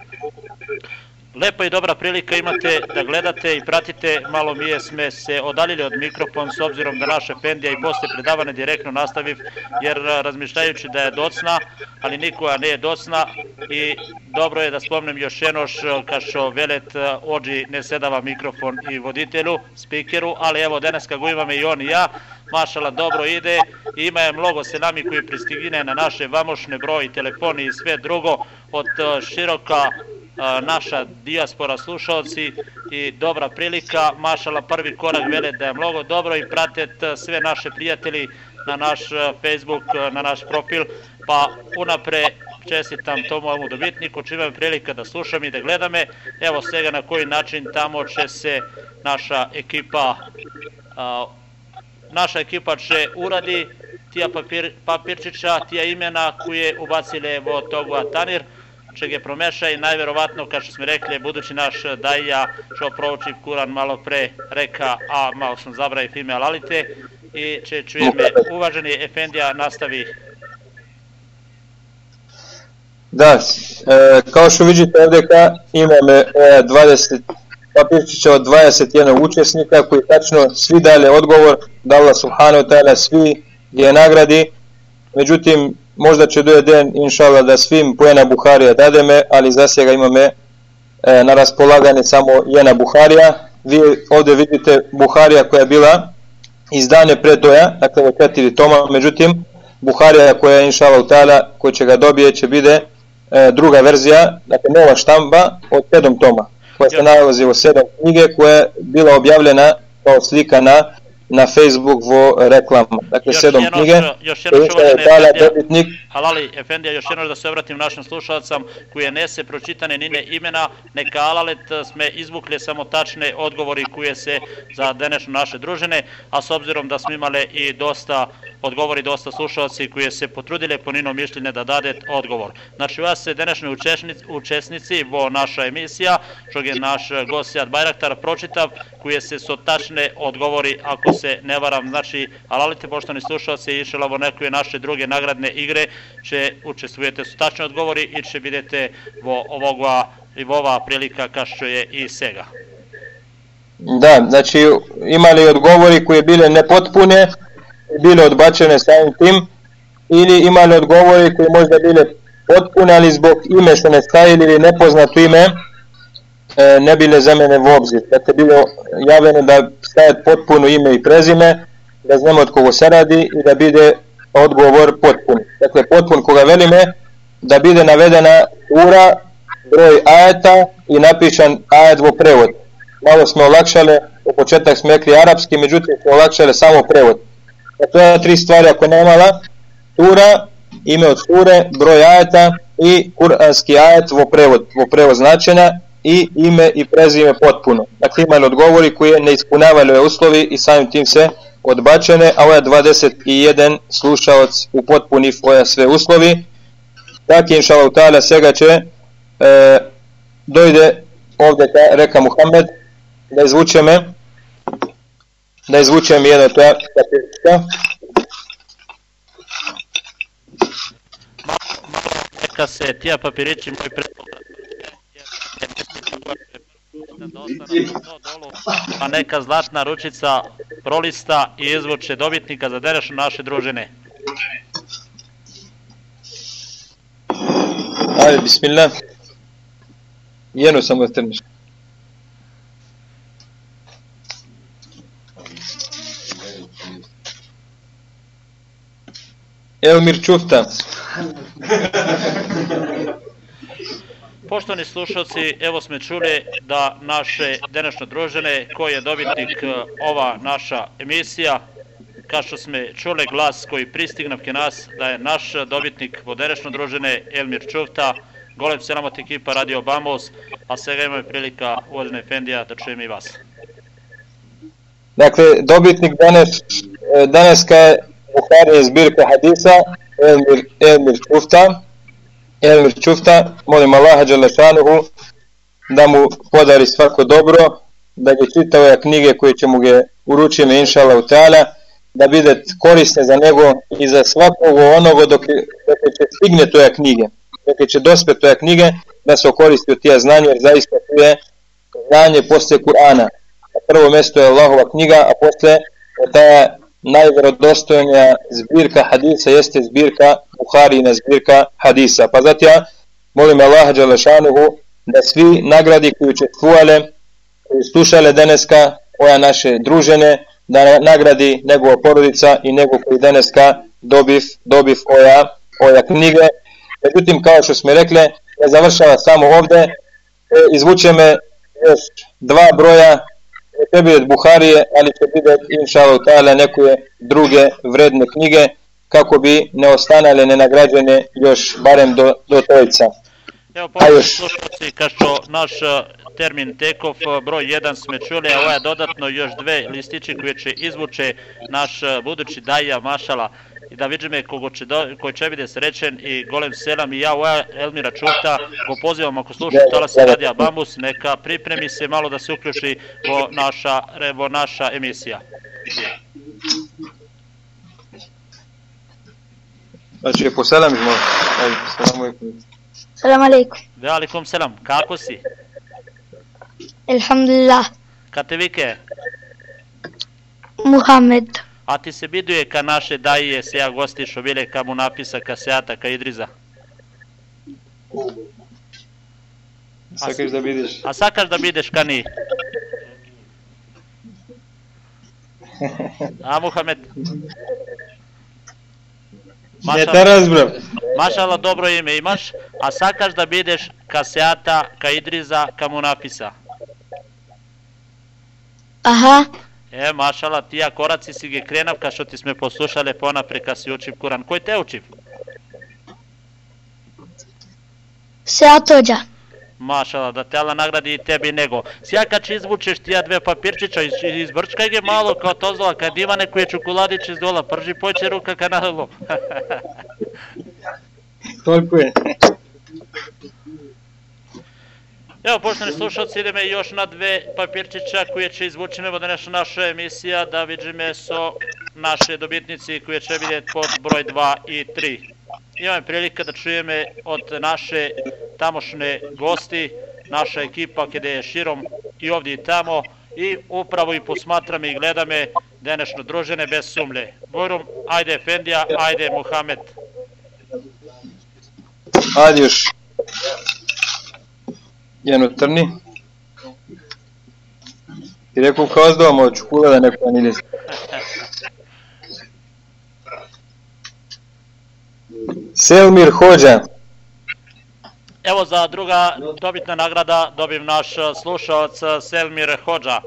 Lepa i dobra prilika imate da gledate i pratite, malo mi sme se odaljili od mikrofon s obzirom da naša Efendija i posle predavane direktno nastaviv, jer razmišljajući da je docna, ali nikoja ne je docna i dobro je da spomnem još jednoš kašo velet ođi ne sedava mikrofon i voditelju, spikeru, ali evo danas kako imame i on i ja, mašala dobro ide i ima je mnogo se nami koji pristigine na naše vamošne broje, telefoni i sve drugo od široka naša dijaspora slušalci i dobra prilika. Mašala prvi korak vele da je mnogo dobro i pratet sve naše prijatelji na naš Facebook, na naš profil, pa unapre čestitam tomu ovom dobitniku, čim imam prilika da slušam i da gledame. Evo svega na koji način tamo će se naša ekipa naša ekipa će uradi tija papir, papirčića, tija imena koje ubacile vo togu Tanir, će ga promeša i najverovatno, kao što smo rekli, budući naš Dajja što prouči Kuran malo pre reka, a malo sam zabravi ime Alalite i će čujeme uvaženi Efendija nastavi. Da, e, kao što vidite ovdje ka, imamo e, 20 papirčića od 21 učesnika koji tačno svi dali odgovor da Allah subhanahu ta'ala svi je nagradi međutim možda će doje den inšala da svim pojena Buharija dademe ali za svega imame e, na raspolaganje samo jedna Buharija. Vi ovdje vidite Buharija koja je bila izdane pre toja dakle ovo četiri toma međutim Buharija koja je inšala ta'ala ko će ga dobije će bide e, druga verzija dakle nova štamba od sedam toma koja se nalazi u sedam knjige koja je bila objavljena kao slika na na Facebook vo reklam. Dakle, još sedam knjige. Još jedno što je dala dobitnik. Halali, Efendija, još jedno da se obratim našim slušalcam koje nese pročitane nine imena, neka Alalet sme izvukli samo tačne odgovori koje se za današnje naše družine, a s obzirom da smo imali i dosta odgovori dosta slušalci koji se potrudile po nino mišljenje da dade odgovor. Znači, vas se današnji učesnici vo naša emisija, što je naš gost Sjad Bajraktar pročitav, koje se su tačne odgovori, ako se ne varam, znači, alalite poštovani slušalci, išela vo neke naše druge nagradne igre, će učestvujete su tačne odgovori i će videte vo ovoga i ova prilika kao što je i sega. Da, znači imali odgovori koje bile nepotpune, bile odbačene samim tim ili imali odgovori koji možda bile potpune, ali zbog ime što ne stavili ili nepoznato ime ne bile za mene u obzir. Dakle, bilo javljeno da stavite potpuno ime i prezime, da znamo od kogo se radi i da bide odgovor potpun. Dakle, potpun koga velime, da bide navedena ura, broj ajeta i napišan ajet vo prevod. Malo smo olakšali, u početak smo rekli arapski, međutim smo olakšali samo prevod. To je tri stvari ako nemala, tura, ime od sure, broj ajeta i kuranski ajet vo prevod, vo prevod značenja i ime i prezime potpuno. Dakle, imali odgovori koji ne ispunavali ove uslovi i samim tim se odbačene, a ovaj 21 slušalac u potpuni oja sve uslovi. Tako inša Allah svega će e, dojde ovdje ka reka Muhammed da izvuče me da izvučem jedno to papirčka. Neka se tija papirići moj predpogled pa neka zlatna ručica prolista i izvuče dobitnika za današnje naše družine. Ajde, bismillah. Jedno samo da trniš. Elmir Čufta. Poštovani slušalci, evo smo čuli da naše današnje družene, koji je dobitnik e, ova naša emisija, kao što smo čuli glas koji pristignav ke nas, da je naš dobitnik vo današnje družene Elmir Čufta, golem selamat ekipa Radio Bambos, a svega imaju prilika uvažene Efendija da čujem i vas. Dakle, dobitnik danas, e, daneska je Buharije zbirka hadisa Elmir, Elmir Čufta, Elmir Čufta, molim Allaha Đalešanuhu da mu podari svako dobro, da ga čita ove knjige koje će mu ga uručiti inša Allah da bude korisne za njego i za svakog onoga dok, dok će stigne tove knjige. dakle će dospjeti toja knjige da se okoristi od tija znanja, jer zaista tu je znanje poslije Kur'ana. Na prvo mjesto je Allahova knjiga, a poslije ta najvjerodostojnija zbirka hadisa jeste zbirka Buharijina zbirka hadisa. Pa zato ja molim Allaha Đalešanuhu da svi nagradi koji učestvovali, koji slušale daneska ova naše družene, da nagradi njegova porodica i nego koji daneska dobiv, dobiv oja, oja knjige. Međutim, kao što smo rekli, ne završava samo ovde, e, izvučeme još dva broja ne biti od Buharije, ali će biti inša Allah neke druge vredne knjige kako bi ne ostanale nenagrađene još barem do, do trojica. Evo, poštovani slušalci, kao što naš termin tekov broj 1 sme čuli, a ovo je dodatno još dve listići koje će izvuče naš budući daja Mašala i da vidimo kogo će, do, koji će biti srećen i golem selam i ja ovo Elmira Čufta go pozivam ako sluša se Radija Bambus neka pripremi se malo da se uključi vo naša, vo naša emisija. Znači, poselamimo. Salam alaikum. Salam alaikum. Ve alaikum selam. Kako si? Alhamdulillah. Kate vike? Muhammed. A ti se biduje ka naše daje se ja gosti što bile ka mu napisa ka Seata, ka Idriza? Sakaš da vidiš? A sakaš da bideš ka ni? A Muhammed? Ne te razbrav. Mašala dobro ime imaš, a sakaš da bideš ka Seata, ka Idriza, ka mu napisa? Aha. Е, машала, тие кораци си ги кренав, кашо ти сме послушале понапрека си учив Куран. Кој те учив? Сеа тоѓа. Машала, да те Ала награди и тебе него. Сеа кад ќе извучиш тие две папирчича, избрчкај ги мало, као тозла, кад има некои чоколадичи из дола, пржи појче рука канало. Толку е. Evo, poštovani slušalci, ideme još na dve papirčića koje će izvučime od današnja naša emisija da vidimo so naše dobitnici koje će vidjeti pod broj 2 i 3. Imam prilika da čujeme od naše tamošne gosti, naša ekipa kada je širom i ovdje i tamo i upravo i posmatram i gledame današnje družene bez sumlje. Bojrum, ajde Efendija, ajde Muhamed. Ajde još jedno trni. I rekao kao s doma od čukula da neko ne ide. Selmir Hođa. Evo za druga dobitna nagrada dobim naš slušalac Selmir Hođa.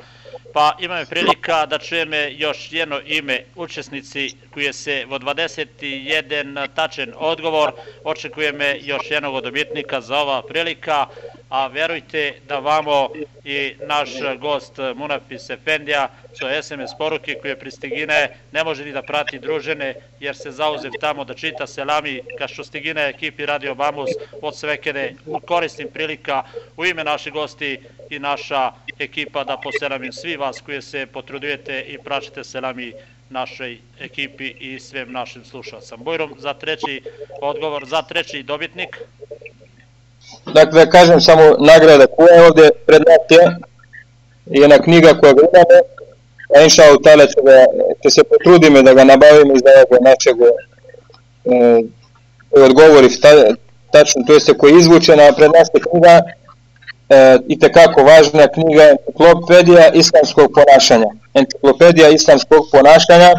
Pa imamo prilika da čujeme još jedno ime učesnici koje se vo 21 tačen odgovor. Očekujeme još jednog dobitnika za ova prilika, a verujte da vamo i naš gost Munapis Efendija su SMS poruke koje pristigine ne može ni da prati družene jer se zauzev tamo da čita selami ka što stigine ekipi Radio Bamus od svekede koristim prilika u ime naših gosti i naša ekipa da poselamim svi vas koje se potrudujete i praćite selami našoj ekipi i svem našim slušalcam. Bojrom za treći odgovor, za treći dobitnik. Dakle, da kažem samo nagrada koja je ovde pred nas je jedna knjiga koja ga imamo, a inša Allah će, ga, će se potrudime da ga nabavimo iz ovog našeg e, odgovori ta, tačno, to jeste koja je izvučena pred nas je knjiga e, i tekako važna knjiga Enciklopedija islamskog ponašanja. Enciklopedija islamskog ponašanja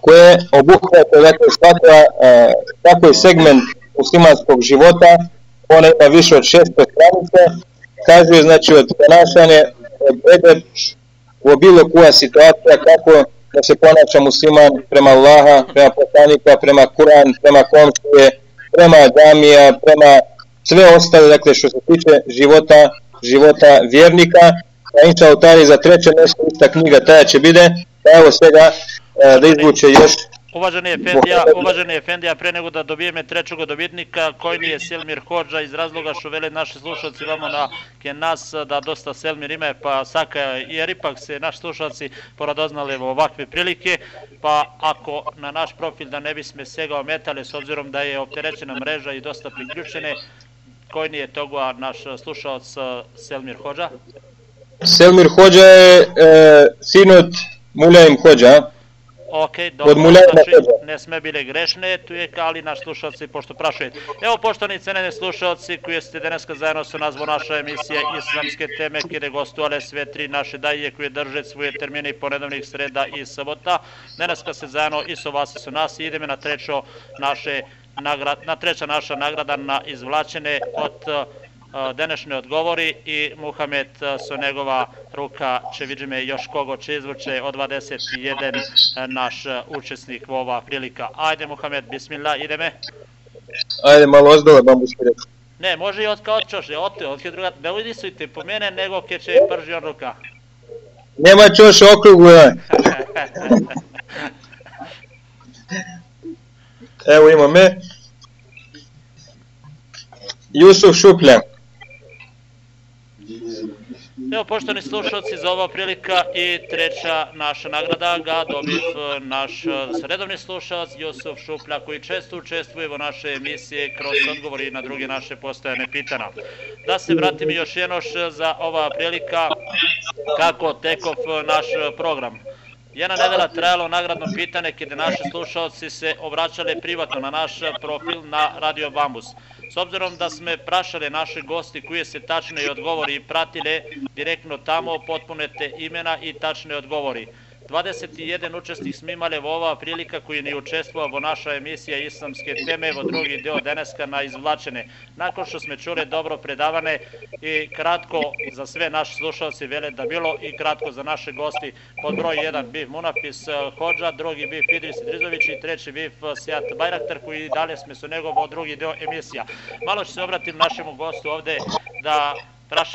koje obuhvata dakle, svaka, e, svaki segment muslimanskog života, ona ima više od 600 stranice, kazuje znači od ponašanja, od edep, u bilo koja situacija kako da se ponaša musliman prema Allaha, prema poslanika, prema Kur'an, prema komšije, prema džamija, prema sve ostale, dakle, što se tiče života, života vjernika, a inša autari za treće mjesto ista knjiga taja će bide, pa evo svega e, da izvuče još Uvaženi Efendija, uvaženi Efendija, pre nego da dobijeme trećeg dobitnika, koji nije Selmir Hođa iz razloga što vele naši slušalci vamo na ke nas da dosta Selmir ime, pa saka, jer ipak se naši slušalci poradoznali ovakve prilike, pa ako na naš profil da ne bismo sega ometali s obzirom da je opterećena mreža i dosta priključene, koji nije toga naš slušalac Selmir Hođa? Selmir Hođa je e, sinut Muljaim Hođa. Ok, dobro, znači ne sme bile grešne, tu je ali naš slušalci, pošto prašuje. Evo, poštovani cenene slušalci, koji ste deneska zajedno sa nazvo naša emisija Islamske teme, kjer gostovale sve tri naše daje koje drže svoje termine i ponedavnih sreda i sabota. Deneska se zajedno i sa vas i sa nas i ideme na trećo naše nagrad, na treća naša nagrada na izvlačene od današnje odgovori i Muhamed sa njegova ruka će vidime još kogo će izvuče od 21 naš učesnik u ova prilika. Ajde Muhamed, bismillah, ideme. Ajde, malo ozdole bambuski reč. Ne, može i od kao čoše, od te, od druga, ne udisujte po mene, nego ke će prži on ruka. Nema čoše okrugu, ja. Evo ima me. Jusuf Šupljan. Evo, poštovani slušalci, za ova prilika i treća naša nagrada ga dobiv naš redovni slušalac Jusuf Šuplja, koji često učestvuje u naše emisije kroz odgovori na druge naše postojane pitana. Da se vratim još jednoš za ova prilika kako tekov naš program. Jedna nedela trajalo nagradno pitanje kada naši slušalci se obraćale privatno na naš profil na Radio Bambus. S obzirom da sme prašali naše gosti koji se tačne odgovori pratile direktno tamo, potpunete imena i tačne odgovori. 21 učesnik u ova prilika koji ne učestvovao naša emisija islamske teme u drugi deo deneska na izvlačene. Nakon što smo čuli dobro predavane i kratko za sve naše slušalci vele da bilo i kratko za naše gosti pod broj 1 biv Munapis Hođa, drugi biv Idris Drizović i treći biv Sijat Bajraktar koji dalje smo su njegov drugi deo emisija. Malo ću se obratim našemu gostu ovde da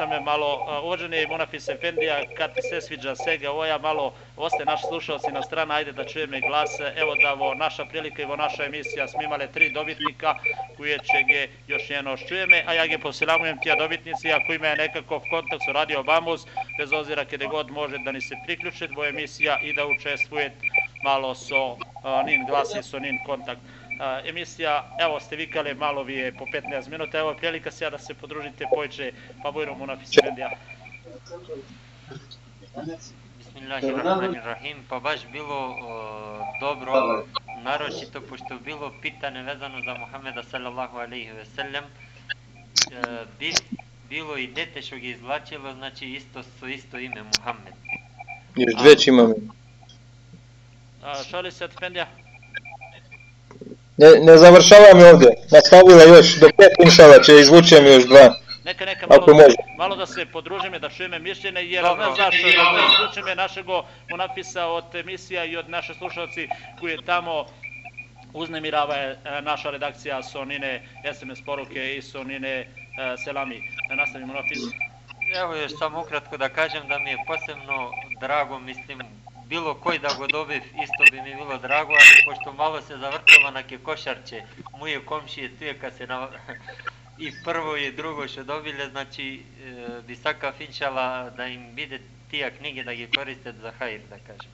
me malo, uvaženi Munafis Efendija, kad ti se sviđa svega ovoja, malo ostaje naši slušalci na strana, ajde da čujeme glas, evo da vo naša prilika i vo naša emisija smo imali tri dobitnika, koje će ge još jedno čujeme, a ja ge posilamujem tija dobitnici, ako ima nekakav kontakt sa Radio Bambus, bez ozira kada god može da ni se priključite vo emisija i da učestvuje malo so nin glasi, so nin kontakt emisija, evo ste vikali malo vi je po 15 minuta, evo prilika se da se podružite pojče pa bujno mu na. Bismillahirrahmanirrahim, pa baš bilo o, dobro, naročito pošto bilo pitanje vezano za Muhameda sallallahu alaihi ve sellem, e, bi, bilo i dete što ga izvlačilo, znači isto su isto ime Muhammed. Još dve imamo. A, šali se Efendija? Ne, ne završavam ovdje, nastavila još, do pet inšala će izvučem još dva. Neka, neka, malo, da, malo da se podružime, da čujeme mišljenje, jer Dobro. ne zašto da izvučeme našego munapisa od emisija i od naše slušalci koji je tamo uznemirava je naša redakcija Sonine SMS poruke i Sonine Selami. Nastavimo napis. Evo još samo ukratko da kažem da mi je posebno drago, mislim, било кој да го добив, исто би ми било драго, али пошто мало се завртува на кекошарче, моје комшије тие ка се на... и прво и друго што добиле, значи би сакав иншала да им биде тие книги да ги користат за хаир да кажем.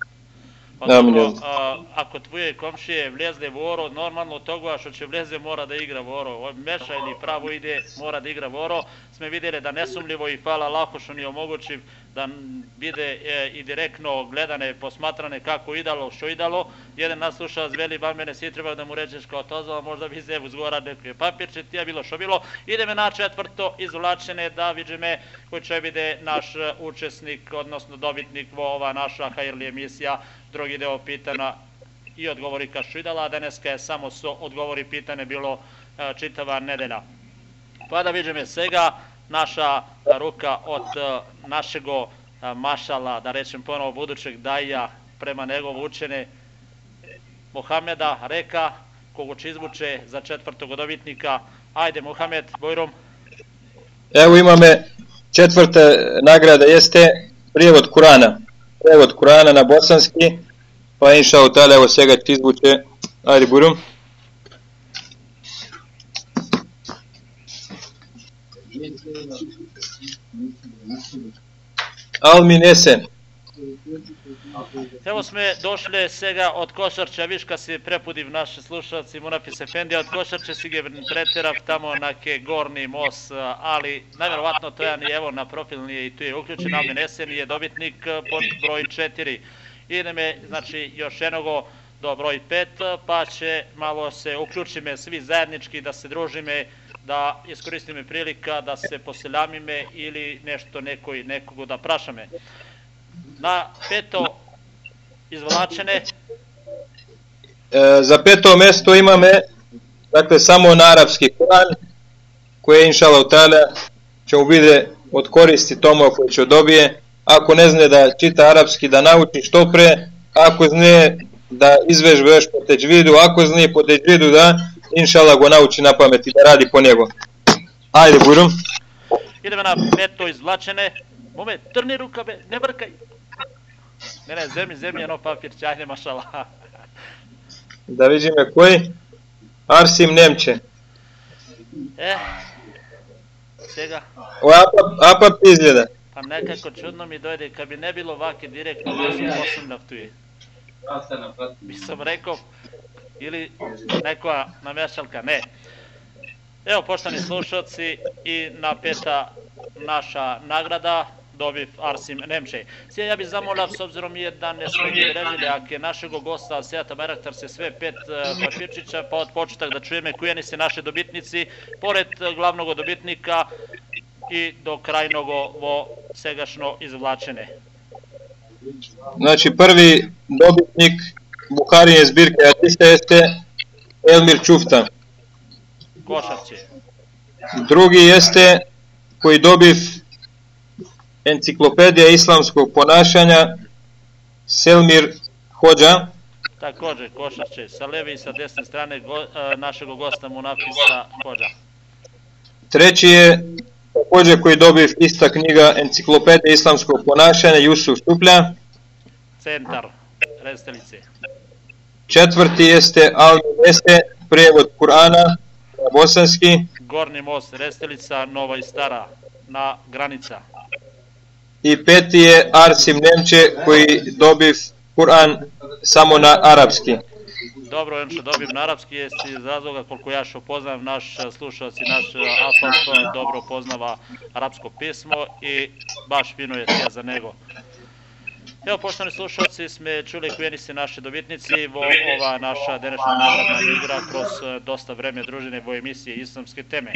Pa dobro, a, ako tvoje komšije vlezle voro, normalno toga što će vleze mora da igra voro. Meša ili pravo ide, mora da igra voro. Sme videli da nesumljivo i hvala lako što ni omogući da bide e, i direktno gledane, posmatrane kako idalo, što idalo. Jedan nas sluša zveli, ba mene svi treba da mu rečeš kao to zvala, možda bi zevu zgora neki papirče, ti je bilo što bilo. Ideme na četvrto, izvlačene da vidime koji će vide naš učesnik, odnosno dobitnik ova naša Hajrli emisija, drugi deo pitana i odgovori ka što idala, a daneska je samo so odgovori pitane bilo e, čitava nedelja. Pa da vidimo svega, naša ruka od e, našego e, mašala, da rečem ponovo budućeg daja prema njegovu učene Mohameda reka kogo će izvuče za četvrtog dobitnika. Ajde Mohamed, Bojrum. Evo imame četvrta nagrada jeste prijevod Kurana. Prijevod Kurana na bosanski, pa inša u tale evo svega ti izvuče Ajde, burum. Almin Esen. Evo sme došli сега Košarča, viš kad si prepudiv naši slušalci, Munafis Efendija, od Košarča si ga preterav tamo na ke gorni most, ali najverovatno to je evo na profilni i tu je uključen, Almin Esen je dobitnik pod broj 4. Ideme, znači, još enogo do broj 5, pa će malo se uključime svi zajednički da se družime, da iskoristime prilika da se poseljamime ili nešto nekoj, nekogo da prašame. Na peto izvlačene. E, za peto mesto imame dakle samo na arapski Kur'an koje inšala tala će mu bide od koristi tomu koji će dobije ako ne zna da čita arapski da nauči što pre ako zna da izvežbe još po teđvidu ako zna po teđvidu da inšala go nauči na pamet i da radi po njego ajde burum idemo na peto izvlačene Moment, trni ruka be, ne vrkaj. Не, не, земи, земји едно папирчајне, машала. Да видиме кој? Арсим Немче. Е, сега. О, апа, апа изгледа. Па некако чудно ми дојде, кога би не било ваке директно, јас сум посумнав туи. Би сум реков, или некоја намешалка, не. Ево, poštani slušalci, и на пета наша награда. Dobiv Arsim Nemčej. Sije ja bih zamolio, s obzirom je da ne smo brežili, ako je našeg gosta Sejata Beraktar se sve pet papirčića, pa od početak da čujeme kujeni se naše dobitnici, pored glavnog dobitnika i do krajnog vo segašno izvlačene. Znači prvi dobitnik Buharije zbirke Atista jeste Elmir Čufta. Košarće. Drugi jeste koji dobiv enciklopedija islamskog ponašanja Selmir Hođa. Takođe, Košarće, sa leve i sa desne strane go, a, našeg gosta Munafisa Hođa. Treći je takođe koji dobiv ista knjiga enciklopedija islamskog ponašanja Jusuf Stuplja. Centar, Restelice. Četvrti jeste Al Mese, prijevod Kur'ana na bosanski. Gornji most, Restelica, Nova i Stara, na granica. I peti je Arsim Nemče koji dobiv Kur'an samo na arapski. Dobro, on što dobim na arapski je iz razloga koliko ja što poznam naš slušalac i naš Afan dobro poznava arapsko pismo i baš fino je sve za nego. Evo, poštovani slušalci, sme čuli kojeni se naši dobitnici vo ova naša današnja nagradna igra kroz dosta vreme družine vo emisije Islamske teme.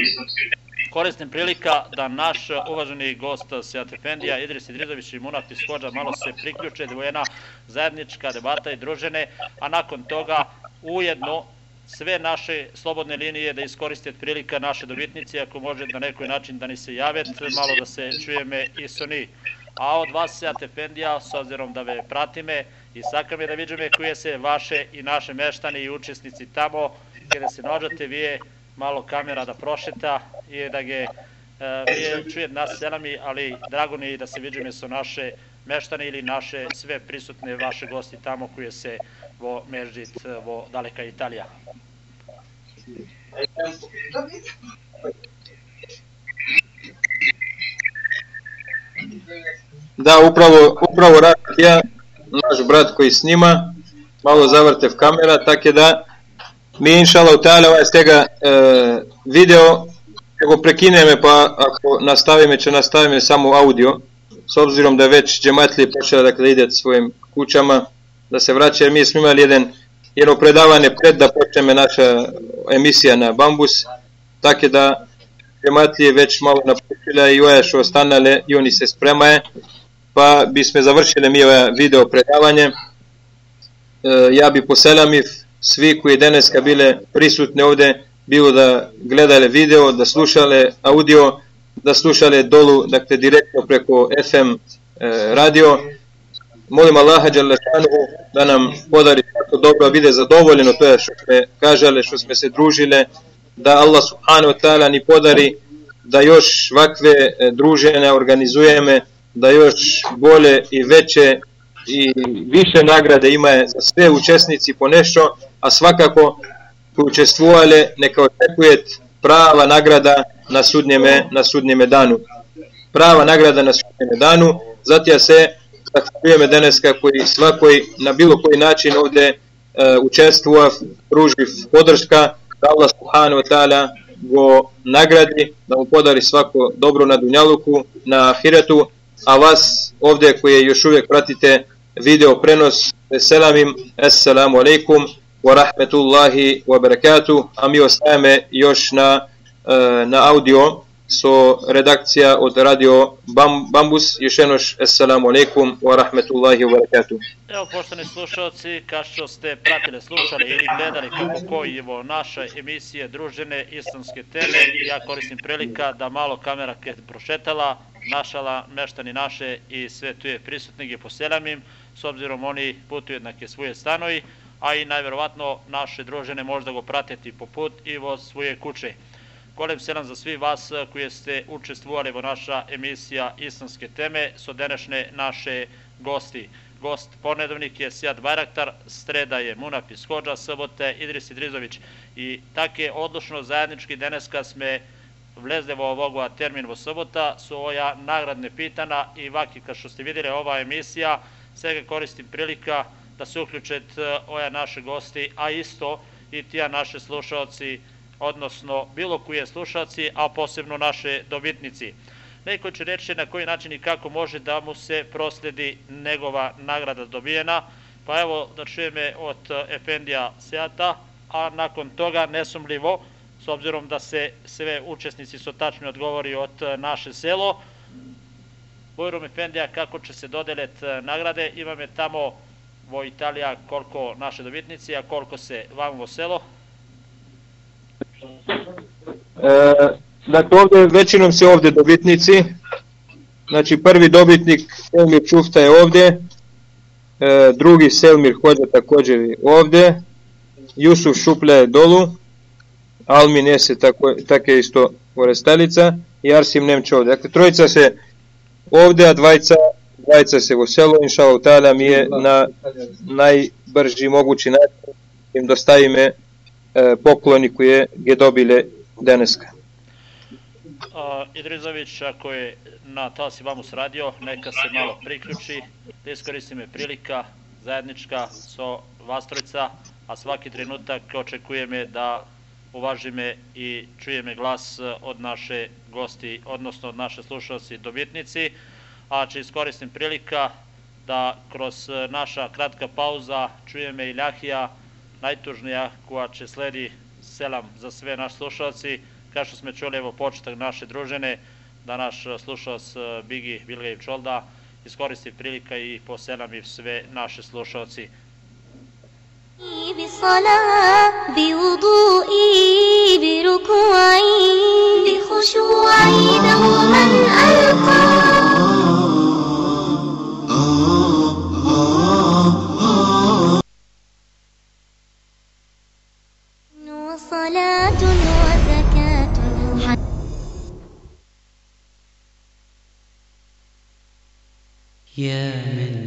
Koristim prilika da naš uvaženi gost Sejat Efendija, Idris Idrizović i Munaf Iskođa malo se priključe da jedna zajednička debata i družene, a nakon toga ujedno sve naše slobodne linije da iskoriste prilika naše dobitnici, ako može na nekoj način da ni se jave, malo da se čujeme i soni. A od vas se Atefendija, s obzirom da ve pratime i sakam je da vidime koje se vaše i naše meštani i učesnici tamo, kada se nađate vi malo kamera da prošeta i da ge vi čuje nas selami, ali drago mi je da se vidime su naše meštane ili naše sve prisutne vaše gosti tamo koje se vo Mežđit, vo daleka Italija. Da, upravo, upravo ja, naš brat koji snima, malo zavrtev kamera, tako da Ми, иншала, утале ова е сега е, видео, ќе го прекинеме, па ако наставиме, ќе наставиме само аудио, со обзиром да веќе джематли почеа да идат својим кучама, да се враќа, ми сме имали еден едно предавање пред да почнеме наша емисија на Бамбус, така да джематлије веќе мало напушиле и ова што останале, и они се спремае, па би сме завршиле ми ова видео предавање. Ја би поселамив svi koji danas bile prisutne ovde, bilo da gledale video, da slušale audio, da slušale dolu, dakle direktno preko FM e, radio. Molim Allaha Đalešanuhu da nam podari tako dobro vide zadovoljeno to je što sme kažale, što sme se družile, da Allah subhanahu wa ta'ala ni podari da još ovakve druženja organizujeme, da još bolje i veće i više nagrade ima za sve učesnici po nešto, a svakako koji učestvovali neka očekuje prava nagrada na sudnjeme, na sudnjeme danu. Prava nagrada na sudnjeme danu, zato se zahvaljujeme deneska koji svakoj na bilo koji način ovde uh, učestvuje, pruži podrška, da Allah subhanahu wa ta'ala go nagradi, da mu podari svako dobro na Dunjaluku, na Ahiretu, a vas ovde koji još uvijek pratite video prenos, selamim, assalamu alaikum, wa rahmetullahi wa barakatuh, a mi ostajeme još na, na audio. So redakcija od radio Bam, Bambus. Još jednoš, assalamu alaikum wa rahmetullahi wa barakatuh. Evo, poštovani slušalci, kao ste pratili, slušali ili gledali kako koji evo naše emisije družene islamske teme, ja koristim prilika da malo kamera kad prošetala, našala meštani naše i sve tu je prisutnih i poselamim, s obzirom oni putuju neke svoje stanovi, a i najverovatno naše družene možda go pratiti po put i vo svoje kuće. Kolem selam za svi vas koji ste učestvovali u naša emisija Islamske teme, so današnje naše gosti. Gost ponedovnik je Sijad Bajraktar, streda je Munapis Hođa, sobote Idris Idrizović i take odlučno zajednički deneska sme vo ovoga termin vo sobota su oja nagradne pitana i vaki kao što ste vidjeli ova emisija, svega koristim prilika da se uključete oja naše gosti, a isto i tija naše slušalci odnosno bilo koje slušalci, a posebno naše dobitnici. Neko će reći na koji način i kako može da mu se prosledi njegova nagrada dobijena, pa evo da čujeme od Efendija Seata, a nakon toga nesumljivo, s obzirom da se sve učesnici su tačno odgovori od naše selo, Bojrum Efendija kako će se dodelet nagrade, imame tamo vo Italija koliko naše dobitnici, a koliko se vam vo selo, E, dakle, ovde, većinom se ovde dobitnici, znači prvi dobitnik Selmir Čufta je ovde, e, drugi Selmir Hođa također je ovde, Jusuf Šuplja je dolu, Almin Ese tako, tako je isto Orestalica i Arsim Nemče ovde. Dakle, trojica se ovde, a dvajca, dvajca se u selu, inša Allah, mi je na najbrži mogući način im dostavime E, pokloni koje je dobile deneska. Idrizović, ako je na Talsi Vamus radio, neka se malo priključi, da iskoristi me prilika zajednička so Vastrovica, a svaki trenutak očekujeme da uvažime i čujeme glas od naše gosti, odnosno od naše slušalci dobitnici, a će iskoristim prilika da kroz naša kratka pauza čujeme i Ljahija, najtužnija koja će sledi selam za sve naš slušalci, kao što smo čuli evo početak naše družene, da naš slušalac e, Bigi Bilgejev Čolda iskoristi prilika i poselam i sve naše slušalci. بصلاة بوضوئي بركوعي. بخشوعي دوما ألقى. صلاة وزكاة. يا من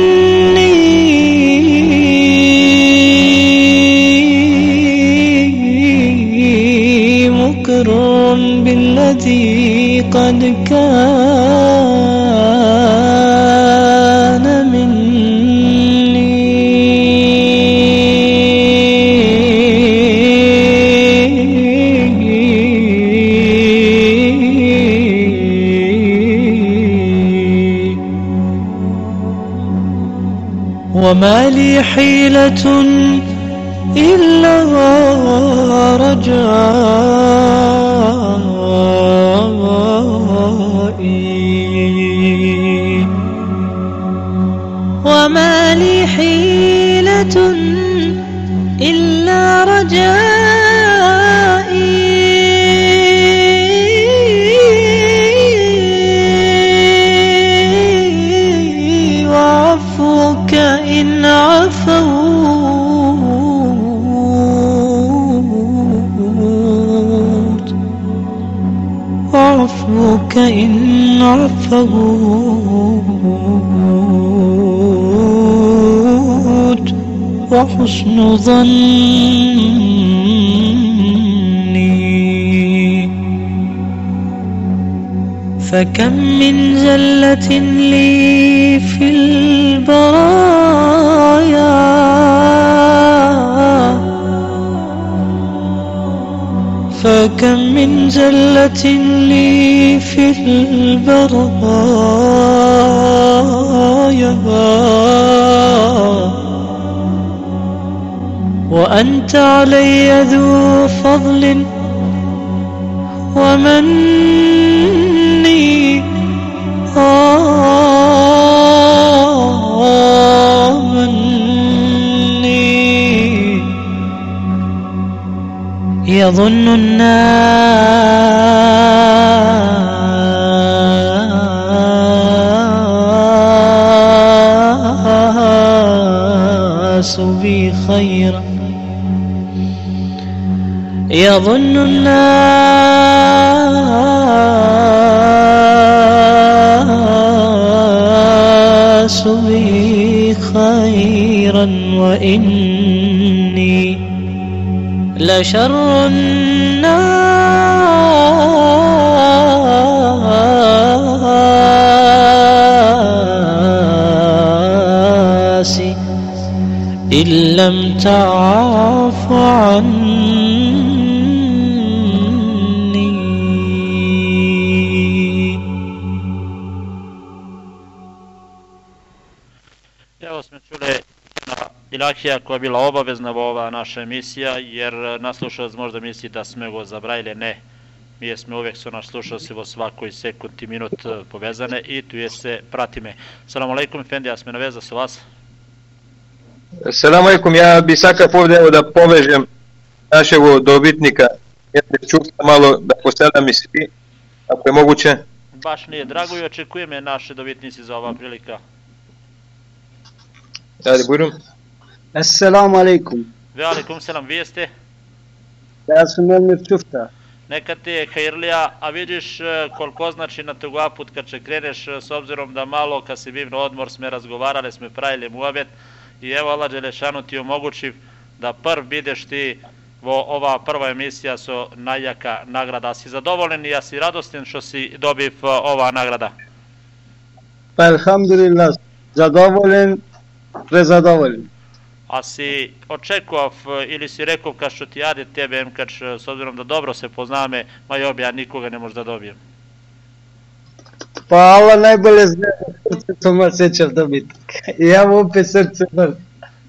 الذي قد كان مني. وما لي حيلة إلا رجاء وما لي حيلة إلا رجائي وعفوك إن عفوت وحسن ظني. فكم من زلة لي في البرايا. فكم من زلة لي في البرايا. وأنت علي ذو فضل ومني يظن الناس بي خيرا يظن الناس بي خيرا وإني لشر الناس إن لم تعف عني Ilahija koja je bila obavezna ova naša emisija, jer naslušalac možda misli da sme go zabrajili, ne. Mi smo uvek su naš slušalci vo svakoj sekund i minut eh, povezane i tu je se pratime. Salam alaikum, Fendi, ja sme naveza sa vas. Selam alaikum, ja bi sakav ovdje evo da povežem našeg dobitnika, jedne čuka malo da poselam i svi, ako je moguće. Baš nije drago i očekujem je naše dobitnici za ova prilika. Hadi buyurun. Есселаму алейкум. Ве алейкум селам, вие сте? Јас сум Елмир Чуфта. Нека ти е Хаирлија, а видиш колку значи на тогава пут кад ќе кренеш, с обзиром да мало кад си бив на одмор сме разговарале, сме правиле муавет и ево Алла Джелешану ти омогучив да прв бидеш ти во оваа прва емисија со најјака награда. Си задоволен и а си радостен што си добив оваа награда? Па, алхамдулилла, задоволен, презадоволен. A si očekov ili si rekao kad što ti jade tebe, kad s obzirom da dobro se pozname, ma job, ja nikoga ne možda dobijem. Pa Allah najbolje zna da srce to ma sećam dobiti. I ja mu opet srce brzo.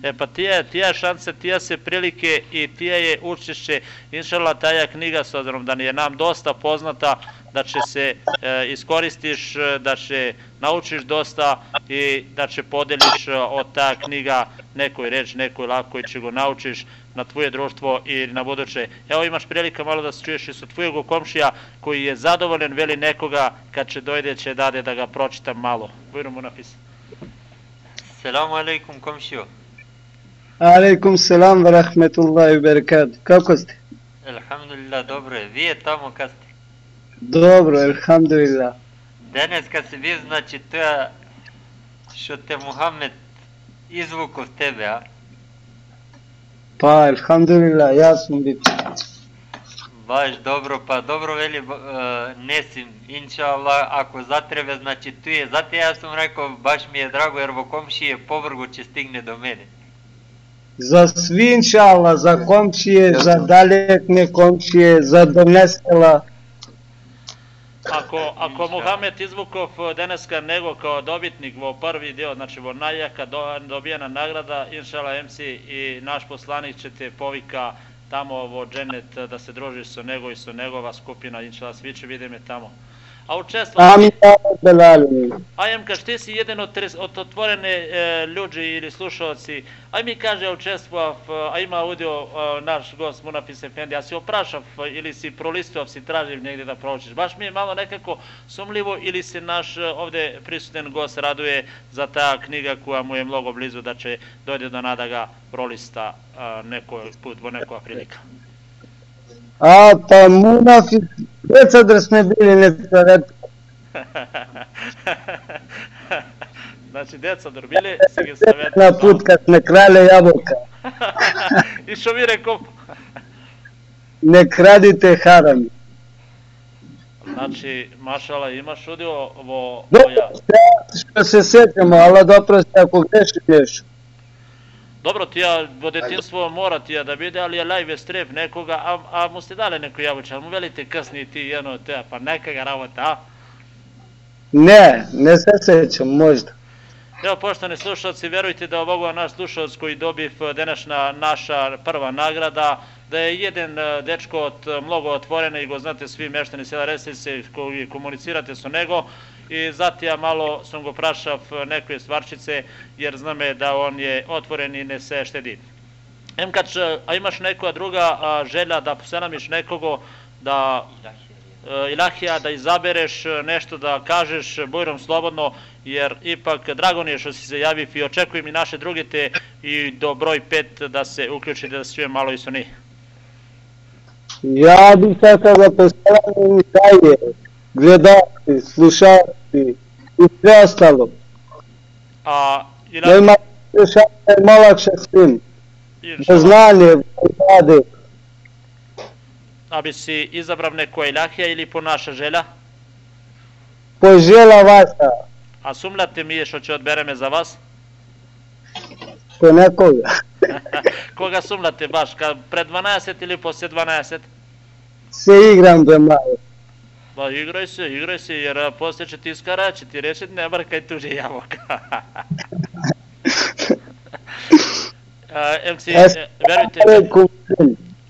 E pa tija, tija šanse, tija se prilike i tija je učešće, inšala taja knjiga s obzirom da je nam dosta poznata, da će se e, iskoristiš, e, da će naučiš dosta i da će podeliš e, od ta knjiga nekoj reč, nekoj lako i će go naučiš na tvoje društvo i na buduće. Evo imaš prilika malo da se čuješ i sa tvojeg komšija koji je zadovoljen, veli nekoga kad će dojde će dade da ga pročitam malo. Bujno mu napis. Selamu alaikum komšio. Alaikum selam wa rahmetullahi wa barakatuh. Kako ste? Alhamdulillah, dobro je. Vi je tamo kad ste? Добро, елхамдулилла. Денеска се ви значи тоа што те Мухамед извуков тебе, а? Па, елхамдулилла, јас сум бит. Баш добро, па добро вели Несим, иншалла, ако значи за значи, значи е, зате јас сум реков, баш ми е драго, ер во комши е поврго, че стигне до мене. За сви, иншалла, за комшије, за далек не комши за донесела, Ako, ako Muhamed izvukov deneska nego kao dobitnik vo prvi dio, znači vo najjaka do, dobijena nagrada, inšala MC i naš poslanik će te povika tamo vo dženet da se druži sa nego i sa negova skupina, inšala svi će vide me tamo. A alamin. Ajem, kaž ti si jedan od, tres- od otvorene e, ljudi ili slušalci, aj mi kaže učestvov, a ima udio e, naš gost Munafis Efendi, a si oprašav ili si prolistov, si traživ negdje da proučiš. Baš mi je malo nekako sumljivo ili se naš e, ovde prisutan gost raduje za ta knjiga koja mu je mnogo blizu da će dojde do nada ga prolista e, neko put, vo nekoja prilika. А, та мунафи, деца да били не ретко. Значи, деца дробили, се ги съветувам. На пут, като сме крале ябълка. И шо ви реков? Не крадите харами. Значи, машала, имаш удио во... Да, Добре, да, што се сетимо, ала допрости, ако греши, греши. Dobro, ti ja, vo detinstvo mora ti ja da bide, ali je live strep nekoga, a, a mu ste dali neko jabuče, ali mu velite kasni ti jedno te, pa neka ga rabota, a? Ne, ne se sjećam, možda. Evo, poštovani slušalci, verujte da ovoga naš slušalac koji dobiv današnja naša prva nagrada, da je jedan e, dečko od mnogo otvorene i go znate svi meštani sela Resice koji komunicirate sa nego i zati ja malo sam go prašav neke stvarčice jer zname da on je otvoren i ne se štedi. Em kad, e, a imaš neka druga želja da poselamiš nekogo da e, Ilahija da izabereš e, nešto da kažeš bujrom slobodno jer ipak drago mi je što si se javio i očekujem i naše druge te i do broj 5 da se uključi da se čuje malo i su ni. Ja bih rekao da postavljam i dalje, gledalci, slušalci i sve ostalo. A Da Ilahija, ima slušalce malo lakše s tim. Da znanje, rade. a bi si izabrav neko Ilahija ili po naša želja? Požela vaša, A sumljate mi je što će odbereme za vas? po nekoga. Koga sumljate baš, ka pred 12 ili poslije 12? Se igram da malo. Pa igraj se, igraj se, jer a, poslije će ti iskaraći, ti reći ne brkaj tuđe jabuka. MC, Es- e, verujte, Alaikum.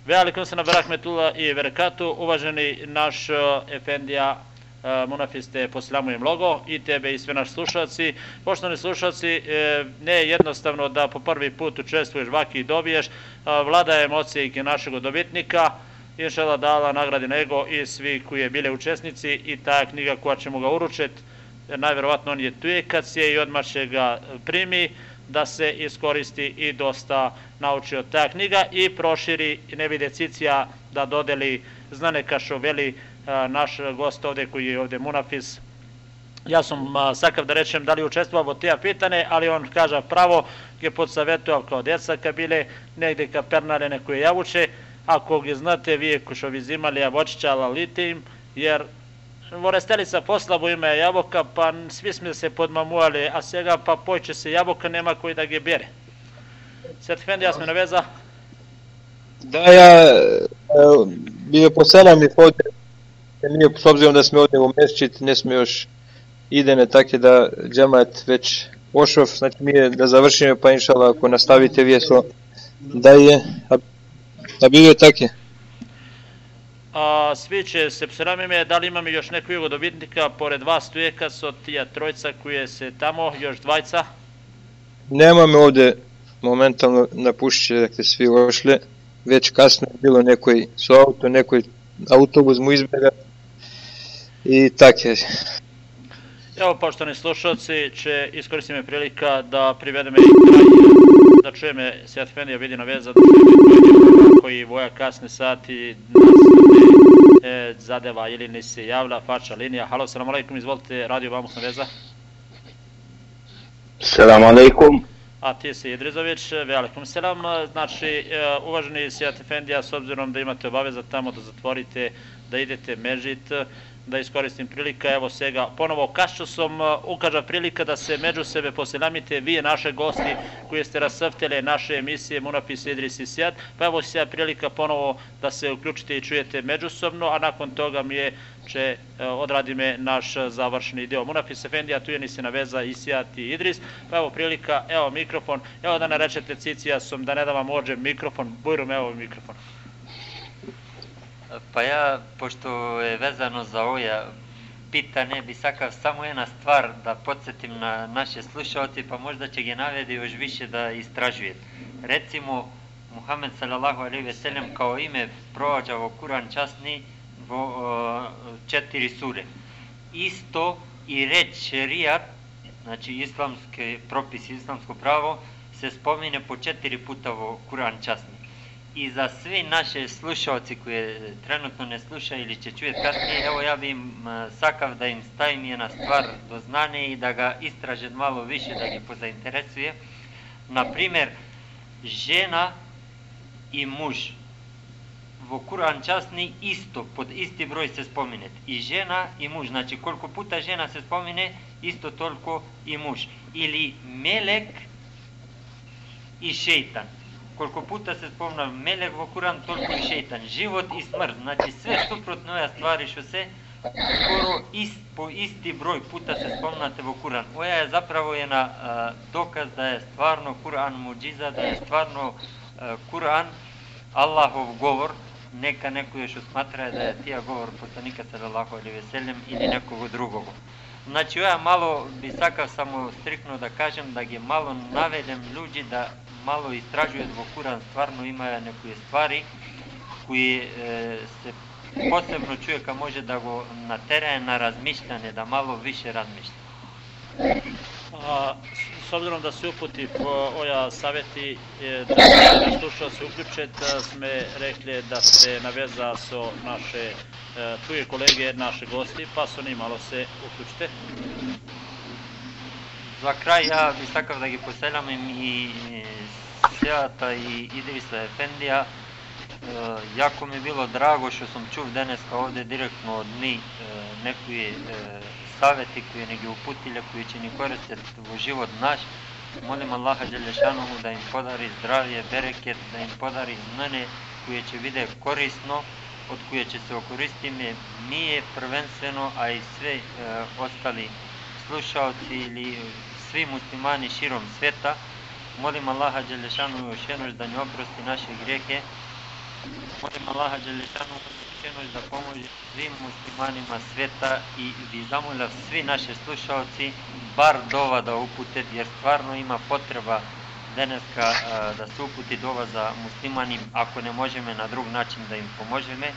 Velikom se na Rahmetullah i Verekatu, uvaženi naš Efendija Munafiste poslamujem mnogo i tebe i sve naši slušalci. Poštovani slušalci, e, ne je jednostavno da po prvi put učestvuješ vaki i dobiješ. A, Vlada je emocije našeg dobitnika. Inšala dala nagradi nego i svi koji je bile učesnici i ta knjiga koja ćemo ga uručiti, najverovatno on je tujekac je i odmah će ga primi da se iskoristi i dosta nauči od ta knjiga i proširi ne vide Cicija da dodeli znane kašo veli naš gost ovde koji je ovde Munafis. Ja sam sakav da rečem da li učestvovao u tija pitane, ali on kaže pravo je podsavetovao kao deca kad bile negde ka pernare neko je javuče, Ако ги знате вие кои што ви зимали јабочча, лалите им, јер во Рестелица послабо има јабока, па сви сме се подмамували, а сега па појче се јабока нема кој да ги бере. Сетфенди, јас ме навеза. Да, ја би ве поселам и поќе. Ние, с обзиром да сме овде во месечит, не сме још идене, така да джемаат веќе Ошов, значи ми е да завршиме, па иншала, ако наставите вие со да е, Да биде така. А, свиче, се псрамиме дали имаме још некој го добитника поред вас туека со тие тројца кои се тамо, још двајца? Немаме овде моментално напушче дека сви вошле, Веќе касно било некој со ауто, некој автобус му избега. И така. Evo, poštovani slušalci, će iskoristiti me prilika da privedeme i kraj, da čujeme Sjat Fendija vidina veza, da koji voja kasne sati nas e, zadeva ili ni se javlja, fača linija. Halo, salam alaikum, izvolite, radio Vamus na veza. Selam alaikum. A ti si Idrizović, velikom selam. Znači, e, uvaženi Sijat Efendija, s obzirom da imate obaveza tamo da zatvorite, da idete mežit, da iskoristim prilika, evo svega, ponovo kašćosom ukaža prilika da se među sebe poselamite, vi naše gosti koji ste rasrftele naše emisije Munapis Idris i Sjad, pa evo se prilika ponovo da se uključite i čujete međusobno, a nakon toga mi je će odradime naš završni deo. Munapis Efendija, tu je ni se naveza i Sjad i Idris, pa evo prilika, evo mikrofon, evo da ne rečete Cicijasom, da ne da vam ođe mikrofon, bujrum, evo mikrofon. Pa ja, pošto je vezano za oja pitanje, bi sakav samo jedna stvar da podsjetim na naše slušalce, pa možda će ga navedi još više da istražuje. Recimo, Muhammed sallallahu alaihi ve sellem kao ime provađa u Kuran časni vo četiri sure. Isto i reč šerijat, znači islamski propis, islamsko pravo, se spomine po četiri puta u Kuran časni и за сви наши слушаоци кои тренутно не слуша или ќе чујат касније, ево ја би им сакав да им ставим една ствар до знање и да га истражат мало више, да ги позаинтересуе. Например, жена и муж. Во Куран часни исто, под исти број се споменет. И жена и муж. Значи, колку пута жена се спомине, исто толку и муж. Или мелек и шејтан Колку пута се спомна мелек во Куран, толку и шејтан, живот и смрт. Значи све супротно ја ствари што се скоро ист, по исти број пута се спомнате во Куран. Оја е заправо една на доказ да е стварно Куран муџиза, да е стварно Куран Аллахов говор, нека некој што сматра да е тие говор посланика салалаху или веселем или некого другого. Значи, ја мало би сакав само стрикно да кажем, да ги мало наведем луѓи да malo istražuje zbog Kuran, stvarno ima neke stvari koje e, se posebno čuje kad može da go natere na razmišljanje, da malo više razmišlja. A, s obzirom da se uputi po oja saveti e, da se slušao se uključet, sme rekli da se naveza so naše e, tuje kolege, naše gosti, pa su ni malo se uključite. Za kraj ja bih takav da gi poselamim i Sjata i Idrisa Efendija. E, jako mi je bilo drago što sam čuv deneska ovde direktno od njih e, nekuje e, saveti koje negi uputile, koje će ni koristiti u život naš. Molim Allaha Đelešanohu da im podari zdravlje, bereket, da im podari znane koje će vide korisno, od koje će se okoristiti nije prvenstveno, a i sve e, ostali slušalci ili svi muslimani širom sveta. Molim Allaha Đelešanu još jednož da ne oprosti naše grijehe. Molim Allaha Đelešanu još jednož da pomože svim muslimanima sveta i bi zamolila svi naše slušalci bar dova da upute, jer stvarno ima potreba deneska da se uputi dova za muslimani ako ne možemo na drug način da im pomožeme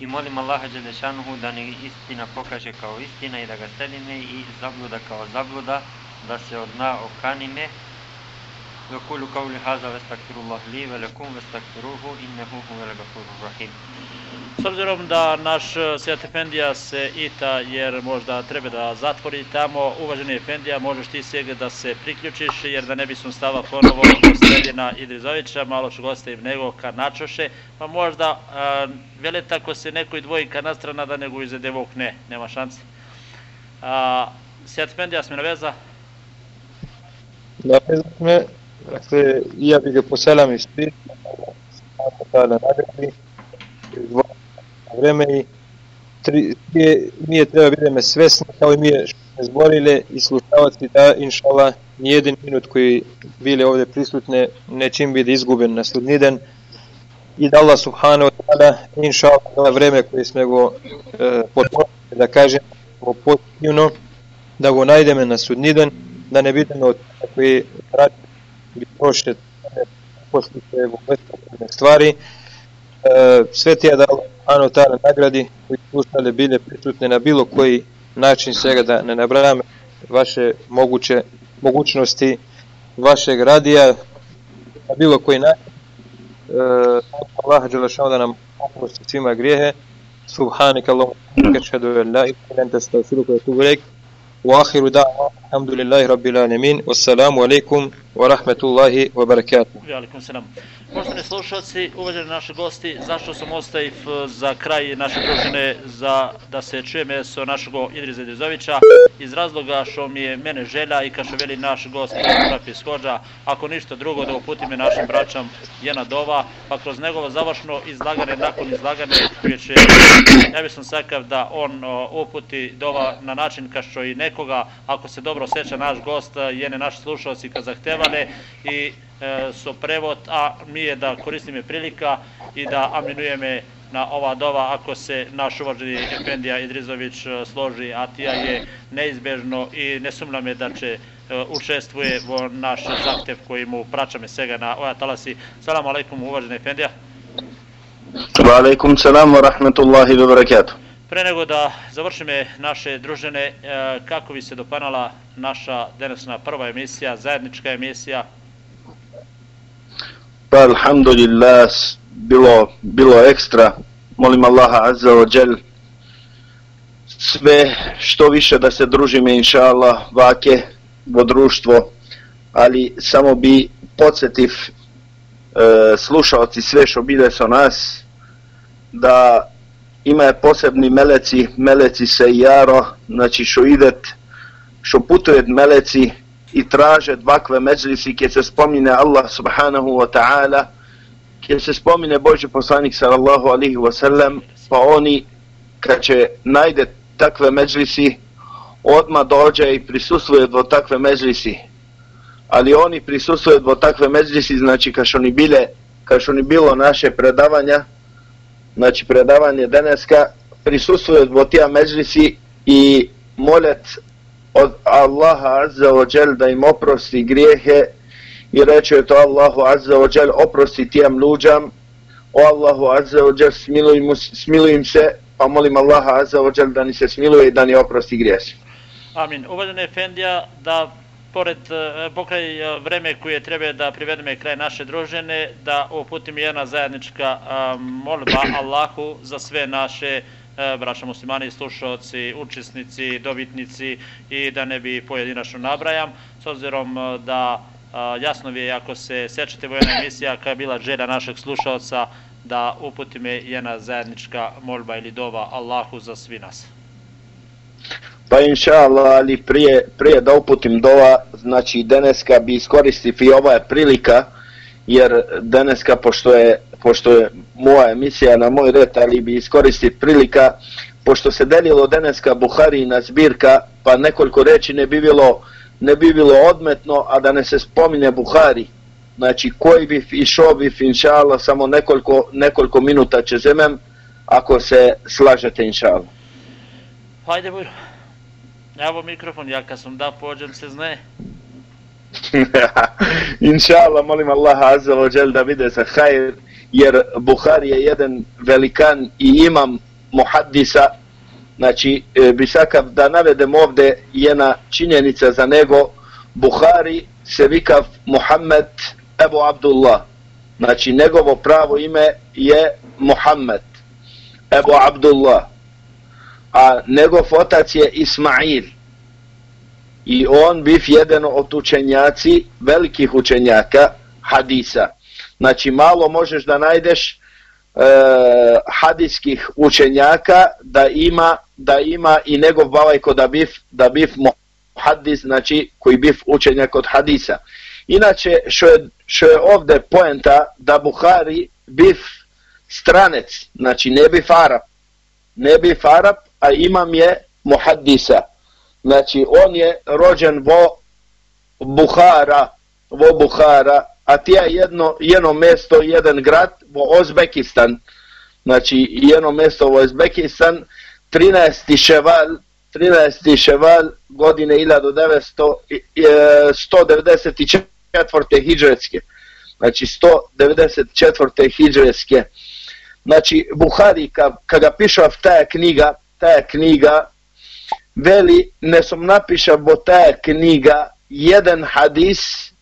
i molim Allaha Đelešanuhu da ne istina pokaže kao istina i da ga sledime i zabluda kao zabluda da se od dna okanime وقولوا قولي هذا واستغفر الله لي ولكم واستغفروه إنه هو الغفور الرحيم S obzirom da naš Sjat Efendija se ita jer možda treba da zatvori tamo, uvaženi Efendija, možeš ti sjega da se priključiš jer da ne bi sam stava ponovo do Sredina Idrizovića, malo ću gosta im nego ka načoše, pa možda a, vele tako se nekoj dvoji ka nastrana da nego iza devok ne, nema šanse. A, Sjat Efendija sme naveza? Naveza sme, Се ја bih ga poselam и Split, tada nagradi, vreme i tri, je, mi je бидеме свесни како и ние што збориле и слушаваци да иншала ни еден минут кој биле овде присутни не чим биде изгубен на судниден и да Аллах субхану таала иншала тоа време кој сме го е, да кажем во позитивно да го најдеме на судниден да не бидеме од кои bi prošle posle stvari. E, sve ti je Ano Tala nagradi koji slušali bile prisutne na bilo koji način svega da ne nabrame vaše moguće mogućnosti vašeg radija na bilo koji način. E, Allah Đelešao da nam oprosti svima grijehe. Subhanika Allahumma ashhadu an la ilaha illa anta astaghfiruka wa atubu ilaik wa akhiru da'wana Alhamdulillahi Rabbil Alamin. Wassalamu alaikum wa rahmetullahi wa barakatuh. Velikom selam. Poštovani slušalci, uvaženi naši gosti, zašto sam ostaviv za kraj naše družine za da se čuje meso našeg Idriza Idrizovića iz razloga što mi je mene želja i kao veli naš gost Rafi Skođa, ako ništa drugo da uputim je našim braćam Jena Dova, pa kroz njegovo završno izlaganje, nakon izlaganje koje će, ja bih sam sakav da on uputi Dova na način kao što i nekoga, ako se dobro seća naš gost, jene naši slušalci kad zahtevale i e, so prevod, a mi je da koristim je prilika i da aminujeme na ova dova ako se naš uvaženi Efendija Idrizović e, složi, a tija je neizbežno i ne sumnjam da će e, učestvuje u naš zahtev koji mu praćame svega na ova talasi. Salam alaikum uvaženi Efendija. Wa alaikum salam wa rahmatullahi wa barakatuh. Pre nego da završime naše družene, kako bi se dopanala naša denasna prva emisija, zajednička emisija, Pa alhamdulillah bilo, bilo ekstra. Molim Allaha azza wa džel sve što više da se družime inša Allah vake vo društvo ali samo bi podsjetiv e, slušalci sve što bile sa nas da ima posebni meleci meleci se jaro znači što idet što putuje meleci i traže dvakve međlisi gdje se spomine Allah subhanahu wa ta'ala, gdje se spomine Boži poslanik sallallahu alihi wa sallam, pa oni kad će najde takve međlisi, odma dođe i prisustvuje do takve međlisi. Ali oni prisustvuje do takve međlisi, znači kad oni bile, kad oni bilo naše predavanja, znači predavanje deneska, prisustvuje do tija međlisi i molet od Allaha Azza wa Jal da im oprosti grijehe i reče to Allahu Azza wa Jal oprosti tijem luđam o Allahu Azza wa Jal smiluj, mu, smiluj im se pa molim Allaha Azza wa Jal da ni se smiluje i da ni oprosti grijesi Amin. Uvažene Efendija, da pored e, pokraj e, vreme koje treba da privedeme kraj naše družene, da uputim jedna zajednička molba Allahu za sve naše E, braća muslimani, slušalci, učesnici, dobitnici i da ne bi pojedinačno nabrajam, s obzirom e, da e, jasno vi ako se sećate vojna emisija koja je bila želja našeg slušalca da uputi me jedna zajednička molba ili dova Allahu za svi nas. Pa inša Allah, ali prije, prije da uputim dova, znači deneska bi iskoristiv i ova je prilika, jer deneska, pošto je pošto je moja emisija na moj red, ali bi iskoristi prilika, pošto se delilo deneska Buharina zbirka, pa nekoliko reči ne bi bilo, ne bi bilo odmetno, a da ne se spominje Buhari. Znači, koji bi išao bi, inša Allah, samo nekoliko, nekoliko minuta će zemem, ako se slažete, inša Allah. Hajde, Bujro. Evo mikrofon, ja kad sam da pođem se zne. inša molim Allah azza wa jel da vide sa hajr jer Buhari je jedan velikan i imam muhaddisa, znači e, bi sakav da navedem ovde jedna činjenica za nego, Buhari se vikav Muhammed Ebu Abdullah, znači njegovo pravo ime je Muhammed Ebu Abdullah, a njegov otac je Ismail, i on biv jedan od učenjaci, velikih učenjaka hadisa. Znači malo možeš da najdeš e, hadijskih učenjaka da ima da ima i njegov babajko da bif da bif hadis znači koji bif učenjak od hadisa. Inače što je, što je ovde poenta da Buhari bif stranec, znači ne bif Arab, ne bif Arab, a imam je muhaddisa. Znači on je rođen vo Buhara, vo Buhara, a tija jedno, jedno mesto, jedan grad, vo Ozbekistan, znači jedno mesto vo Ozbekistan, 13. ševal, 13. ševal godine 1994. hidžretske. Znači 194. hidžretske. Znači Buhari, kad ka ga ta knjiga, ta knjiga, veli, ne sam napiša bo ta knjiga jedan hadis,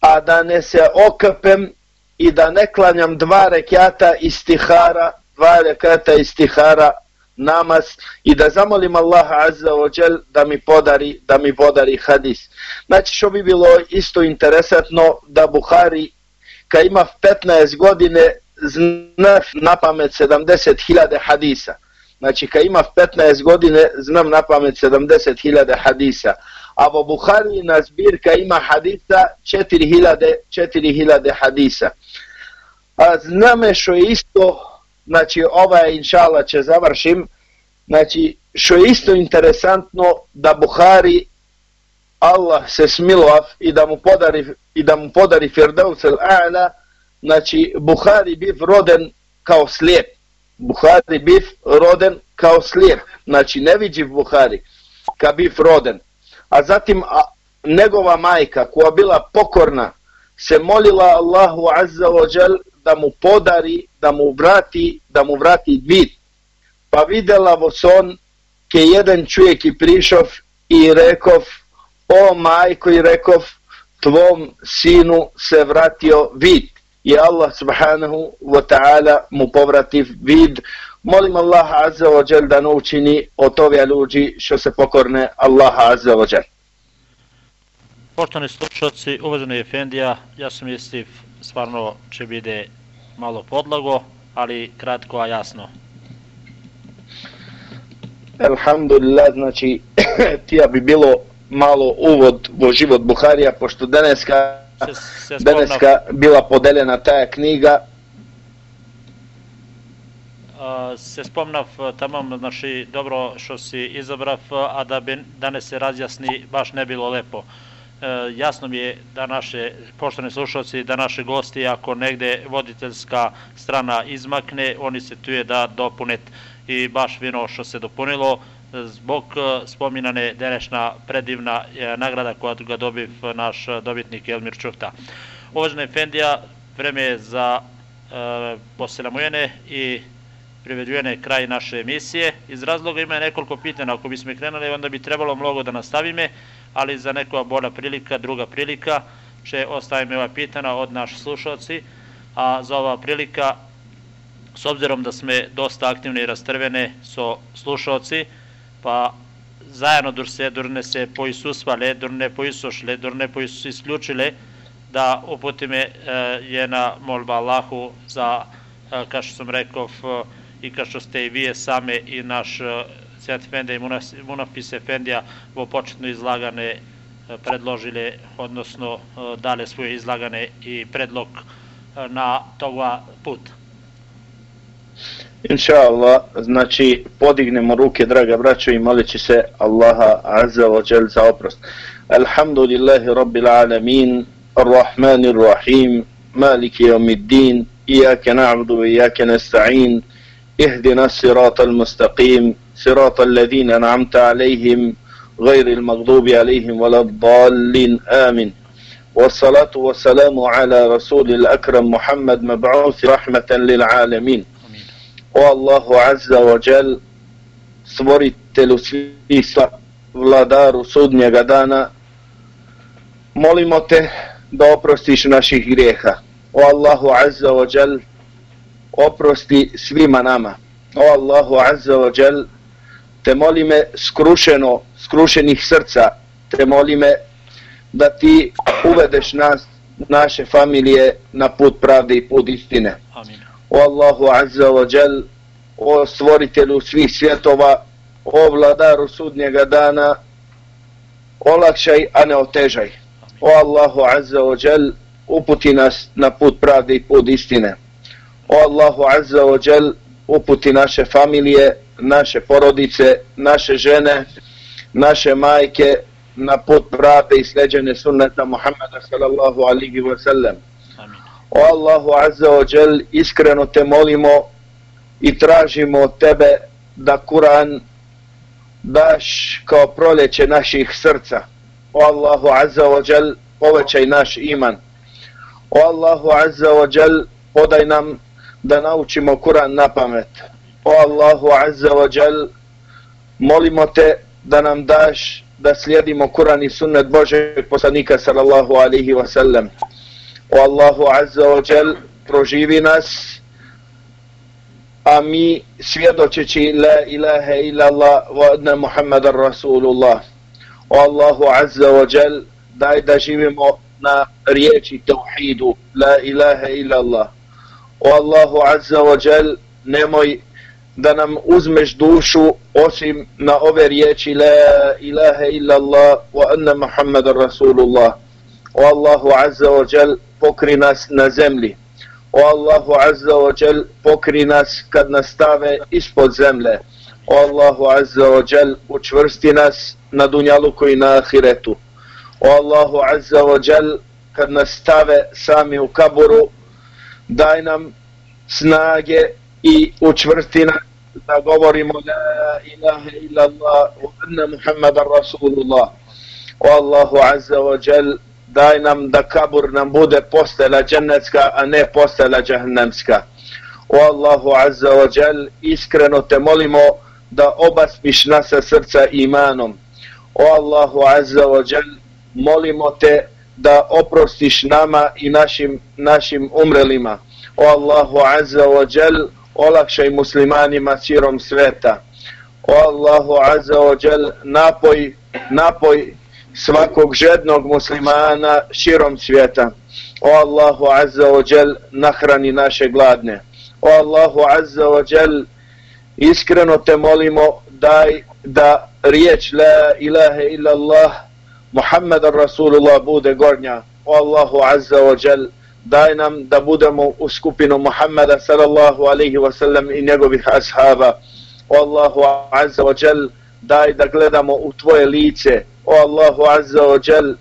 a da ne se okapem i da ne klanjam dva rekata istihara, dva rekata istihara namaz i da zamolim Allaha azza wa džel da mi podari da mi podari hadis. Znači što bi bilo isto interesantno da Buhari kad ima 15 godine zna na pamet 70.000 hadisa. Znači kad ima 15 godine znam na pamet 70.000 hadisa. A u Buhari na zbirka ima hadisa 4000 4000 hadisa. A zname što je isto znači ovaj inšala će završim, znači što je isto interesantno da Buhari Allah se smilov i da mu podari i da mu podari Firdaus al-A'la, znači Buhari biv roden kao slijep. Buhari biv roden kao slijep, znači neviđiv Buhari, ka biv roden. A zatim a, njegova majka koja bila pokorna se molila Allahu Azza wa Jal da mu podari, da mu vrati, da mu vrati vid. Pa videla vo son ke jedan čovjek i prišov i rekov, o majko i rekov, tvom sinu se vratio vid. I Allah subhanahu wa ta'ala mu povrati vid. Molim Allah azza wa jal da naučini od ove ljudi što se pokorne Allah azza wa jal. Poštovani slušalci, uvaženi Efendija, ja sam Istif, stvarno će bude malo podlago, ali kratko, a jasno. Alhamdulillah, znači, tija bi bilo malo uvod u život Buharija, pošto daneska, Se, se daneska bila podeljena taja knjiga, A, se spomnav tamam, znači dobro što si izabrav, a da bi danas se razjasni baš ne bilo lepo. E, jasno mi je da naše poštovani slušalci, da naše gosti ako negde voditeljska strana izmakne, oni se tu je da dopunet i baš vino što se dopunilo zbog e, spominane denešna predivna e, nagrada koja ga dobiv naš dobitnik Elmir Čufta. Uvažena Efendija, vreme je za e, poselamujene i privedujene kraj naše emisije. Iz razloga ima nekoliko pitanja, ako bismo krenuli, onda bi trebalo mnogo da nastavime, ali za nekoja bolja prilika, druga prilika, će ostavimo ova pitanja od naš slušalci, a za ova prilika, s obzirom da sme dosta aktivne i rastrvene so slušalci, pa zajedno dur se, dur ne poisošle, dur ne poisus isključile, da uputime e, je na molba Allahu za, e, kao što sam rekao, i kao što ste i vi same i naš e, Sjat Efendija i Munafis Efendija vo početno izlagane e, predložile, odnosno e, dale Inša Allah, znači podignemo ruke, draga braćo, i molit se Allaha Azza wa Jal za oprost. Alhamdulillahi Rabbil Alamin, Ar-Rahman Ar-Rahim, Maliki Yawmiddin, Iyaka na'budu wa iyaka nasta'in, اهدنا الصراط المستقيم صراط الذين أنعمت عليهم غير المغضوب عليهم ولا الضالين آمين والصلاة والسلام على رسول الأكرم محمد مبعوث رحمة للعالمين O Allahu Azza wa Jal, stvoritelju svih vladaru sudnjega dana, molimo te da oprostiš naših grijeha. O Allahu Azza wa Jal, oprosti svima nama. O Allahu Azza wa Jal, te molime skrušeno, skrušenih srca, te molime da ti uvedeš nas, naše familije na put pravde i put istine. Amin. O Allahu Azza wa Jal, o stvoritelju svih svjetova, o vladaru sudnjega dana, olakšaj, a ne otežaj. O Allahu Azza wa Jal, uputi nas na put pravde i put istine. O Allahu Azza wa Jal, uputi naše familije, naše porodice, naše žene, naše majke na put pravde i sleđene sunneta Muhammeda sallallahu alihi wa sallam. O Allahu Azza wa Jal, iskreno te molimo i tražimo tebe da Kur'an daš kao proljeće naših srca. O Allahu Azza wa Jal, povećaj naš iman. O Allahu Azza wa Jal, podaj nam da naučimo Kur'an na pamet. O Allahu Azza wa Jal, molimo te da nam daš da slijedimo Kur'an i sunnet Božeg poslanika sallallahu alihi wa sallam. O Allahu Azza wa Jal, proživi nas, a mi svjedočeći la ilaha illallah wa anna Muhammadan Rasulullah. O Allahu Azza wa Jal, daj da živimo na riječi tauhidu, la ilaha illallah. O Allahu Azza wa Jal, nemoj da nam uzmeš dušu osim na ove riječi la ilaha illallah wa anna Muhammadan Rasulullah. O Allahu Azza wa Jal, pokri nas na zemlji. O Allahu Azza wa Jal, pokri nas kad nas stave ispod zemlje. O Allahu Azza wa Jal, učvrsti nas na dunjaluku i na ahiretu. O Allahu Azza wa Jal, kad nas stave sami u kaburu, daj nam snage i učvrsti nas da govorimo la ilaha illallah wa anna Muhammadan Rasulullah. O Allahu Azza wa Jal, daj nam da kabur nam bude postela džennetska, a ne postela džahnemska. O Allahu Azza wa Jal, iskreno te molimo da obaspiš naša srca imanom. O Allahu Azza wa Jal, molimo te da oprostiš nama i našim, našim umrelima. O Allahu Azza wa Jal, olakšaj muslimanima širom sveta. O Allahu Azza wa Jal, napoj, napoj svakog žednog muslimana širom svijeta. O Allahu Azza wa Jal, nahrani naše gladne. O Allahu Azza wa Jal, iskreno te molimo daj da riječ la ilaha illallah Muhammadan Rasulullah bude gornja. O Allahu Azza wa Jal, daj nam da budemo u skupinu Muhammada sallallahu alaihi wa sallam i njegovih ashaba. O Allahu Azza wa Jal, daj da gledamo u tvoje lice. O Allahu Azza wa Jal,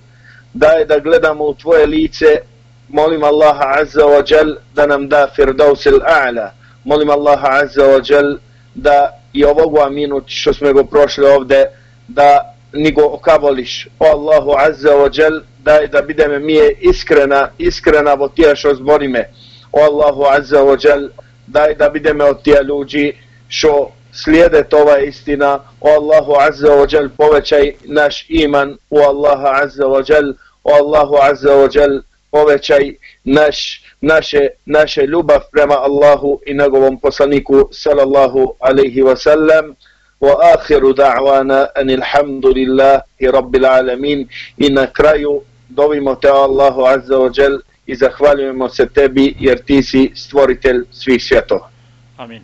daj da gledamo u tvoje lice. Molim Allaha Azza wa Jal da nam da firdausil a'la. Molim Allaha Azza wa Jal da i ovoga minut što smo go prošli ovde, da ni go okaboliš. O Allahu Azza wa Jal, daj da bideme mi je iskrena, iskrena vo tija što zborime. O Allahu Azza wa Jal, daj da bideme od tija ljudi što slijede ova istina. O Allahu Azza wa Jal, povećaj naš iman. O Allaha Azza wa Jal, o Allahu Azza wa Jal, povećaj naš, naše, naše ljubav prema Allahu i njegovom poslaniku sallallahu alaihi wa sallam. وآخر دعوانا أن الحمد لله رب العالمين i na kraju dovimo te Allahu Azza wa Jal i zahvaljujemo se tebi jer ti si stvoritelj svih svjetova. Amin.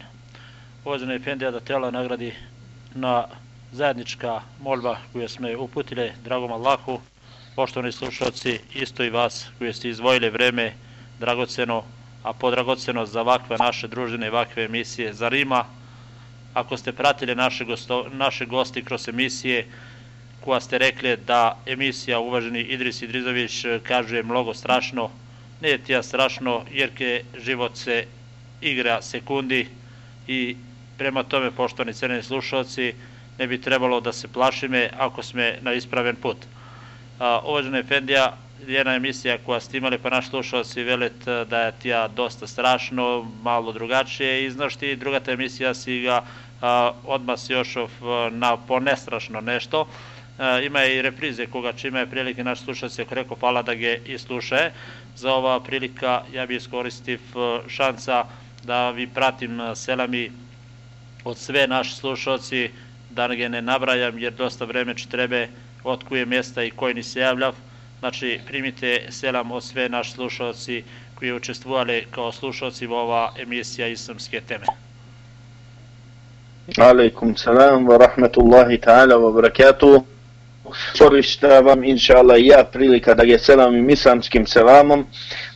Uvažena Efendija da tela nagradi na zajednička molba koju smo uputile dragom Allahu. Poštovani slušalci, isto i vas koji ste izvojili vreme dragoceno, a podragoceno za ovakve naše družine i ovakve emisije za Rima, ako ste pratili naše, gosto, naše gosti kroz emisije koja ste rekli da emisija uvaženi Idris Idrizović kaže mnogo strašno, ne je tija strašno jer ke život se igra sekundi i prema tome poštovani crni slušalci ne bi trebalo da se plašime ako sme na ispraven put. Uvažena Efendija, jedna emisija koja ste imali pa naš slušalci velet da je tija dosta strašno, malo drugačije i znaš ti druga ta emisija si ga a, odmah si još na ponestrašno nešto. A, ima i reprize koga čima je prilike naš slušalci ako rekao hvala da ga i sluše. Za ova prilika ja bi iskoristiv šansa da vi pratim selami od sve naši slušalci da ga ne nabrajam jer dosta vreme će trebe od koje mjesta i koji ni se javljav. Znači primite selam od sve naši slušalci koji učestvovali kao slušalci u ova emisija islamske teme. Alaikum salam wa rahmatullahi ta'ala wa barakatuh. Korišta vam inša Allah ja prilika da je selamim islamskim selamom.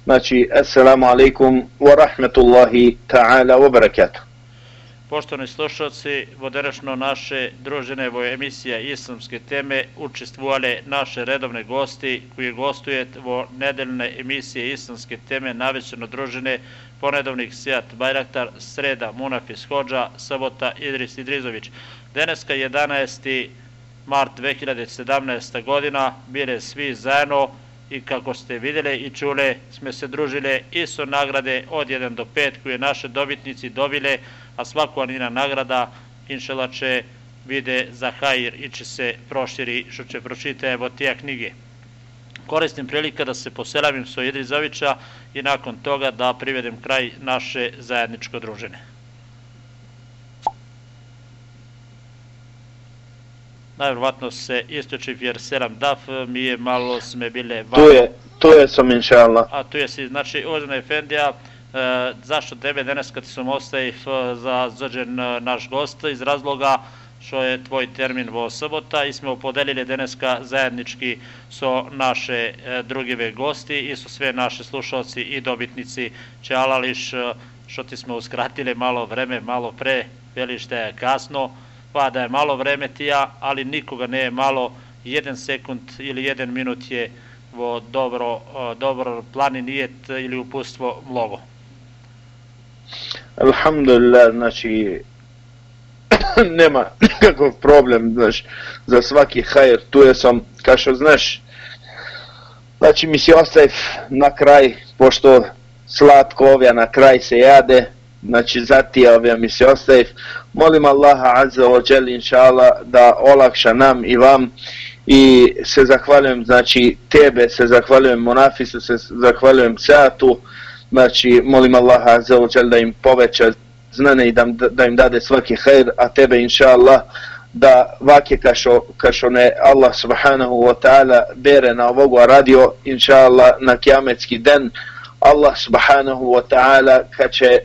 Znači, assalamu alaikum wa rahmatullahi ta'ala wa barakatuh. Poštovani slušalci, voderečno naše družene vo emisija islamske teme učestvovali naše redovne gosti koji gostuje vo nedeljne emisije islamske teme navečerno družene ponedovnik Sijat Bajraktar, sreda Munafis Hođa, sabota Idris Idrizović. Deneska 11. mart 2017. godina bile svi zajedno i kako ste vidjeli i čuli sme se družile i su nagrade od 1 do 5 koje naše dobitnici dobile, a svako anina nagrada inšala će vide za hajir i će se proširi što će pročite evo tija knjige. Koristim prilika da se poselavim so Idrizovića i nakon toga da privedem kraj naše zajedničko družine. Najvjerovatno se istoči jer selam daf, mi je malo sme bile Tu je, tu je sam inša Allah. A tu je si, znači, uvažena Efendija, e, zašto tebe danas kad sam ostaje za zađen naš gost? Iz razloga što je tvoj termin vo sobota i smo podelili deneska zajednički so naše e, drugive gosti i su sve naše slušalci i dobitnici Čalališ što ti smo uskratili malo vreme, malo pre, veliš da je kasno, pa da je malo vreme tija, ali nikoga ne je malo, jedan sekund ili jedan minut je vo dobro, dobro plani nijet ili upustvo mnogo. Alhamdulillah, znači nema nikakav problem, znaš, za svaki hajr, tu je sam, kao što znaš, znači mi se ostaje na kraj, pošto slatko ovja na kraj se jade, znači zatija ovja mi se ostaje, molim Allaha Azza wa Jal, inša Allah, da olakša nam i vam, i se zahvaljujem, znači tebe se zahvaljujem Monafisu, se zahvaljujem Seatu, znači molim Allaha Azza wa Jal da im poveća znane i da, da im dade svaki hajr, a tebe inša da vake kašo, kašo ne Allah subhanahu wa ta'ala bere na ovogu radio inša na kiametski den. Allah subhanahu wa ta'ala kad će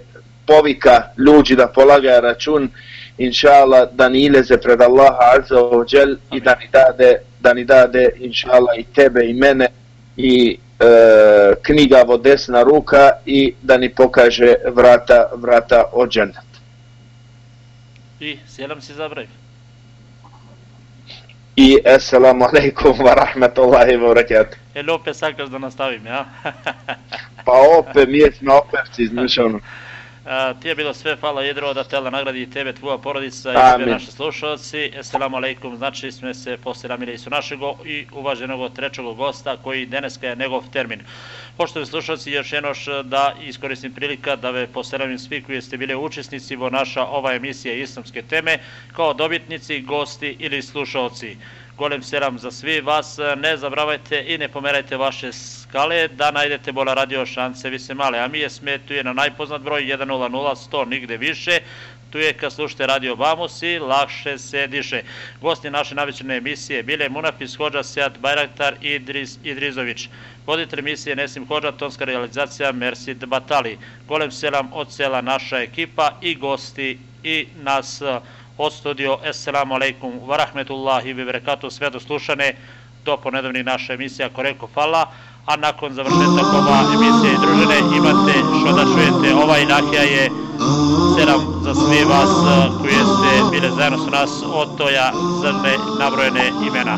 povika ljudi da polagaju račun inša Allah da ni ileze pred Allaha azza wa jel i da ni dade da ni dade inša Allah i tebe i mene i e, knjiga vo desna ruka i da ni pokaže vrata vrata od džennet. I selam si zabrav. I assalamu alaikum wa rahmatullahi wa barakatuh. E opet sakaš da nastavim, ja? pa opet, mi smo opet izmišljeno. A, ti je bilo sve, hvala Jedro, da tela nagradi i tebe, tvoja porodica i sve naše slušalci. Assalamu alaikum, znači sme se poselamili su našeg i uvaženog trećeg gosta koji deneska je njegov termin. Poštovni slušalci, još jednoš da iskoristim prilika da ve poselamim svi koji ste bili učesnici vo naša ova emisija islamske teme, kao dobitnici, gosti ili slušalci. Golem selam za svi vas, ne zabravajte i ne pomerajte vaše skale da najdete Bola radio šanse vi se male, a mi je smetuje na najpoznat broj 100 100 nigde više, tu je kad slušate Radio Vamos i lakše se diše. Gosti naše navične emisije bile Munafis Hođa, Sead Bajraktar i Idris Idrizović. Voditelj emisije Nesim Hođa, tonska realizacija Mersid Batali. Golem selam od sela naša ekipa i gosti i nas od studio Assalamu alaikum wa rahmetullahi wa barakatuh. Sve do slušane do ponedavni naša emisija Koreko Fala. A nakon završetka ova emisija i družine imate što da čujete. Ova inakija je selam za svi vas koji ste bile zajedno su nas od toja zrne nabrojene imena.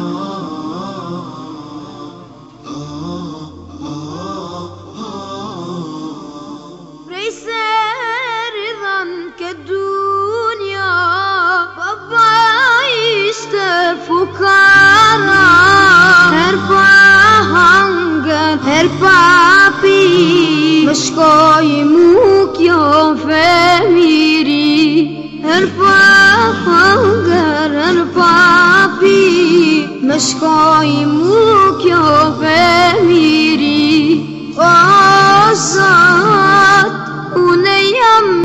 Her hangen, Skoj muk jo femiri. Erpa hangar erpa pi. Meskoj muk jo femiri. O zat uneyam